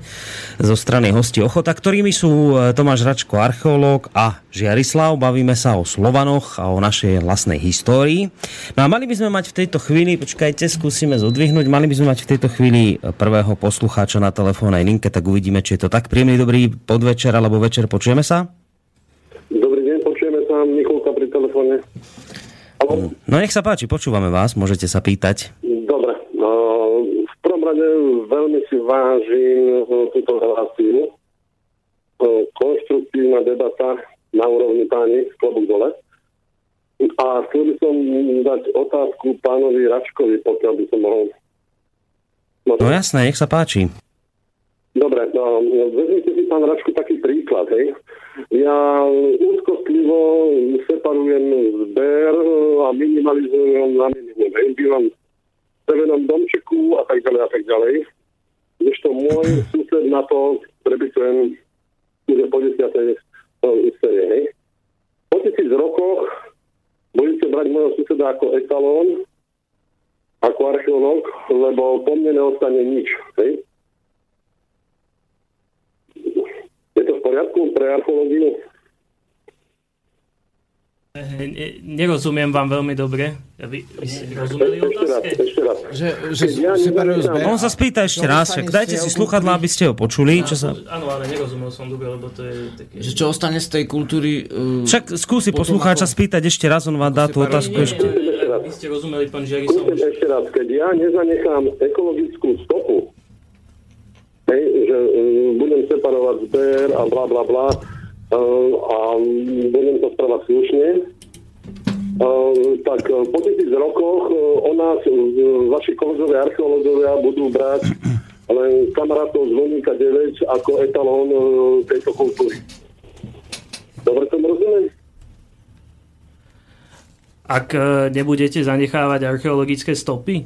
zo strany hosti ochota, ktorými sú e, Tomáš Račko, archeológ a Žiarislav. Bavíme sa o Slovanoch a o našej vlastnej histórii. No a mali by sme mať v tejto chvíli, počkajte, skúsime zodvihnúť, mali by sme mať v tejto chvíli prvého poslucháča na telefónnej linke, tak uvidíme, či je to tak. Príjemný dobrý podvečer alebo večer, počujeme sa? Dobrý deň, počujeme sa, Nikolka pri telefóne. No nech sa páči, počúvame vás, môžete sa pýtať. Dobre, no, v prvom rade veľmi si vážim eh, túto reláciu. Eh, Konštruktívna debata na úrovni páni, klobúk dole. A chcel by som dať otázku pánovi Račkovi, pokiaľ by som mohol. No jasné, nech sa páči. Dobre, no, vezmite si pán Račku taký príklad, hej. Ja úzkostlivo separujem zber a minimalizujem na minimum, hej. Bývam v drevenom domčeku a tak ďalej a tak ďalej. Kdežto môj sused na to prebytujem už po desiatej série, hej. Po tisíc rokoch budete brať môjho suseda ako etalón, ako archeológ, lebo po mne neostane nič, hej. Je to v poriadku pre archeológiu? Eh, ne- Nerozumiem vám veľmi dobre. Vy, vy ste rozumeli Ešte raz, otázke? ešte raz. Že, že ja. On sa spýta ešte raz, však dajte si sluchadla, aby ste ho počuli. Čo sa... Áno, ale nerozumel som dobre, lebo to je také... Že čo ostane z tej kultúry... Uh, Však skúsi poslucháča ako- spýtať ešte raz, on vám dá tú otázku Nie, nie, ešte. nie, nie, Vy ste rozumeli, pán Žiari, ešte raz, keď ja nezanechám ekologickú stopu, hej, že uh, budem separovať zber a bla bla bla uh, a budem to správať slušne, uh, tak uh, po tisíc rokoch uh, o nás uh, vaši kolegovia archeológovia budú brať len kamarátov z Voníka 9 ako etalón tejto kultúry. Dobre tomu rozumiem? Ak e, nebudete zanechávať archeologické stopy?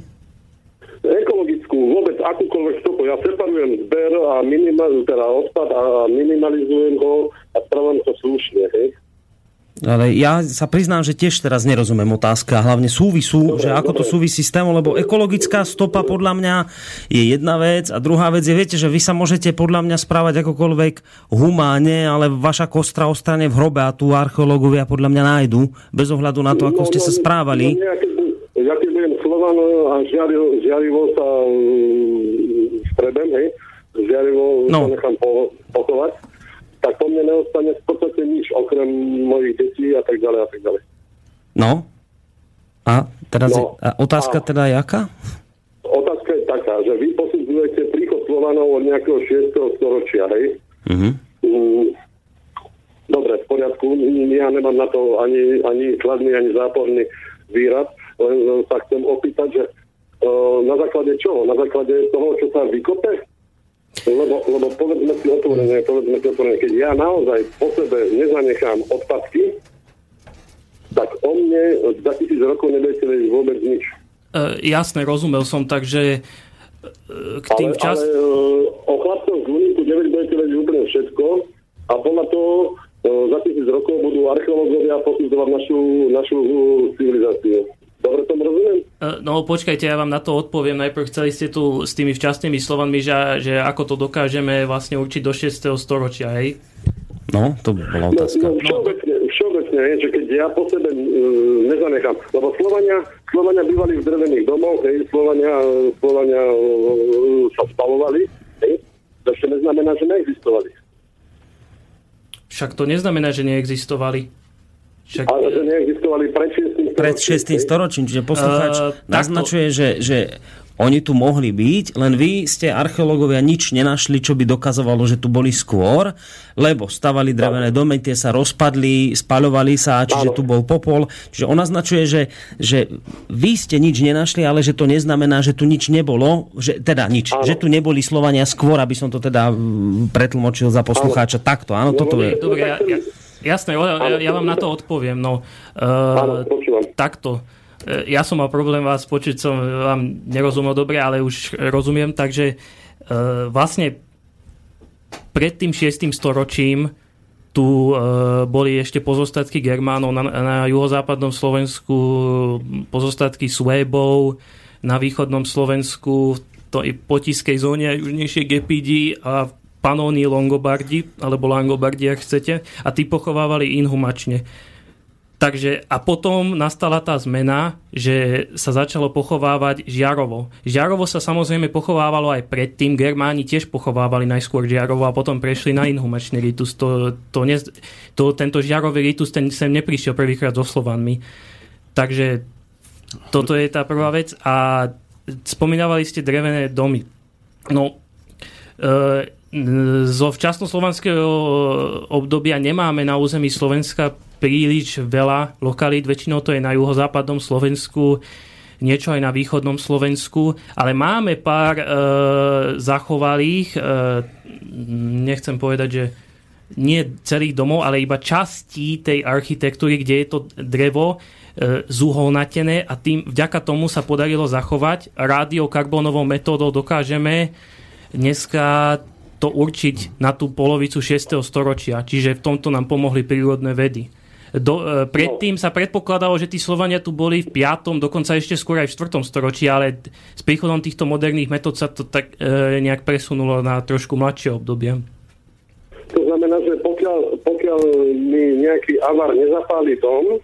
ekologickú, vôbec akúkoľvek stopu. Ja separujem zber a minimalizujem, teda odpad a minimalizujem ho a spravujem to slušne, hej. Ale ja sa priznám, že tiež teraz nerozumiem otázka, hlavne súvisu, že ako to súvisí s témou, lebo ekologická stopa podľa mňa je jedna vec a druhá vec je, viete, že vy sa môžete podľa mňa správať akokoľvek humáne, ale vaša kostra ostane v hrobe a tu archeológovia podľa mňa nájdu, bez ohľadu na to, ako ste sa správali. No, ja, keď, bu- ja keď budem Slovan a žiarivo sa strebem, hej, žiarivo No. nechám po, pochovať, tak po mne neostane v podstate nič, okrem mojich detí a tak ďalej a tak ďalej. No. A teraz No. je, a otázka A- teda jaká? Otázka je taká, že vy posudzujete príchod Slovanov od nejakého 6. storočia, hej? Mhm. Mm, Dobre, v poriadku. Ja nemám na to ani, ani kladný, ani záporný výrad. len sa chcem opýtať, že na základe čoho? Na základe toho, čo sa vykope? Lebo, lebo povedzme si otvorene, povedzme si otvorene, keď ja naozaj po sebe nezanechám odpadky, tak o mne za tisíc rokov nebudete vedieť vôbec nič. E, jasne, rozumel som, takže e, k tým čas... ale o chlapcov z Luníku 9 budete vedieť úplne všetko a podľa toho za tisíc rokov budú archeológovia posudzovať našu, našu civilizáciu. Dobre tomu rozumiem? E, No počkajte, ja vám na to odpoviem. Najprv chceli ste tu s tými včasnými slovami, že, že ako to dokážeme vlastne určiť do 6. storočia, hej? No, to bola No, otázka. no všeobecne, všeobecne je, že keď ja po sebe uh, nezanechám, lebo Slovania, Slovania bývali v drevených domoch, hej, Slovania, Slovania uh, sa spalovali, hej, to ešte neznamená, že neexistovali. Však to neznamená, že neexistovali. Však, Ale že neexistovali pred 6. Pred 6. storočím, čiže poslucháč takto- naznačuje, že, že oni tu mohli byť, len vy ste archeológovia nič nenašli, čo by dokazovalo, že tu boli skôr, lebo stavali drevené domy, tie sa rozpadli, spaľovali sa, čiže Áno. tu bol popol. Čiže on naznačuje, že, že vy ste nič nenašli, ale že to neznamená, že tu nič nebolo, že, teda nič, Áno. že tu neboli Slovania skôr, aby som to teda mm, pretlmočil za poslucháča takto. Áno, toto je. Dobre, ja, ja, jasné, ja, ja vám na to odpoviem. No, uh, počúvam. takto. E, Ja som mal problém vás počuť, som vám nerozumel dobre, ale už rozumiem, takže uh, vlastne pred tým 6. storočím tu uh, boli ešte pozostatky Germánov na, na juhozápadnom Slovensku, pozostatky Suébov, na východnom Slovensku, to i potiskej zóne aj južnejšie Gepidi a Panóni Longobardi, alebo Langobardi, ak chcete, a tí pochovávali inhumačne. Takže a potom nastala tá zmena, že sa začalo pochovávať žiarovo. Žiarovo sa samozrejme pochovávalo aj predtým, Germáni tiež pochovávali najskôr žiarovo a potom prešli na inhumačný ritus. To, to, ne, to, tento žiarový ritus ten sem neprišiel prvýkrát so Slovanmi. Takže toto je tá prvá vec. A spomínavali ste drevené domy. No, e, zo včasnoslovanského obdobia nemáme na území Slovenska príliš veľa lokalít, väčšinou to je na juhozápadnom Slovensku, niečo aj na východnom Slovensku, ale máme pár e, zachovalých, e, nechcem povedať, že nie celých domov, ale iba častí tej architektúry, kde je to drevo e, zuholnatené a tým, vďaka tomu sa podarilo zachovať. Radiokarbónovou metódou dokážeme dneska to určiť na tú polovicu 6. storočia. Čiže v tomto nám pomohli prírodné vedy. Do, e, predtým sa predpokladalo, že tí Slovania tu boli v 5., dokonca ešte skôr aj v 4. storočí, ale s príchodom týchto moderných metód sa to tak e, nejak presunulo na trošku mladšie obdobie. To znamená, že pokiaľ, pokiaľ mi nejaký avar nezapáli dom,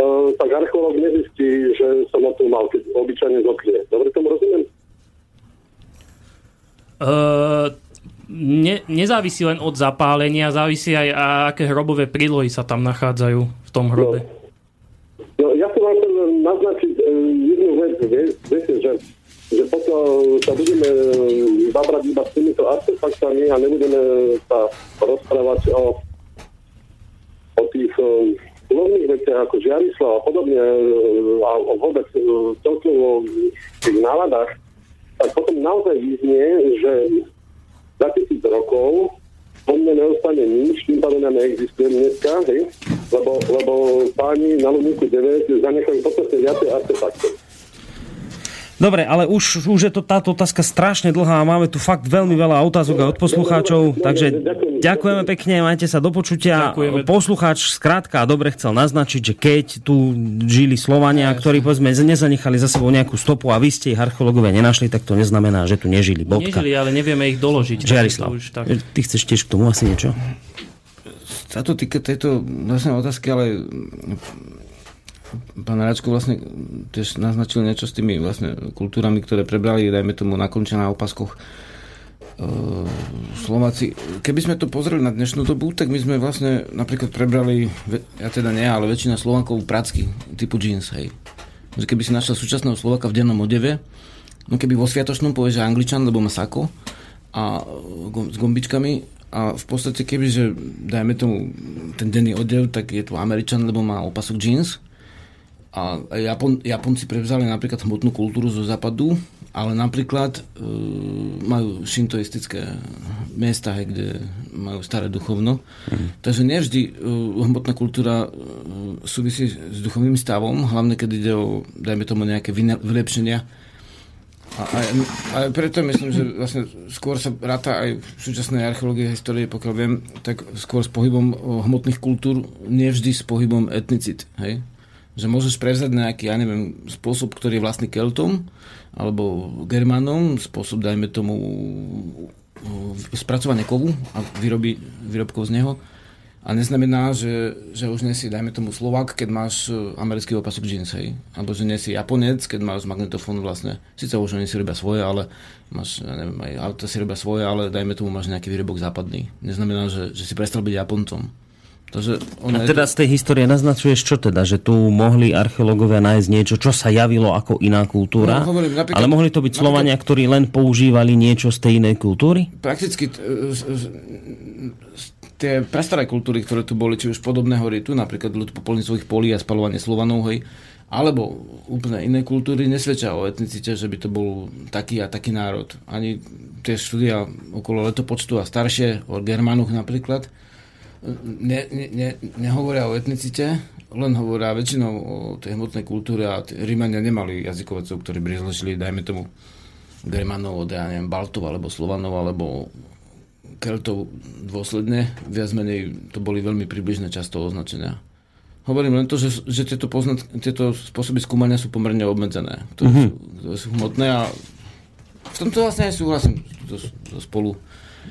uh, tak archeológ nezistí, že som ho tu mal, keď obyčajne zoknie. Dobre tomu rozumiem? Uh, ne, nezávisí len od zapálenia, závisí aj, a aké hrobové prílohy sa tam nachádzajú v tom hrobe. No, ja som vám naznačiť uh, jednu vec, vie- viete, že, že pokiaľ sa budeme uh, zabrať iba s týmito artefaktami a nebudeme sa rozprávať o, o tých uh, hlavných veciach ako žiarislav a podobne uh, a o vôbec celkovo tých náladách, tak potom naozaj vyznie, že za tisíc rokov po mne neostane nič, tým pádom ja neexistujem dneska, hej? Lebo, lebo páni na Ludníku 9 zanechajú podstatne viacej artefaktov. Dobre, ale už, už je to táto otázka strašne dlhá a máme tu fakt veľmi veľa otázok od poslucháčov, takže ďakujeme pekne, majte sa do počutia. Ďakujeme. Poslucháč skrátka a dobre chcel naznačiť, že keď tu žili Slovania, ktorí povedzme nezanechali za sebou nejakú stopu a vy ste ich archeológovia nenašli, tak to neznamená, že tu nežili. Bodka. Nežili, ale nevieme ich doložiť. Žiarislav, už tak. ty chceš tiež k tomu asi niečo? sa to týka tejto vlastne otázky, ale pán Račko vlastne tiež naznačil niečo s tými vlastne kultúrami, ktoré prebrali, dajme tomu nakončia na opaskoch e, Slováci. Keby sme to pozreli na dnešnú dobu, tak my sme vlastne napríklad prebrali, ja teda nie, ale väčšina Slovákov pracky typu jeans, hej. Keby si našiel súčasného Slováka v dennom odeve, no keby vo Sviatočnom povie, že Angličan, lebo má sako a e, s gombičkami a v podstate keby, že dajme tomu ten denný odev, tak je tu Američan, lebo má opasok jeans A Japon, Japonci prevzali napríklad hmotnú kultúru zo západu, ale napríklad e, majú šintoistické miesta, hej, kde majú staré duchovno. Mm. Takže nevždy e, hmotná kultúra e, súvisí s duchovným stavom, hlavne keď ide o, dajme tomu, nejaké vylepšenia. A, a, a preto myslím, že vlastne skôr sa ráta aj v súčasnej archeológii histórie, pokiaľ viem, tak skôr s pohybom hmotných kultúr, nevždy s pohybom etnicit. Hej? Že môžeš prevzať nejaký, ja neviem, spôsob, ktorý je vlastný Keltom alebo Germanom, spôsob, dajme tomu, spracovanie kovu a výroby výrobkov z neho. A neznamená, že, že už nesi, dajme tomu Slovak, keď máš e, americký opasok jeans, hej. Alebo že nesi Japonec, keď máš magnetofón vlastne. Sice už oni si robia svoje, ale máš, ja neviem, aj auta si robia svoje, ale dajme tomu máš nejaký výrobok západný. Neznamená, že, že si prestal byť Japoncom. Takže a teda z tej histórie naznačuješ čo teda? Že tu mohli archeológovia nájsť niečo, čo sa javilo ako iná kultúra? No, hovorím, ale mohli to byť Slovania, ktorí len používali niečo z tej inej kultúry? Prakticky tie prestaré kultúry, ktoré tu boli, či už podobného ritu, napríklad ľud popolnicových polí a spalovanie Slovanov, hej, alebo úplne iné kultúry nesvedčia o etnicite, že by to bol taký a taký národ. Ani tie štúdia okolo letopočtu a staršie, o Germánoch napríklad, ne, ne, nehovoria o etnicite, len hovoria väčšinou o tej hmotnej kultúre a Rímania nemali jazykovecov, ktorí by rozlišili, dajme tomu, Germanov od, ja neviem, Baltov alebo Slovanov alebo Keltov dôsledne. Viac menej to boli veľmi približné často označenia. Hovorím len to, že, že tieto, poznat, tieto spôsoby skúmania sú pomerne obmedzené, ktoré, mm-hmm. sú, ktoré sú hmotné a v tomto vlastne aj súhlasím to, to spolu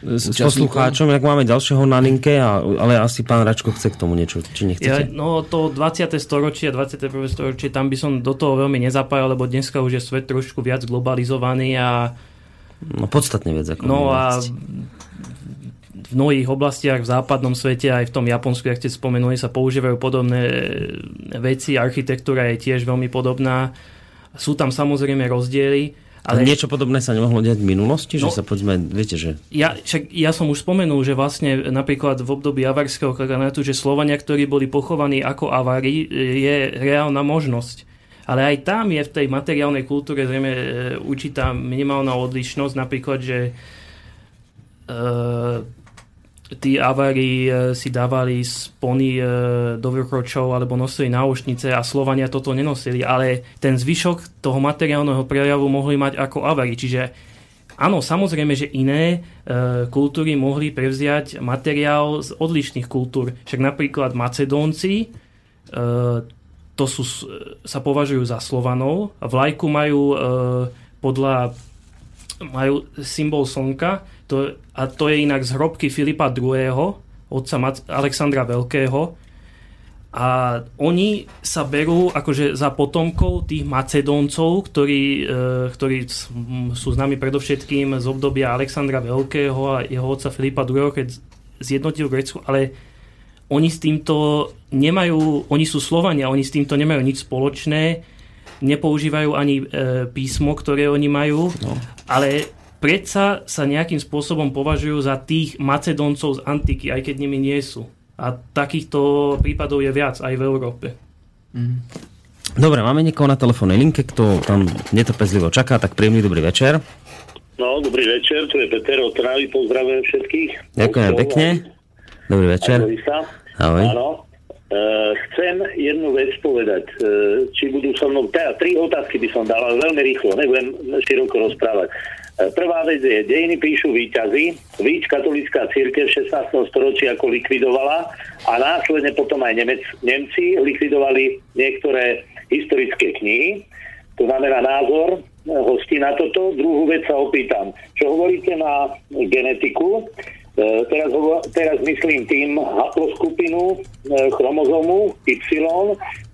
s poslucháčom, ak máme ďalšieho na linke, a, ale asi pán Račko chce k tomu niečo, či nechcete? Ja, no to 20. storočie a 21. storočie, tam by som do toho veľmi nezapájal, lebo dneska už je svet trošku viac globalizovaný a No podstatne viac ako No a v mnohých oblastiach v západnom svete, aj v tom Japonsku, ak ste spomenuli, sa používajú podobné veci. Architektúra je tiež veľmi podobná. Sú tam samozrejme rozdiely, ale niečo podobné sa nemohlo diať v minulosti? No, že sa poďme, viete, že... Ja, však, ja som už spomenul, že vlastne napríklad v období avarského kaganátu, že Slovania, ktorí boli pochovaní ako avári, je reálna možnosť. Ale aj tam je v tej materiálnej kultúre zrejme e, určitá minimálna odlišnosť, napríklad, že e, tí avári e, si dávali spony e, do vrkročov alebo nosili náušnice a Slovania toto nenosili, ale ten zvyšok toho materiálneho prejavu mohli mať ako avári. Čiže áno, samozrejme, že iné e, kultúry mohli prevziať materiál z odlišných kultúr. Však napríklad Macedónci to sú, sa považujú za Slovanov. Vlajku majú podľa majú symbol slnka to, a to je inak z hrobky Filipa II., otca Alexandra Veľkého. A oni sa berú akože za potomkov tých Macedóncov, ktorí, e, ktorí sú známi predovšetkým z obdobia Alexandra Veľkého a jeho otca Filipa II., keď zjednotil Grécku, ale oni s týmto nemajú, oni sú Slovania, oni s týmto nemajú nič spoločné, nepoužívajú ani e, písmo, ktoré oni majú, no. ale predsa sa nejakým spôsobom považujú za tých Macedoncov z antiky, aj keď nimi nie sú. A takýchto prípadov je viac aj v Európe. Mm. Dobre, máme niekoho na telefónnej linke, kto tam netrpezlivo čaká, tak príjemný dobrý večer. No, dobrý večer, tu je Peter od Trávy, pozdravujem všetkých. Ďakujem pekne. Dobrý večer. Ahoj. Áno. E, chcem jednu vec povedať, e, či budú so mnou, teda tri otázky by som dal, ale veľmi rýchlo, nebudem široko rozprávať. E, prvá vec je, dejiny píšu výťazy, víc katolická církev v 16. storočí ako likvidovala a následne potom aj Nemec, Nemci likvidovali niektoré historické knihy. To znamená názor e, hostí na toto. Druhú vec sa opýtam, čo hovoríte na genetiku? E, teraz, teraz myslím tým haploskupinu chromozomu Y,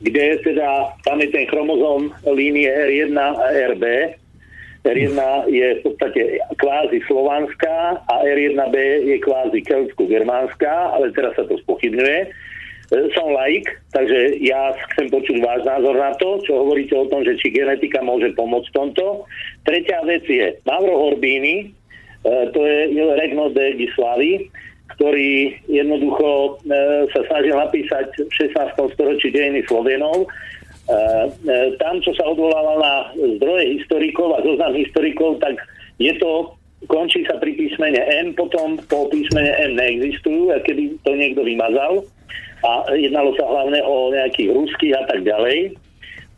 kde teda tam je ten chromozom línie R1 a RB, R1 je v podstate kvázi slovanská a R1B je kvázi keltsko-germánska, ale teraz sa to spochybňuje. E, som laik, takže ja chcem počuť váš názor na to, čo hovoríte o tom, že či genetika môže pomôcť v tomto. Tretia vec je Mavro Horbíny, e, to je Regno de Gislavy, ktorý jednoducho e, sa snažil napísať v 16. storočí dejiny Slovenov tam, čo sa odvolával na zdroje historikov a zoznam historikov, tak je to končí sa pri písmene N, potom po písmene N neexistujú, keby to niekto vymazal. A jednalo sa hlavne o nejakých ruských a tak ďalej.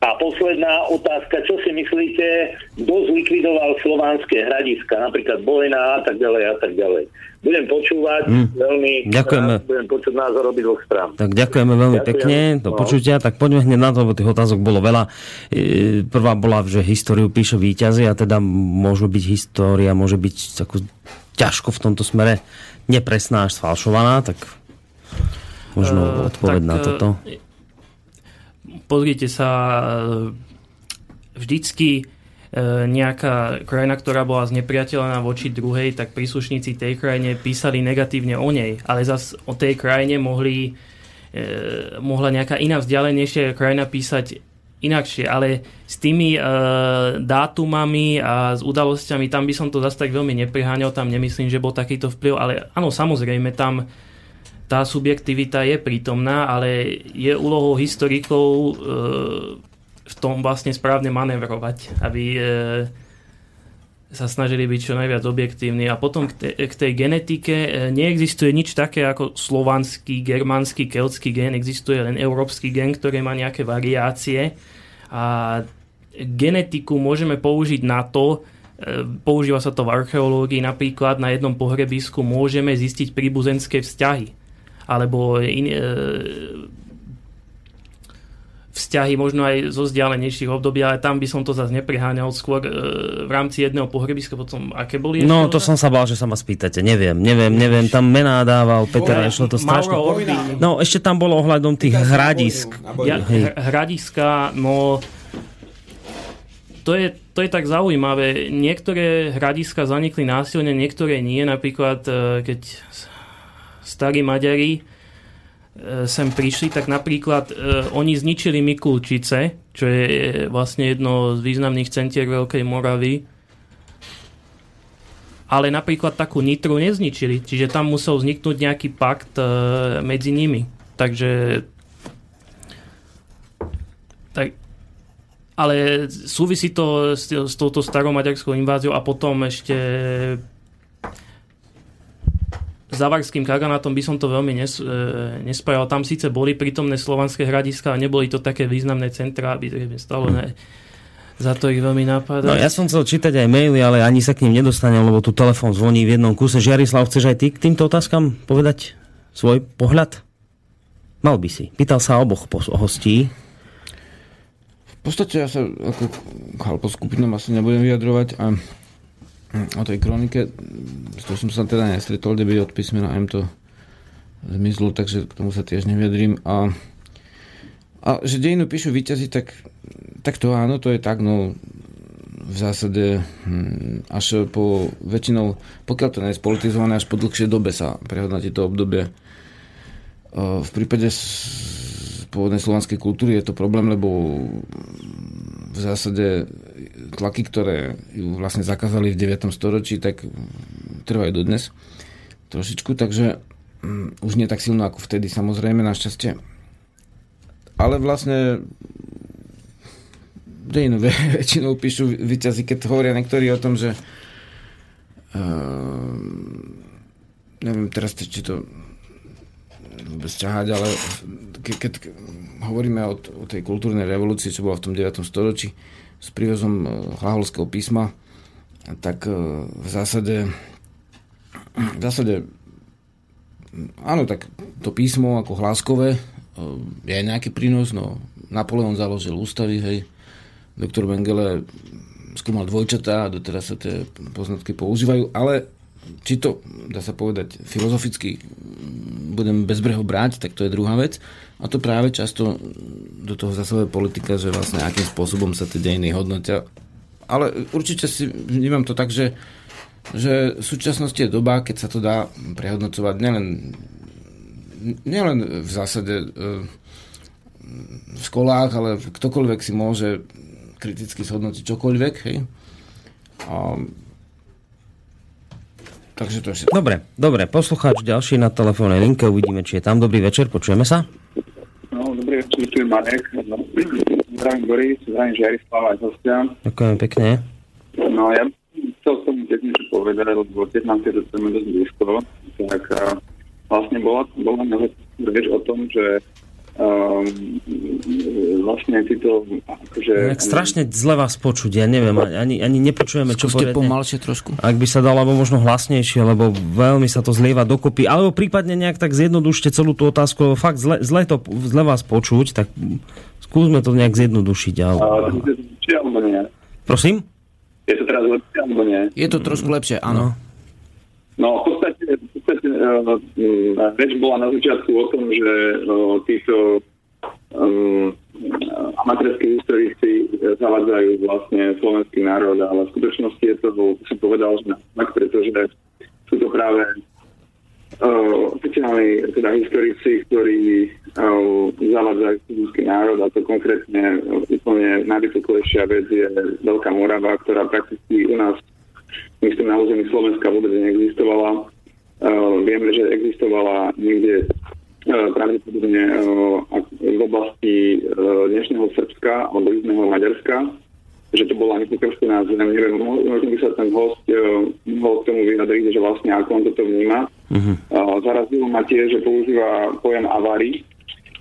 A posledná otázka, čo si myslíte, kto zlikvidoval slovanské hradiska, napríklad Bojna a tak ďalej a tak ďalej. Budem počúvať mm. veľmi ďakujeme. Rád, budem počuť názor obi dvoch strán. Tak ďakujeme veľmi Ďakujem. pekne, do no. počutia. Tak poďme hneď na to, lebo tých otázok bolo veľa. E, prvá bola, že históriu píše víťazi a teda môže byť história, môže byť takú ťažko v tomto smere nepresná až sfalšovaná, tak možno uh, odpoveď tak, na toto. Uh, pozrite sa, e, vždycky e, nejaká krajina, ktorá bola znepriateľná voči druhej, tak príslušníci tej krajine písali negatívne o nej, ale zase o tej krajine mohli, eh, mohla nejaká iná vzdialenejšia krajina písať inakšie, ale s tými eh, dátumami a s udalosťami, tam by som to zase tak veľmi nepriháňal, tam nemyslím, že bol takýto vplyv, ale áno, samozrejme, tam tá subjektivita je prítomná, ale je úlohou historikov e, v tom vlastne správne manevrovať, aby e, sa snažili byť čo najviac objektívni. A potom k, te, k tej genetike e, neexistuje nič také ako slovanský, germánsky, keltský gen, existuje len európsky gen, ktorý má nejaké variácie a genetiku môžeme použiť na to, používa sa to v archeológii, napríklad na jednom pohrebisku môžeme zistiť príbuzenské vzťahy alebo in, e, vzťahy možno aj zo vzdialenejších období, ale tam by som to zase nepriháňal skôr e, v rámci jedného pohrebiska, potom aké boli No, to som sa bál, že sa ma spýtate, neviem, neviem, neviem, tam mená dával Peter, išlo to strašne. No, ešte tam bolo ohľadom tých hradisk. Ja, hradiska, no to je, to je tak zaujímavé. Niektoré hradiska zanikli násilne, niektoré nie. Napríklad, e, keď starí Maďari sem prišli, tak napríklad e, oni zničili Mikulčice, čo je e, vlastne jedno z významných centier Veľkej Moravy, ale napríklad takú Nitru nezničili, čiže tam musel vzniknúť nejaký pakt e, medzi nimi. Takže tak, ale súvisí to s, s touto staromaďarskou inváziou a potom ešte Zavarským kaganátom by som to veľmi nes, e, nespájal. Tam síce boli prítomné slovanské hradiska a neboli to také významné centrá, aby stalo ne, za to ich veľmi napadá. No ja som chcel čítať aj maily, ale ani sa k ním nedostanem, lebo tu telefon zvoní v jednom kuse. Žiarislav, chceš aj ty k týmto otázkam povedať svoj pohľad? Mal by si. Pýtal sa oboch hostí. V podstate ja sa ako chalpo skupinom asi nebudem vyjadrovať a o tej kronike, to som sa teda nestretol, kde by od písmena M to zmizlo, takže k tomu sa tiež neviedrím. A, a že dejinu píšu výťazí, tak, tak to áno, to je tak, no v zásade hm, až po väčšinou, pokiaľ to nie je spolitizované, až po dlhšej dobe sa prehodnotí to obdobie. V prípade pôvodnej slovanskej kultúry je to problém, lebo v zásade tlaky, ktoré ju vlastne zakázali v 9. storočí, tak trvajú dodnes trošičku, takže um, už nie tak silno ako vtedy, samozrejme, našťastie. Ale vlastne dejinu väčšinou píšu vyťazí, keď hovoria niektorí o tom, že uh, neviem teraz, či to vôbec ťahať, ale keď, keď hovoríme o, o tej kultúrnej revolúcii, čo bola v tom 9. storočí s prívezom e, hlaholského písma, tak e, v zásade v zásade áno, tak to písmo ako hláskové e, je nejaký prínos, no Napoleon založil ústavy, hej, doktor Mengele skúmal dvojčatá a doteraz sa tie poznatky používajú, ale či to, dá sa povedať, filozoficky budem bezbreho brať, tak to je druhá vec. A to práve často do toho zasahuje politika, že vlastne akým spôsobom sa tie dejiny hodnotia. Ale určite si vnímam to tak, že, že v súčasnosti je doba, keď sa to dá prehodnocovať nielen, nielen v zásade e, v školách, ale ktokoľvek si môže kriticky zhodnotiť čokoľvek. Hej? A Takže to je Dobre, dobre, poslucháč ďalší na telefónnej linke, uvidíme, či je tam. Dobrý večer, počujeme sa? No, dobrý večer, tu je Marek. No, zdravím Boris, zdravím Žiarislava aj hostia. Ďakujem pekne. No ja chcel som tiež niečo povedať, lebo tiež nám tieto témy dosť blízko. Tak vlastne bola, bola reč o tom, že um, vlastne títo... Akože, Jak strašne zle vás počuť, ja neviem, ani, ani nepočujeme, čo poriadne. pomalšie trošku. Ak by sa dalo, alebo možno hlasnejšie, lebo veľmi sa to zlieva dokopy. Alebo prípadne nejak tak zjednodušte celú tú otázku, lebo fakt zle, zle, to, zle vás počuť, tak skúsme to nejak zjednodušiť. Ale... uh, či alebo nie? Prosím? Je to teraz lepšie alebo nie? Je to trošku lepšie, áno. No v podstate, v podstate reč bola na začiatku o tom, že uh, títo um, amatérskí historici zavádzajú vlastne slovenský národ, ale v skutočnosti je to, som povedal, že tak, pretože sú to práve uh, oficiálni teda historici, ktorí uh, zavádzajú slovenský národ a to konkrétne uh, úplne najvysoklejšia vec je Veľká Morava, ktorá prakticky u nás myslím na území Slovenska vôbec neexistovala. Uh, vieme, že existovala niekde uh, pravdepodobne uh, v oblasti dnešného Srbska alebo južného Maďarska, že to bola nepokrstená zem. Neviem, mo- možno by sa ten host mohol k tomu vyjadriť, že vlastne ako on toto vníma. Uh-huh. Uh, zarazilo ma tiež, že používa pojem avary.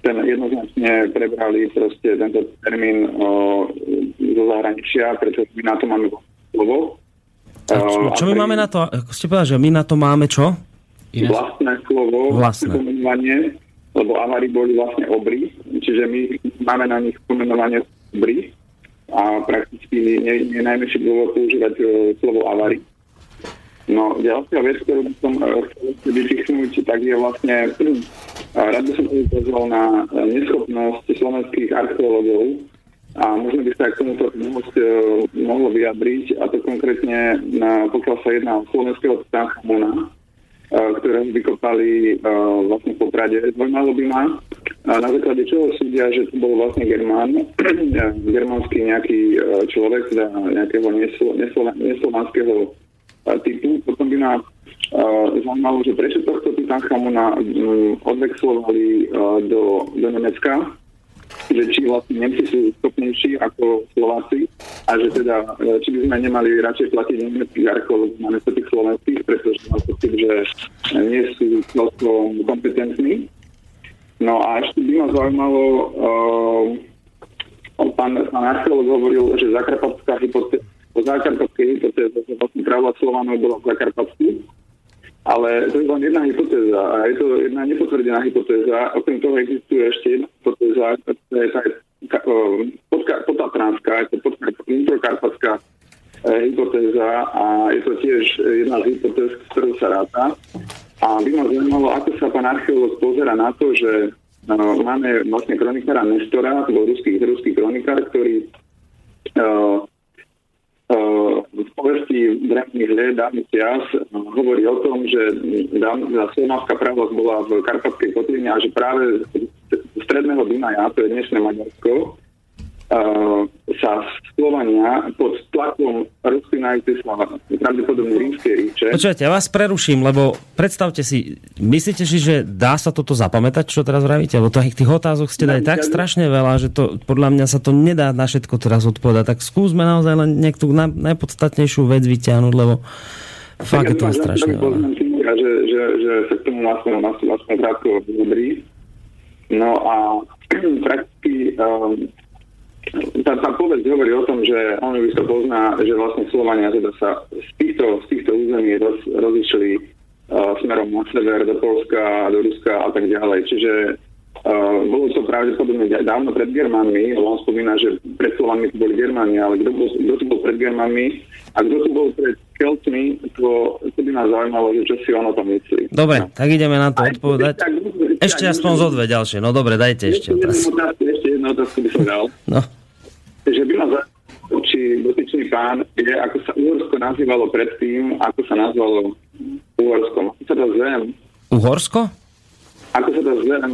Ten jednoznačne prebrali proste tento termín zo zahraničia, pretože my na to máme slovo. A čo, čo my máme na to? Ste povedali, že my na to máme čo? Iné- vlastné slovo, Vlastné. pomenovanie, lebo Avary boli vlastne obry, čiže my máme na nich pomenovanie obry a prakticky nie, nie najmenší dôvod používať e, slovo Avary. No, ďalšia vec, ktorú by som e, chcel vypichnúť, tak je vlastne, rád by som upozoril na e, neschopnosť slovenských archeológov a možno by sa aj k tomuto host e, mohlo vyjadriť, a to konkrétne, na, pokiaľ sa jedná o slovenského Tutanchamona, e, ktorého vykopali vlastne po Prade. Zaujímalo by ma, a na základe čoho súdia, že to bol vlastne Germán, germánsky nejaký človek, teda nejakého neslo, neslo, neslovanského typu. Potom by uh, zaujímalo, že prečo tohto Tutanchamona um, odvexlovali do, do Nemecka, že či vlastne Nemci sú schopnejší ako Slováci a že teda, e, či by sme nemali radšej platiť nemeckých archeológov na miesto tých slovenských, pretože mám pocit, že nie sú celkom kompetentní. No a ešte by ma zaujímalo, uh, pán, pán archeológ hovoril, že zakarpatská hypotéza, o zakarpatskej hypotéze, vlastne práva Slovanov bola v Zakarpatsku, ale to je len jedna hypotéza a je to jedna nepotvrdená hypotéza. Okrem toho existuje ešte jedna hypotéza, to je tá podka- potatranská, je to podka- vnútrokarpatská e, hypotéza a je to tiež jedna z hypotéz, s ktorou sa ráta. A by ma zaujímalo, ako sa pán archeológ pozera na to, že uh, máme vlastne kronikára Nestora, to bol ruský, ruský kronikár, ktorý uh, v povesti drevných liet dávnych čias uh, hovorí o tom, že dávna slovanská pravosť bola v Karpatskej kotline a že práve z stredného Dunaja, to je dnešné Maďarsko, sa Slovania pod tlakom sa pravdepodobne rímskej ríče. Počujete, ja vás preruším, lebo predstavte si, myslíte si, že dá sa toto zapamätať, čo teraz vravíte? Lebo tých, tých otázok ste dali tak strašne veľa, že to, podľa mňa sa to nedá na všetko teraz odpovedať. Tak skúsme naozaj len niekto naj, najpodstatnejšiu vec vyťahnuť, lebo fakt je toho strašne veľa. Že, že, že sa k tomu vlastne, vlastne, vlastne krátko dobrý. No a prakticky um, tá, tá povedz hovorí o tom, že on by sa pozná, že vlastne Slovania teda sa z týchto, z týchto území roz, rozišli uh, smerom na sever, do Polska, do Ruska a tak ďalej. Čiže uh, bolo to pravdepodobne dávno pred Germánmi, on spomína, že pred Slovanmi to boli Germáni, ale kto, bol, kto tu bol pred Germánmi a kto tu bol pred Keltmi, to, to by nás zaujímalo, že čo si on o tom myslí. Dobre, no. tak ideme na to odpovedať. Ešte aspoň z odve ďalšie. No dobre, dajte ešte otázku. Ešte jednu otázku by som dal. No. Že by ma zaujímalo, či dotyčný pán vie, ako sa Uhorsko nazývalo predtým, ako sa nazvalo Uhorsko. Ako sa to zem, Uhorsko? ako sa to zem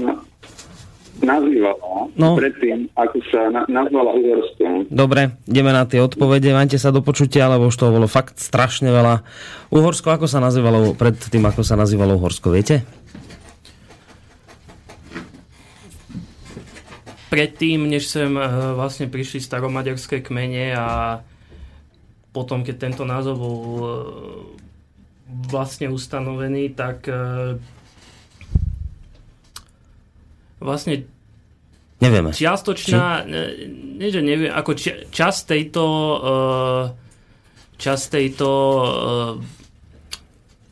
nazývalo No. predtým, ako sa na, nazvala Uhorsko. Dobre, ideme na tie odpovede. Majte sa do počutia, lebo už toho bolo fakt strašne veľa. Uhorsko, ako sa nazývalo pred tým, ako sa nazývalo Uhorsko, viete? Predtým, než sem e, vlastne prišli staromaďarské kmene a potom, keď tento názov bol e, vlastne ustanovený, tak e, vlastne Nevieme. čiastočná, ne, nie, že neviem, ako či, časť tejto časť tejto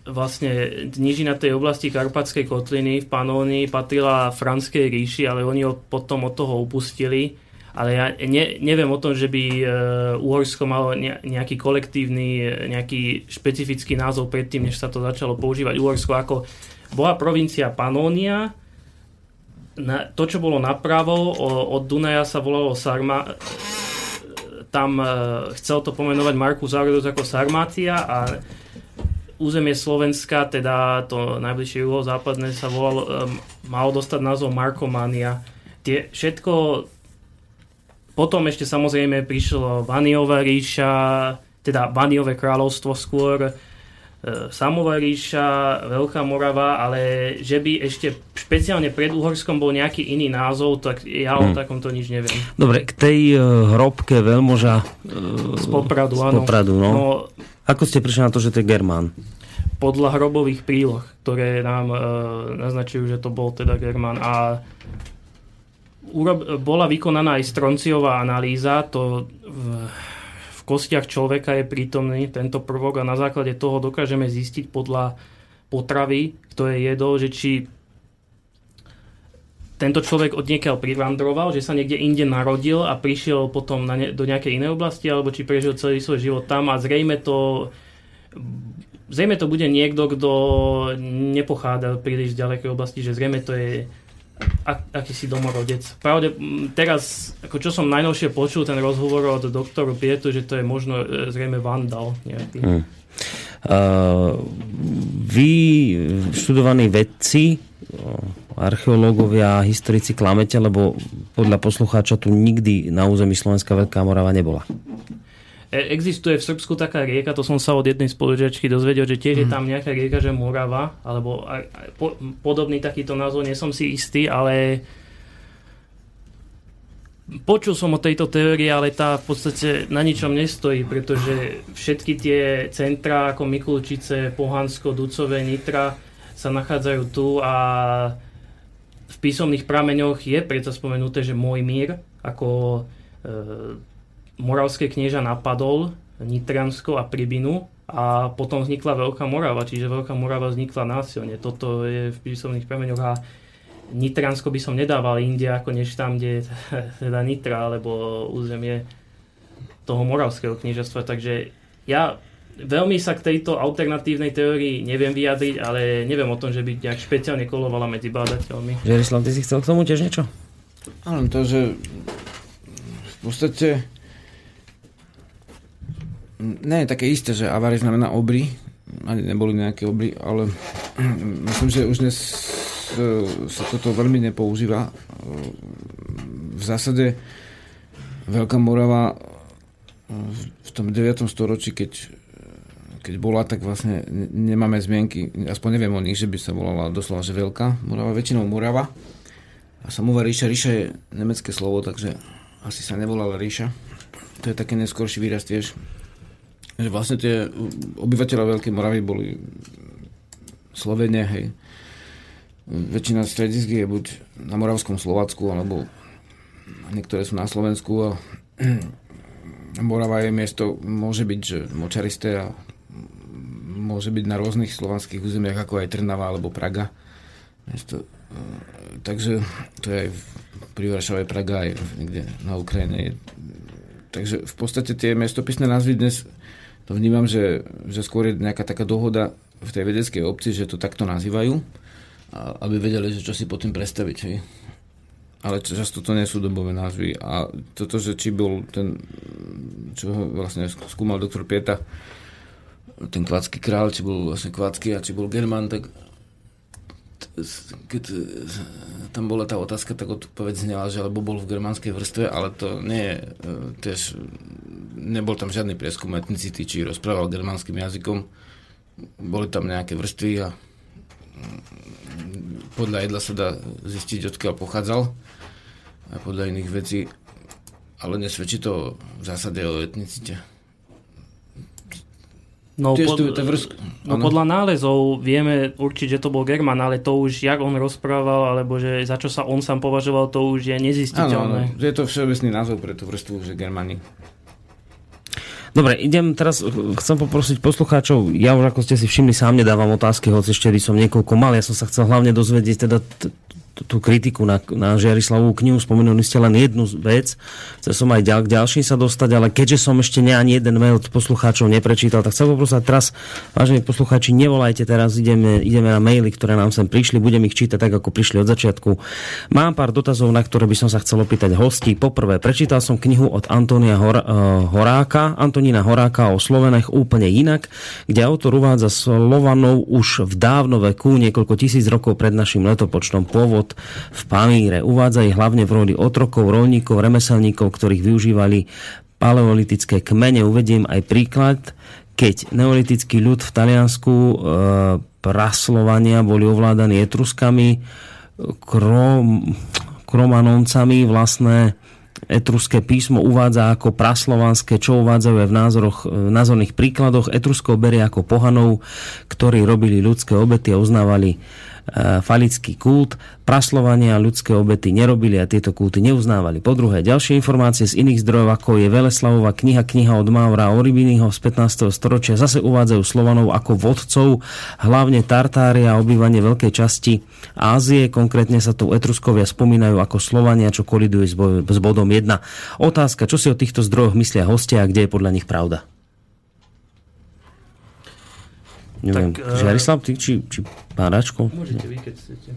vlastne nížina tej oblasti Karpatskej kotliny v Panónii patrila Franskej ríši, ale oni ho potom od toho upustili. Ale ja ne, neviem o tom, že by uh, Uhorsko malo nejaký kolektívny, e, nejaký špecifický názov predtým, než sa to začalo používať. Uhorsko ako bola provincia Panónia, na, to, čo bolo napravo, od Dunaja sa volalo Sarma, tam uh, chcel to pomenovať Markus Aurelius ako Sarmácia a územie Slovenska, teda to najbližšie juhozápadné sa volalo, um, malo dostať názov Markomania. Tie všetko potom ešte samozrejme prišlo Vaniová ríša, teda Vaniové kráľovstvo skôr, e, Samová ríša, Veľká Morava, ale že by ešte špeciálne pred Uhorskom bol nejaký iný názov, tak ja o hmm. takomto nič neviem. Dobre, k tej uh, hrobke veľmoža z Popradu, z Popradu no. no ako ste prišli na to, že to je Germán? Podľa hrobových príloh, ktoré nám e, naznačujú, že to bol teda Germán. A urob, bola vykonaná aj stronciová analýza, to v, v kostiach človeka je prítomný tento prvok a na základe toho dokážeme zistiť podľa potravy, ktoré jedol, že či tento človek od niekiaľ privandroval, že sa niekde inde narodil a prišiel potom na ne, do nejakej inej oblasti, alebo či prežil celý svoj život tam a zrejme to zrejme to bude niekto, kto nepochádza príliš z ďalekej oblasti, že zrejme to je ak, akýsi domorodec. Pravde, teraz, ako čo som najnovšie počul, ten rozhovor od doktoru Pietu, že to je možno e, zrejme vandal nejaký. Hmm. Uh, vy, študovaní vedci, archeológovia, historici klamete, lebo podľa poslucháča tu nikdy na území Slovenska Veľká Morava nebola. E, existuje v Srbsku taká rieka, to som sa od jednej spolužiačky dozvedel, že tiež je mhm. tam nejaká rieka, že Morava, alebo aj, aj, po, podobný takýto názov, nie som si istý, ale počul som o tejto teórii, ale tá v podstate na ničom nestojí, pretože všetky tie centrá ako Mikulčice, Pohansko, Ducové, Nitra sa nachádzajú tu a v písomných prameňoch je predsa spomenuté, že môj mír ako e, moravské knieža napadol Nitriansko a Pribinu a potom vznikla Veľká Morava, čiže Veľká Morava vznikla násilne. Toto je v písomných prameňoch a Nitriansko by som nedával inde ako než tam, kde je teda Nitra alebo územie toho moravského kniežastva. Takže ja veľmi sa k tejto alternatívnej teórii neviem vyjadriť, ale neviem o tom, že by nejak špeciálne kolovala medzi bádateľmi. Žerislav, ty si chcel k tomu tiež niečo? Áno, to, že v podstate nie je také isté, že avárie znamená obry, ani neboli nejaké obry, ale myslím, že už dnes sa toto veľmi nepoužíva. V zásade Veľká Morava v tom 9. storočí, keď keď bola, tak vlastne nemáme zmienky, aspoň neviem o nich, že by sa volala doslova, že veľká Morava, väčšinou Morava. A samová ríša, ríša je nemecké slovo, takže asi sa nevolala ríša. To je taký neskôrší výraz tiež. Že vlastne tie obyvateľa Veľkej Moravy boli Slovene, hej. Väčšina stredisk je buď na Moravskom Slovacku, alebo niektoré sú na Slovensku a Morava je miesto, môže byť, že močaristé a môže byť na rôznych slovanských územiach, ako aj Trnava alebo Praga. To, e, takže to je aj pri Varšave Praga, aj niekde na Ukrajine. Takže v podstate tie mestopisné názvy dnes to vnímam, že, že skôr je nejaká taká dohoda v tej vedeckej obci, že to takto nazývajú, aby vedeli, že čo si pod tým predstaviť. Hej. Ale často to nie sú dobové názvy. A toto, že či bol ten, čo vlastne skúmal doktor Pieta, ten kvátsky král, či bol vlastne kvátsky a či bol German, tak keď e, tam bola tá otázka, tak odpoveď znela, že alebo bol v germánskej vrstve, ale to nie je, e, tiež nebol tam žiadny prieskum etnicity, či rozprával germánskym jazykom. Boli tam nejaké vrstvy a podľa jedla sa dá zistiť, odkiaľ pochádzal. a podľa iných vecí, ale nesvedčí to v zásade o etnicite. No, pod, vrsk- no áno. podľa nálezov vieme určiť, že to bol German, ale to už, jak on rozprával, alebo že za čo sa on sám považoval, to už je Áno, áno, nezistiteľné. že je to všeobecný názov pre tú vrstvu, že Germani. Dobre, idem teraz, chcem poprosiť poslucháčov, ja už ako ste si všimli, sám nedávam otázky, hoci ešte by som niekoľko mal, ja som sa chcel hlavne dozvedieť teda tú kritiku na, na Žiarislavovú knihu, spomenuli ste len jednu vec, chcel som aj ďal, k ďalším sa dostať, ale keďže som ešte ne, ani jeden mail od poslucháčov neprečítal, tak chcem poprosiť teraz, vážení poslucháči, nevolajte teraz, ideme, ideme na maily, ktoré nám sem prišli, budem ich čítať tak, ako prišli od začiatku. Mám pár dotazov, na ktoré by som sa chcel opýtať hostí. Poprvé, prečítal som knihu od Antonia Hor- eh, Horáka, Antonína Horáka o Slovenách úplne inak, kde autor uvádza Slovanov už v dávnoveku, niekoľko tisíc rokov pred našim letopočtom pôvod v Pamíre. Uvádza ich hlavne v roli otrokov, rolníkov, remeselníkov, ktorých využívali paleolitické kmene. Uvediem aj príklad, keď neolitický ľud v Taliansku e, praslovania boli ovládaní etruskami, krom, kromanoncami vlastné etruské písmo uvádza ako praslovanské, čo uvádzajú aj v názoroch, v názorných príkladoch. Etrusko berie ako pohanov, ktorí robili ľudské obety a uznávali e, falický kult. Praslovania ľudské obety nerobili a tieto kulty neuznávali. Po druhé, ďalšie informácie z iných zdrojov, ako je Veleslavová kniha, kniha od Maura Oribiniho z 15. storočia, zase uvádzajú Slovanov ako vodcov, hlavne Tartária a obývanie veľkej časti Ázie. Konkrétne sa tu Etruskovia spomínajú ako Slovania, čo koliduje s bodom 1. Otázka, čo si o týchto zdrojoch myslia hostia a kde je podľa nich pravda? Neviem, Tak, tak, eh, Žiarislav, ty či, či pán Račko? Môžete vy, keď chcete.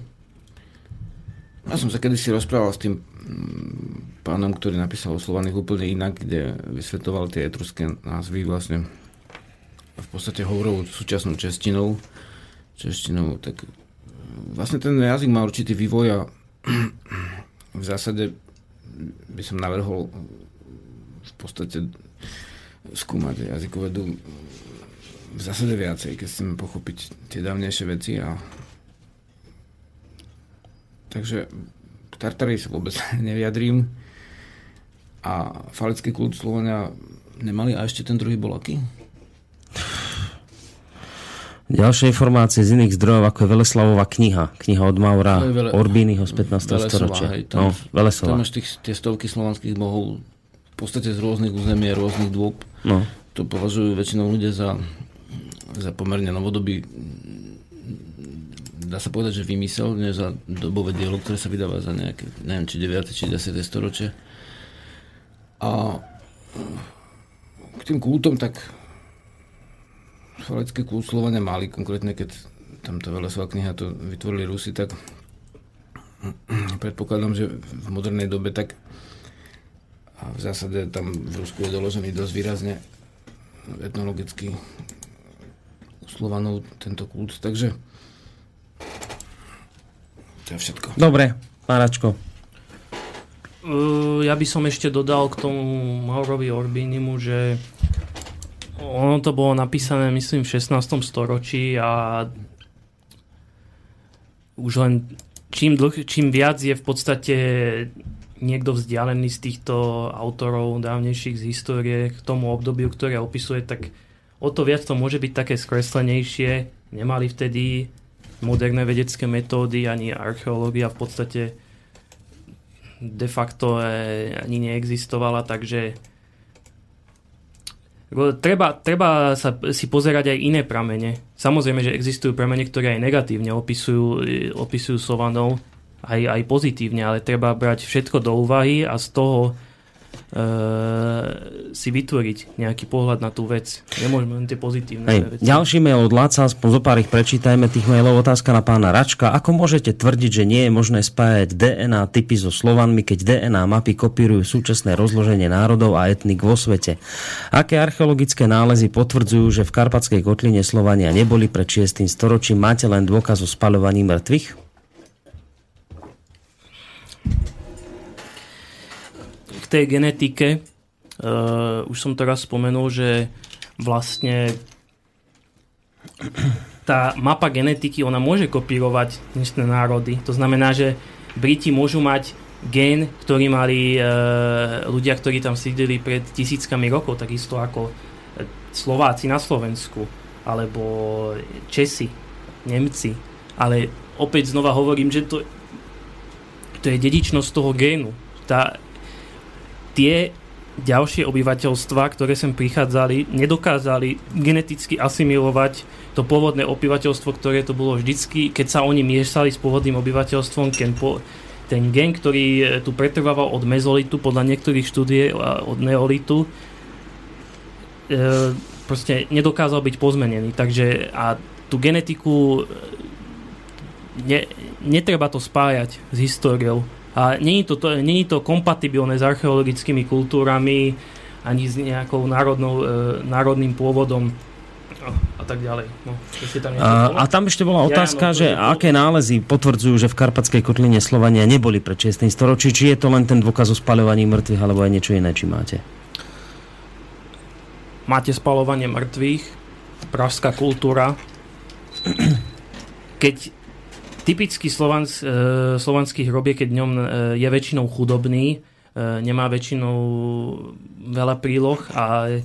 Ja som sa kedysi rozprával s tým mm, pánom, ktorý napísal o Slovaných úplne inak, kde vysvetoval tie etruské názvy vlastne v podstate hovoril súčasnou češtinou, češtinou, tak mm, vlastne ten jazyk má určitý vývoj a v zásade by som navrhol v podstate skúmať jazykové vedu v zásade viacej, keď chceme pochopiť tie dávnejšie veci a Takže k Tartarii sa vôbec nevyjadrím. A falecký kult Slovenia nemali a ešte ten druhý bol aký? Ďalšie informácie z iných zdrojov, ako je Veleslavová kniha. Kniha od Maura Vele- Orbínyho z 15. Velesova, storočia. hej, tam- no, Velesova. Tam máš tých, tie stovky slovanských bohov v podstate z rôznych území rôznych dôb. No. To považujú väčšinou ľudia za, za pomerne novodobý dá sa povedať, že vymysel, nie za dobové dielo, ktoré sa vydáva za nejaké, neviem, či 9. či 10. storočie. A k tým kultom, tak falecké kult Slovania mali, konkrétne keď tam tá Velesová kniha to vytvorili Rusi, tak predpokladám, že v modernej dobe tak a v zásade tam v Rusku je doložený dosť výrazne etnologicky u Slovanov tento kult, takže to je všetko. Dobre, pán Račko. Uh, ja by som ešte dodal k tomu Maurovi Orbinimu, že ono to bolo napísané, myslím, v 16. storočí a už len čím, dlh, čím viac je v podstate niekto vzdialený z týchto autorov dávnejších z histórie k tomu obdobiu, ktoré opisuje, tak o to viac to môže byť také skreslenejšie. Nemali vtedy moderné vedecké metódy ani archeológia v podstate de facto eh, ani neexistovala, takže treba, treba sa si pozerať aj iné pramene. Samozrejme, že existujú pramene, ktoré aj negatívne opisujú, eh, opisujú Slovanov, aj, aj pozitívne, ale treba brať všetko do úvahy a z toho e, si vytvoriť nejaký pohľad na tú vec. Nemôžeme len tie pozitívne Hej, veci. ďalší mail od Láca, aspoň zo pár ich prečítajme tých mailov. Otázka na pána Račka. Ako môžete tvrdiť, že nie je možné spájať DNA typy so Slovanmi, keď DNA mapy kopírujú súčasné rozloženie národov a etnik vo svete? Aké archeologické nálezy potvrdzujú, že v Karpatskej kotline Slovania neboli pred 6. storočím? Máte len dôkaz o spaľovaní mŕtvych? Tej genetike, uh, už som to raz spomenul, že vlastne tá mapa genetiky, ona môže kopírovať dnešné národy. To znamená, že Briti môžu mať gén, ktorý mali e, ľudia, ktorí tam sídili pred tisíckami rokov, takisto ako Slováci na Slovensku, alebo Česi, Nemci. Ale opäť znova hovorím, že to, to je dedičnosť toho génu. Tá, tie ďalšie obyvateľstva, ktoré sem prichádzali, nedokázali geneticky asimilovať to pôvodné obyvateľstvo, ktoré to bolo vždycky, keď sa oni miešali s pôvodným obyvateľstvom, keď po, ten gen, ktorý e, tu pretrvával od mezolitu, podľa niektorých štúdie od neolitu, e, proste nedokázal byť pozmenený. Takže a tú genetiku e, ne, netreba to spájať s históriou. A není to, to, není to kompatibilné s archeologickými kultúrami ani s nejakou národnou, e, národným pôvodom a tak ďalej. No, tam a, a tam ešte bola otázka, ja, no, že to... aké nálezy potvrdzujú, že v Karpatskej kotline Slovania neboli pred 6. storočí, či je to len ten dôkaz o spaľovaní mŕtvych, alebo aj niečo iné, či máte? Máte spalovanie mŕtvych, pražská kultúra. Keď typický slovansk, e, slovanský hrobie, keď ňom e, je väčšinou chudobný, e, nemá väčšinou veľa príloh a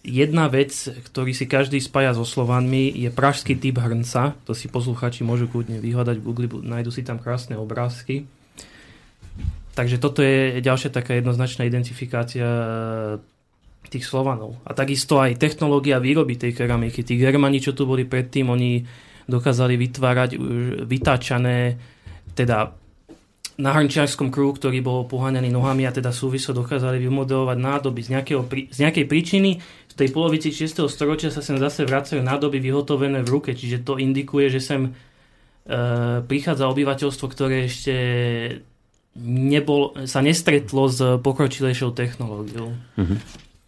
Jedna vec, ktorý si každý spája so Slovanmi, je pražský typ hrnca. To si posluchači môžu kľudne vyhľadať v Google, nájdu si tam krásne obrázky. Takže toto je ďalšia taká jednoznačná identifikácia tých Slovanov. A takisto aj technológia výroby tej keramiky. Tí Germani, čo tu boli predtým, oni dokázali vytvárať vytáčané, teda na hrnčiarskom kruhu, ktorý bol poháňaný nohami a teda súviso dokázali vymodelovať nádoby z, nejakého, z nejakej príčiny v tej polovici 6. storočia sa sem zase vracajú nádoby vyhotovené v ruke, čiže to indikuje, že sem e, prichádza obyvateľstvo, ktoré ešte nebol, sa nestretlo s pokročilejšou technológiou.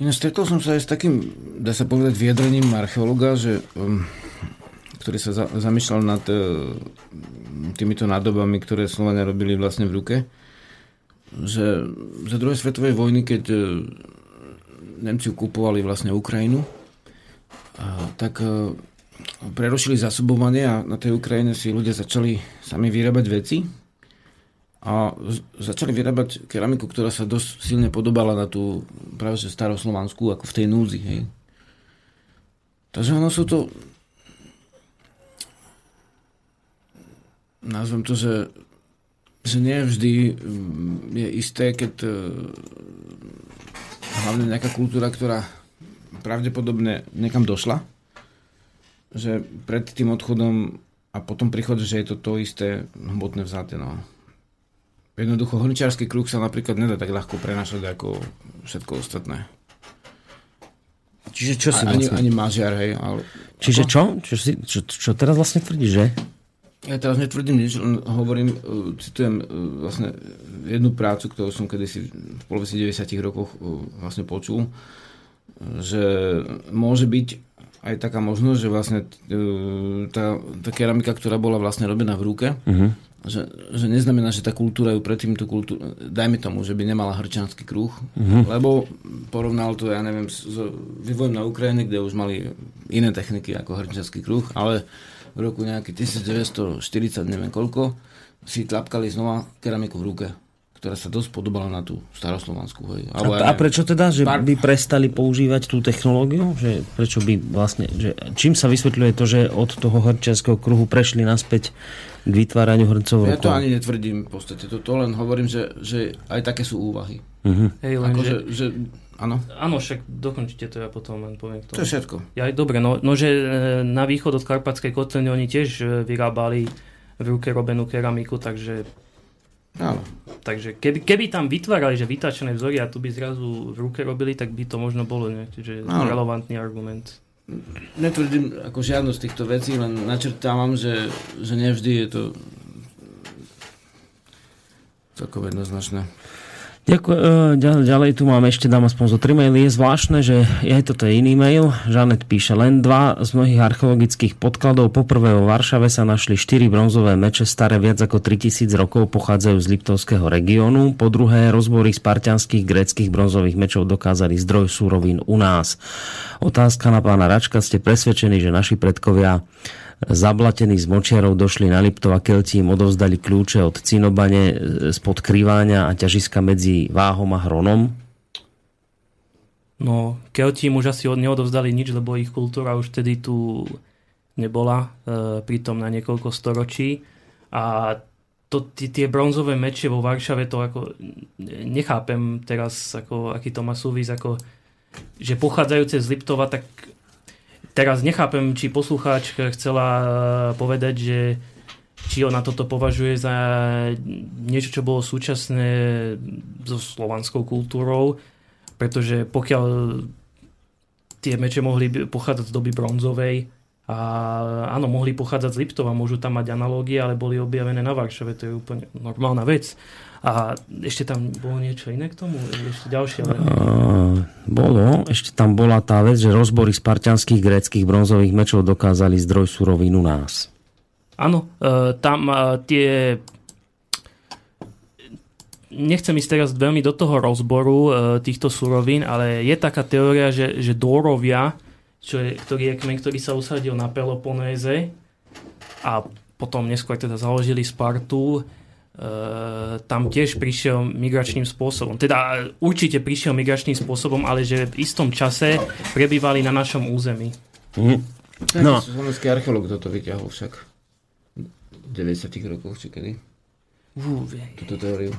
No, stretol som sa aj s takým, dá sa povedať, vyjadrením archeologa, že, um, ktorý sa za, zamýšľal nad uh, týmito nádobami, ktoré Slovania robili vlastne v ruke, že za druhej svetovej vojny, keď uh, Nemci okupovali vlastne Ukrajinu, tak e, prerušili zásobovanie a na tej Ukrajine si ľudia začali sami vyrábať veci a začali vyrábať keramiku, ktorá sa dosť silne podobala na tú práve staroslovanskú, ako v tej núzi. Hej. Takže ono sú to nazvem to, že, že nie vždy mm, je isté, keď e, hlavne nejaká kultúra, ktorá pravdepodobne niekam došla, že pred tým odchodom a potom príchod, že je to to isté hmotné vzáte. No. Jednoducho horničársky kruh sa napríklad nedá tak ľahko prenašať ako všetko ostatné. Čiže čo si ani, vlastne... Ani mažiar, hej. Ale... Čiže čo? Čo, si, čo? Čo teraz vlastne tvrdíš, že? Ja teraz netvrdím nič, len hovorím, uh, citujem uh, vlastne jednu prácu, ktorú som kedysi v polovici 90 rokoch uh, vlastne počul, že môže byť aj taká možnosť, že vlastne tá, tá keramika, ktorá bola vlastne robená v ruke, uh-huh. že, že neznamená, že tá kultúra ju predtým tú kultúru, dajme tomu, že by nemala hrčanský kruh, uh-huh. lebo porovnal to, ja neviem, s, s vývojom na Ukrajine, kde už mali iné techniky ako hrčanský kruh, ale v roku nejaký 1940, neviem koľko, si tlapkali znova keramiku v ruke ktorá sa dosť podobala na tú staroslovanskú. Hej. A, a prečo teda, že par... by prestali používať tú technológiu? Že prečo by vlastne, že, čím sa vysvetľuje to, že od toho hrčiarského kruhu prešli naspäť k vytváraniu hrncov Ja to ani netvrdím v podstate, to, to len hovorím, že, že aj také sú úvahy. Uh-huh. Hej, len, Ako, že, že, Áno. Áno, však dokončite to ja potom len poviem. To je všetko. Ja, dobre, no, no že e, na východ od Karpatskej kotliny oni tiež e, vyrábali v ruke robenú keramiku, takže Áno. Takže keby, keby tam vytvárali, že vytáčené vzory a tu by zrazu v ruke robili, tak by to možno bolo ne? Čiže Áno. relevantný argument. Netvrdím ako žiadnu z týchto vecí, len načrtávam, že, že nevždy je to celkom jednoznačné. Ďakujem. Ďalej tu máme ešte, dám aspoň zo tri maily. Je zvláštne, že aj toto je iný mail. Žanet píše, len dva z mnohých archeologických podkladov. Poprvé vo Varšave sa našli štyri bronzové meče staré viac ako 3000 rokov, pochádzajú z Liptovského regiónu. Po druhé, rozbory spartianských gréckých bronzových mečov dokázali zdroj súrovín u nás. Otázka na pána Račka. Ste presvedčení, že naši predkovia zablatení z močiarov došli na Liptov a Kelti im odovzdali kľúče od Cinobane e, spod Kryváňa a ťažiska medzi Váhom a Hronom. No, Kelti im už asi od- neodovzdali nič, lebo ich kultúra už vtedy tu nebola, e, pritom na niekoľko storočí. A to, tie bronzové meče vo Varšave, to ako nechápem teraz, ako, aký to má súvis, ako, že pochádzajúce z Liptova, tak teraz nechápem, či poslucháčka chcela e, povedať, že či ona toto považuje za niečo, čo bolo súčasné so slovanskou kultúrou, pretože pokiaľ tie meče mohli pochádzať z doby bronzovej a áno, mohli pochádzať z Liptova, môžu tam mať analógie, ale boli objavené na Varšave, to je úplne normálna vec. A ešte tam bolo niečo iné k tomu? Ešte ďalšie, ale... Uh, bolo, ešte tam bola tá vec, že rozbory spartianských gréckých bronzových mečov dokázali zdroj surovín u nás. Áno, e, tam e, tie... Nechcem ísť teraz veľmi do toho rozboru e, týchto surovín, ale je taká teória, že, že Dórovia, čo je, ktorý je kmeň, ktorý sa usadil na Peloponéze a potom neskôr teda založili Spartu, tam tiež prišiel migračným spôsobom. Teda určite prišiel migračným spôsobom, ale že v istom čase prebývali na našom území. Mhm. No. Slovenský archeológ toto vyťahol však. V 90 rokoch, či kedy? Ú, vie. Túto teóriu.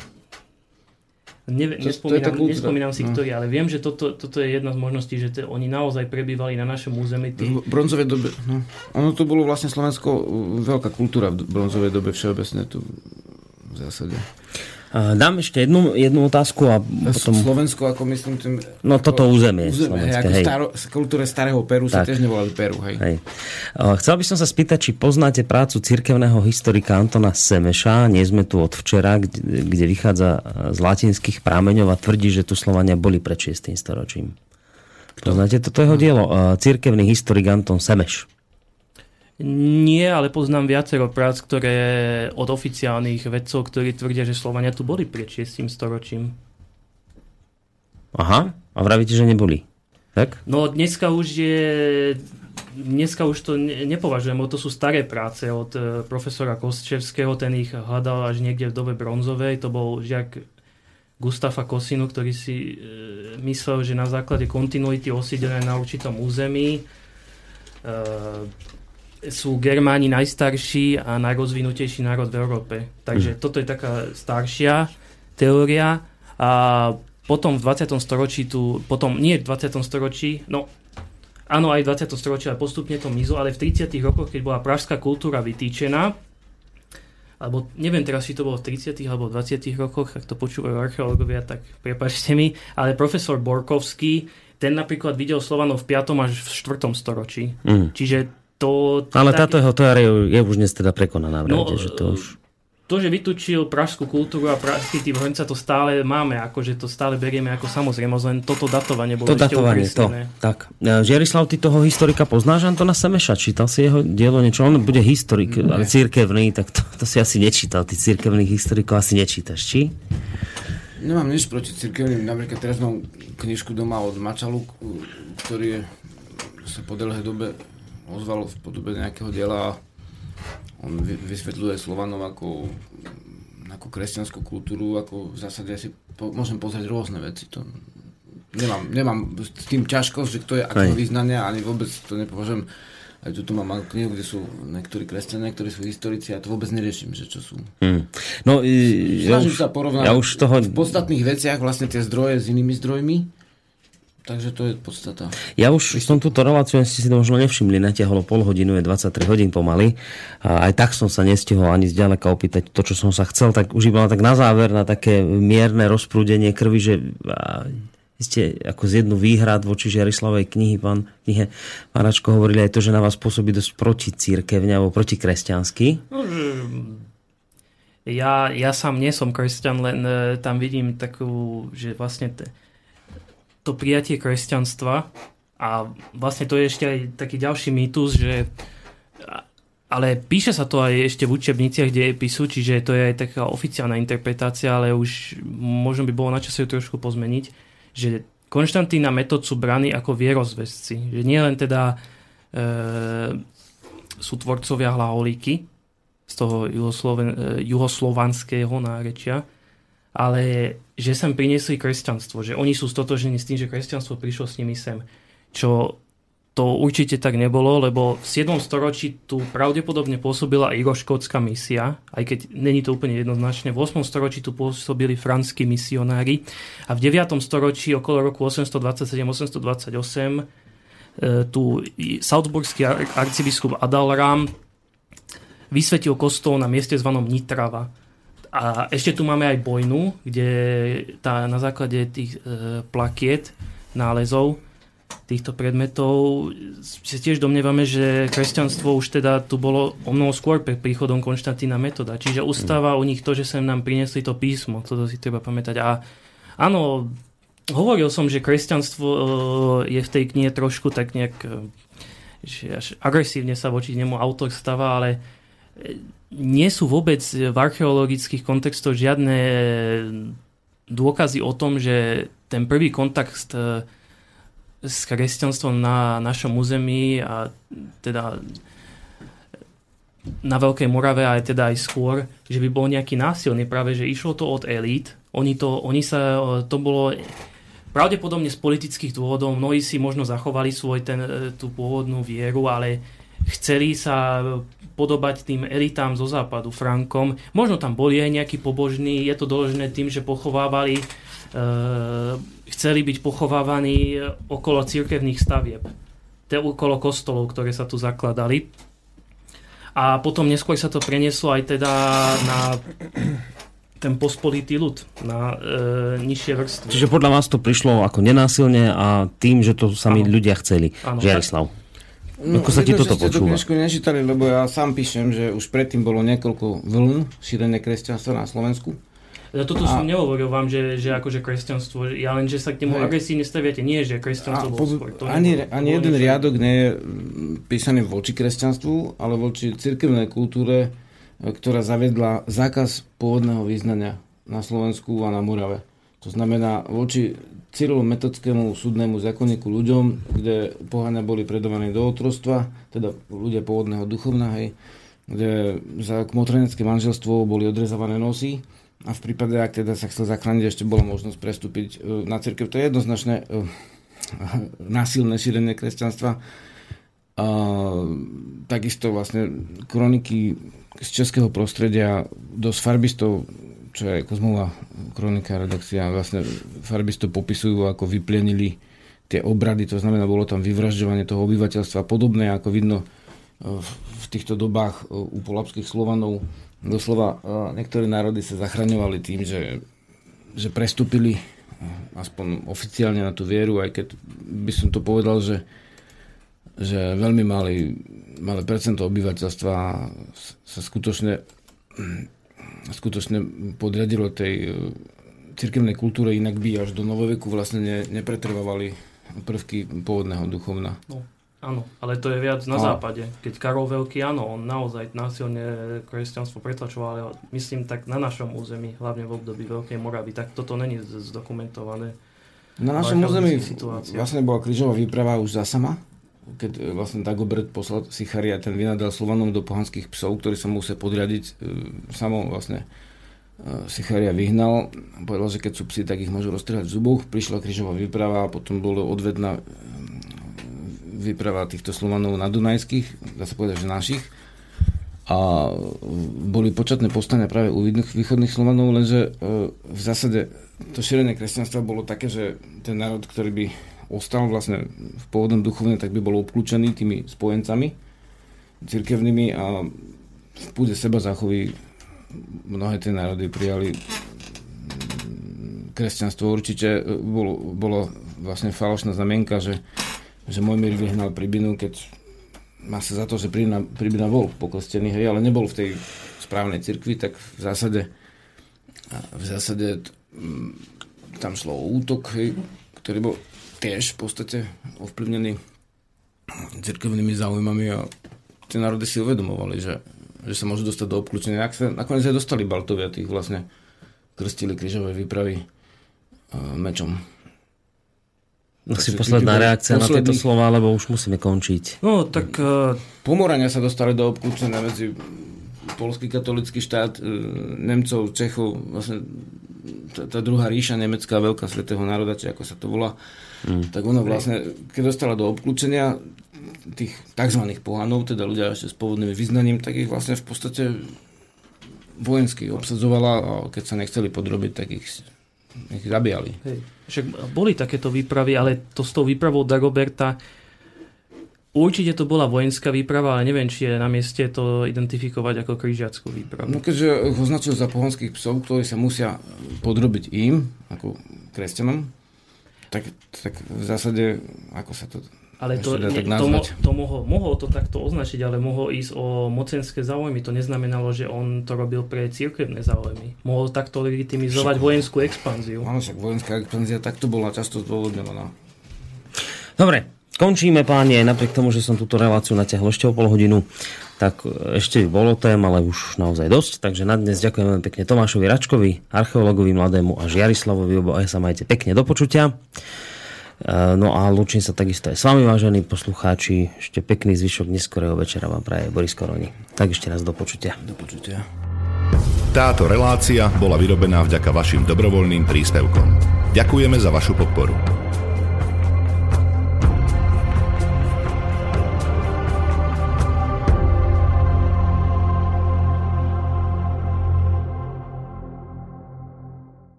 Neve, To- to nespomínam, kultúra. nespomínam si, No. ktorý, ale viem, že toto, toto je jedna z možností, že te, oni naozaj prebývali na našom území. Tí, V bronzovej dobe, no. Ono to bolo vlastne Slovensko, uh, veľká kultúra v bronzovej dobe všeobecne tu v zásade. Dám ešte jednu, jednu otázku a potom... Slovensko, ako myslím, tým... No toto územie Územie, hej, ako hej. staro, kultúre starého Peru sa Tak. tiež nevolali Peru, hej. Hej. Chcel by som sa spýtať, či poznáte prácu cirkevného historika Antona Semeša, nie sme tu od včera, kde, kde vychádza z latinských prámeňov a tvrdí, že tu Slovania boli pred 6. storočím. Poznáte toto jeho dielo? Uh, Cirkevný historik Anton Semeš. Nie, ale poznám viacero prác, ktoré od oficiálnych vedcov, ktorí tvrdia, že Slovania tu boli pred 6. storočím. Aha, a vravíte, že neboli. Tak? No dneska už je... Dneska už to ne- nepovažujem, lebo to sú staré práce od e, profesora Kostčevského, ten ich hľadal až niekde v dobe bronzovej, to bol žiak Gustafa Kosinu, ktorý si e, myslel, že na základe kontinuity osídlené na určitom území e, sú Germáni najstarší a najrozvinutejší národ v Európe. Takže toto je taká staršia teória a potom v 20. storočí tu, potom nie v 20. storočí, no áno aj v 20. storočí, ale postupne to mizlo, ale v 30. rokoch, keď bola pražská kultúra vytýčená, alebo neviem teraz, či to bolo v 30. alebo v 20. rokoch, ak to počúvajú archeológovia, tak prepačte mi, ale profesor Borkovský, ten napríklad videl Slovanov v 5. až v 4. storočí. Mm. Čiže to... Ale tak- táto jeho teória je už dnes teda prekonaná. No, Vravíte, že to už... to, že vytučil pražskú kultúru a pražský typ hrnca, to stále máme, akože to stále berieme ako samozrejmosť, len toto datovanie bolo To ešte datovanie, to. Tak. E, Žiarislav, ty toho historika poznáš, Antona Semeša? Čítal si jeho dielo niečo? On bude historik, ale církevný, tak to, to si asi nečítal. Ty církevných historikov asi nečítaš, či? Nemám nič proti cirkevným. Napríklad teraz mám knižku doma od Mačalu, ktorý je, sa po dlhej dobe ozval v podobe nejakého diela on vy- vysvetľuje Slovanov ako, ako kresťanskú kultúru, ako v zásade si po, môžem pozrieť rôzne veci. To, nemám, nemám s tým ťažkosť, že kto je akého Hej. význania, ani vôbec to nepovažujem. Aj tu, mám knihu, kde sú niektorí kresťania, ktorí sú historici a to vôbec neriešim, že čo sú. Hm. No, e, ja už, sa porovnať ja už toho... v podstatných veciach vlastne tie zdroje s inými zdrojmi. Takže to je podstata. Ja už som túto reláciu, ste si to možno nevšimli, natiahlo pol hodinu, je 23 hodín pomaly. A aj tak som sa nestihol ani zďaleka opýtať to, čo som sa chcel, tak už iba tak na záver, na také mierne rozprúdenie krvi, že ste ako z jednu výhrad voči Žiarislavej knihy, pán, knihe, pán Račko, hovorili aj to, že na vás pôsobí dosť proti církevne alebo proti kresťansky. Ja, ja sám nie som kresťan, len e, tam vidím takú, že vlastne te, to prijatie kresťanstva a vlastne to je ešte aj taký ďalší mýtus, že ale píše sa to aj ešte v učebniciach dejepisu, čiže to je aj taká oficiálna interpretácia, ale už možno by bolo na čase ju trošku pozmeniť, že Konštantín a Metod sú braní ako vierozvesci. Že nie len teda e, sú tvorcovia hlaholíky z toho juhosloven, juhoslovanského nárečia, ale že sem priniesli kresťanstvo, že oni sú stotožení s tým, že kresťanstvo prišlo s nimi sem. Čo to určite tak nebolo, lebo v 7. storočí tu pravdepodobne pôsobila iroškótska misia, aj keď není to úplne jednoznačné. V 8. storočí tu pôsobili franskí misionári a v 9. storočí okolo roku 827-828 e, tu Salzburský arcibiskup Adalram vysvetil kostol na mieste zvanom Nitrava. A ešte tu máme aj Bojnu, kde tá, na základe tých e, plakiet, nálezov, týchto predmetov si tiež domnievame, že kresťanstvo už teda tu bolo o mnoho skôr pred príchodom Konštantína metoda. Čiže ustáva u nich to, že sa nám priniesli to písmo. Toto si treba pamätať. A áno, hovoril som, že kresťanstvo e, je v tej knihe trošku tak nejak e, že až agresívne sa voči nemu autor stáva, ale e, nie sú vôbec v archeologických kontextoch žiadne dôkazy o tom, že ten prvý kontakt s kresťanstvom na našom území a teda na Veľkej Morave aj teda aj skôr, že by bol nejaký násilný, práve že išlo to od elít. Oni, to, oni sa, to bolo pravdepodobne z politických dôvodov, mnohí si možno zachovali svoj ten, tú pôvodnú vieru, ale chceli sa podobať tým elitám zo západu, Frankom. Možno tam boli aj nejakí pobožní, je to doložené tým, že pochovávali uh, chceli byť pochovávaní okolo cirkevných stavieb, okolo kostolov, ktoré sa tu zakladali. A potom neskôr sa to prenieslo aj teda na ten pospolitý ľud, na e, nižšie vrstvy. Čiže podľa vás to prišlo ako nenásilne a tým, že to sami ano. ľudia chceli. Ano. Žiarislav. No, Ako sa ti toto počúva? To nečítali, lebo ja sám píšem, že už predtým bolo niekoľko vln šírené kresťanstva na Slovensku. Ja toto a... som nehovoril vám, že, že akože kresťanstvo, ja len, že sa k nemu Hej. agresívne staviate, nie, že kresťanstvo bol skôr. To ani, nebolo, ani jeden niečo. riadok nie je písaný voči kresťanstvu, ale voči cirkevnej kultúre, e, ktorá zavedla zákaz pôvodného význania na Slovensku a na Morave. To znamená voči cyrilometodskému súdnemu zákonníku ľuďom, kde pohania boli predovaní do otrostva, teda ľudia pôvodného duchovna, hej, kde za kmotrenecké manželstvo boli odrezované nosy a v prípade, ak teda sa chcel zachrániť, ešte bola možnosť prestúpiť e, na cirkev. To je jednoznačné e, násilné šírenie kresťanstva. A takisto vlastne kroniky z českého prostredia dosť farbistov, čo je kozmová kronika, redakcia, vlastne farbistov popisujú, ako vyplienili tie obrady, to znamená, bolo tam vyvražďovanie toho obyvateľstva, podobné ako vidno e, v týchto dobách u polapských Slovanov. Doslova niektoré národy sa zachraňovali tým, že, že prestúpili aspoň oficiálne na tú vieru, aj keď by som to povedal, že, že veľmi malý, malé percento obyvateľstva sa skutočne, skutočne podriadilo tej e, cirkevnej kultúre, inak by až do novoveku vlastne ne, nepretrvávali prvky pôvodného duchovna. No. Áno, ale to je viac na no. západe. Keď Karol Veľký, áno, on naozaj násilne kresťanstvo pretlačoval, ale myslím tak na našom území, hlavne v období Veľkej Moravy, tak toto není zdokumentované. Na našom území vlastne bola krížová výprava už za sama, keď e, vlastne Dagobert poslal Sicharia, ten vynadal Slovanom do pohanských psov, ktorí sa museli podriadiť, e, samo vlastne e, Sicharia vyhnal, povedal, že keď sú psi, tak ich môžu roztrhať v zuboch. Prišla krížová výprava a potom bolo odvedná výprava týchto Slovanov na Dunajských, dá sa povedať, že našich. A boli početné povstania práve u východných Slovanov, lenže v zásade to šírenie kresťanstva bolo také, že ten národ, ktorý by ostal vlastne v pôvodnom duchovne, tak by bol obklúčený tými spojencami cirkevnými a v púde seba zachoví mnohé tie národy prijali kresťanstvo. Určite bolo, bolo vlastne falošná znamienka, že že môj mir vyhnal Pribinu, keď má sa za to, že Pribina, Pribina bol pokrstený, hej, ale nebol v tej správnej cirkvi, tak v zásade v zásade tam šlo o útok, hej, ktorý bol tiež v podstate ovplyvnený cirkevnými záujmami a tie národy si uvedomovali, že, že sa môžu dostať do obklúčenia. Ak sa nakoniec aj dostali Baltovia, tých vlastne krstili križové výpravy mečom. Asi posledná reakcia na tieto slova, lebo už musíme končiť. No, tak... Uh... Pomorania sa dostali do obklúčenia medzi polský katolický štát, e, Nemcov, Čechov, vlastne tá, tá druhá ríša nemecká, veľká svetého národa, či ako sa to volá, mm. tak ono vlastne, keď dostala do obklúčenia tých tzv. pohanov, teda ľudia ešte s pôvodným vyznaním, tak ich vlastne v podstate vojensky obsadzovala a keď sa nechceli podrobiť, tak ich, ich zabíjali. Hej. Však boli takéto výpravy, ale to s tou výpravou Dagoberta Určite to bola vojenská výprava, ale neviem, či je na mieste to identifikovať ako križiackú výpravu. No keďže označil za pohonských psov, ktorí sa musia podrobiť im, ako kresťanom, tak, tak v zásade, ako sa to ale to, ne, to, mo, to mohol, mohol to takto označiť, ale mohol ísť o mocenské záujmy. To neznamenalo, že on to robil pre cirkevné záujmy. Mohol takto legitimizovať však, vojenskú expanziu. Áno, však vojenská expanzia takto bola často zdôvodňovaná. Dobre, končíme páni, napriek tomu, že som túto reláciu natiahol ešte o pol hodinu, tak ešte by bolo tém, ale už naozaj dosť. Takže na dnes ďakujem veľmi pekne Tomášovi Račkovi, archeologovi mladému a Žiarislavovi, obo aj sa majte pekne do počutia. Eh, no a lučím sa takisto aj s vami, vážení poslucháči. Ešte pekný zvyšok neskorého večera vám praje Boris Koroni. Tak ešte raz do počutia. Do počutia. Táto relácia bola vyrobená vďaka vašim dobrovoľným príspevkom. Ďakujeme za vašu podporu.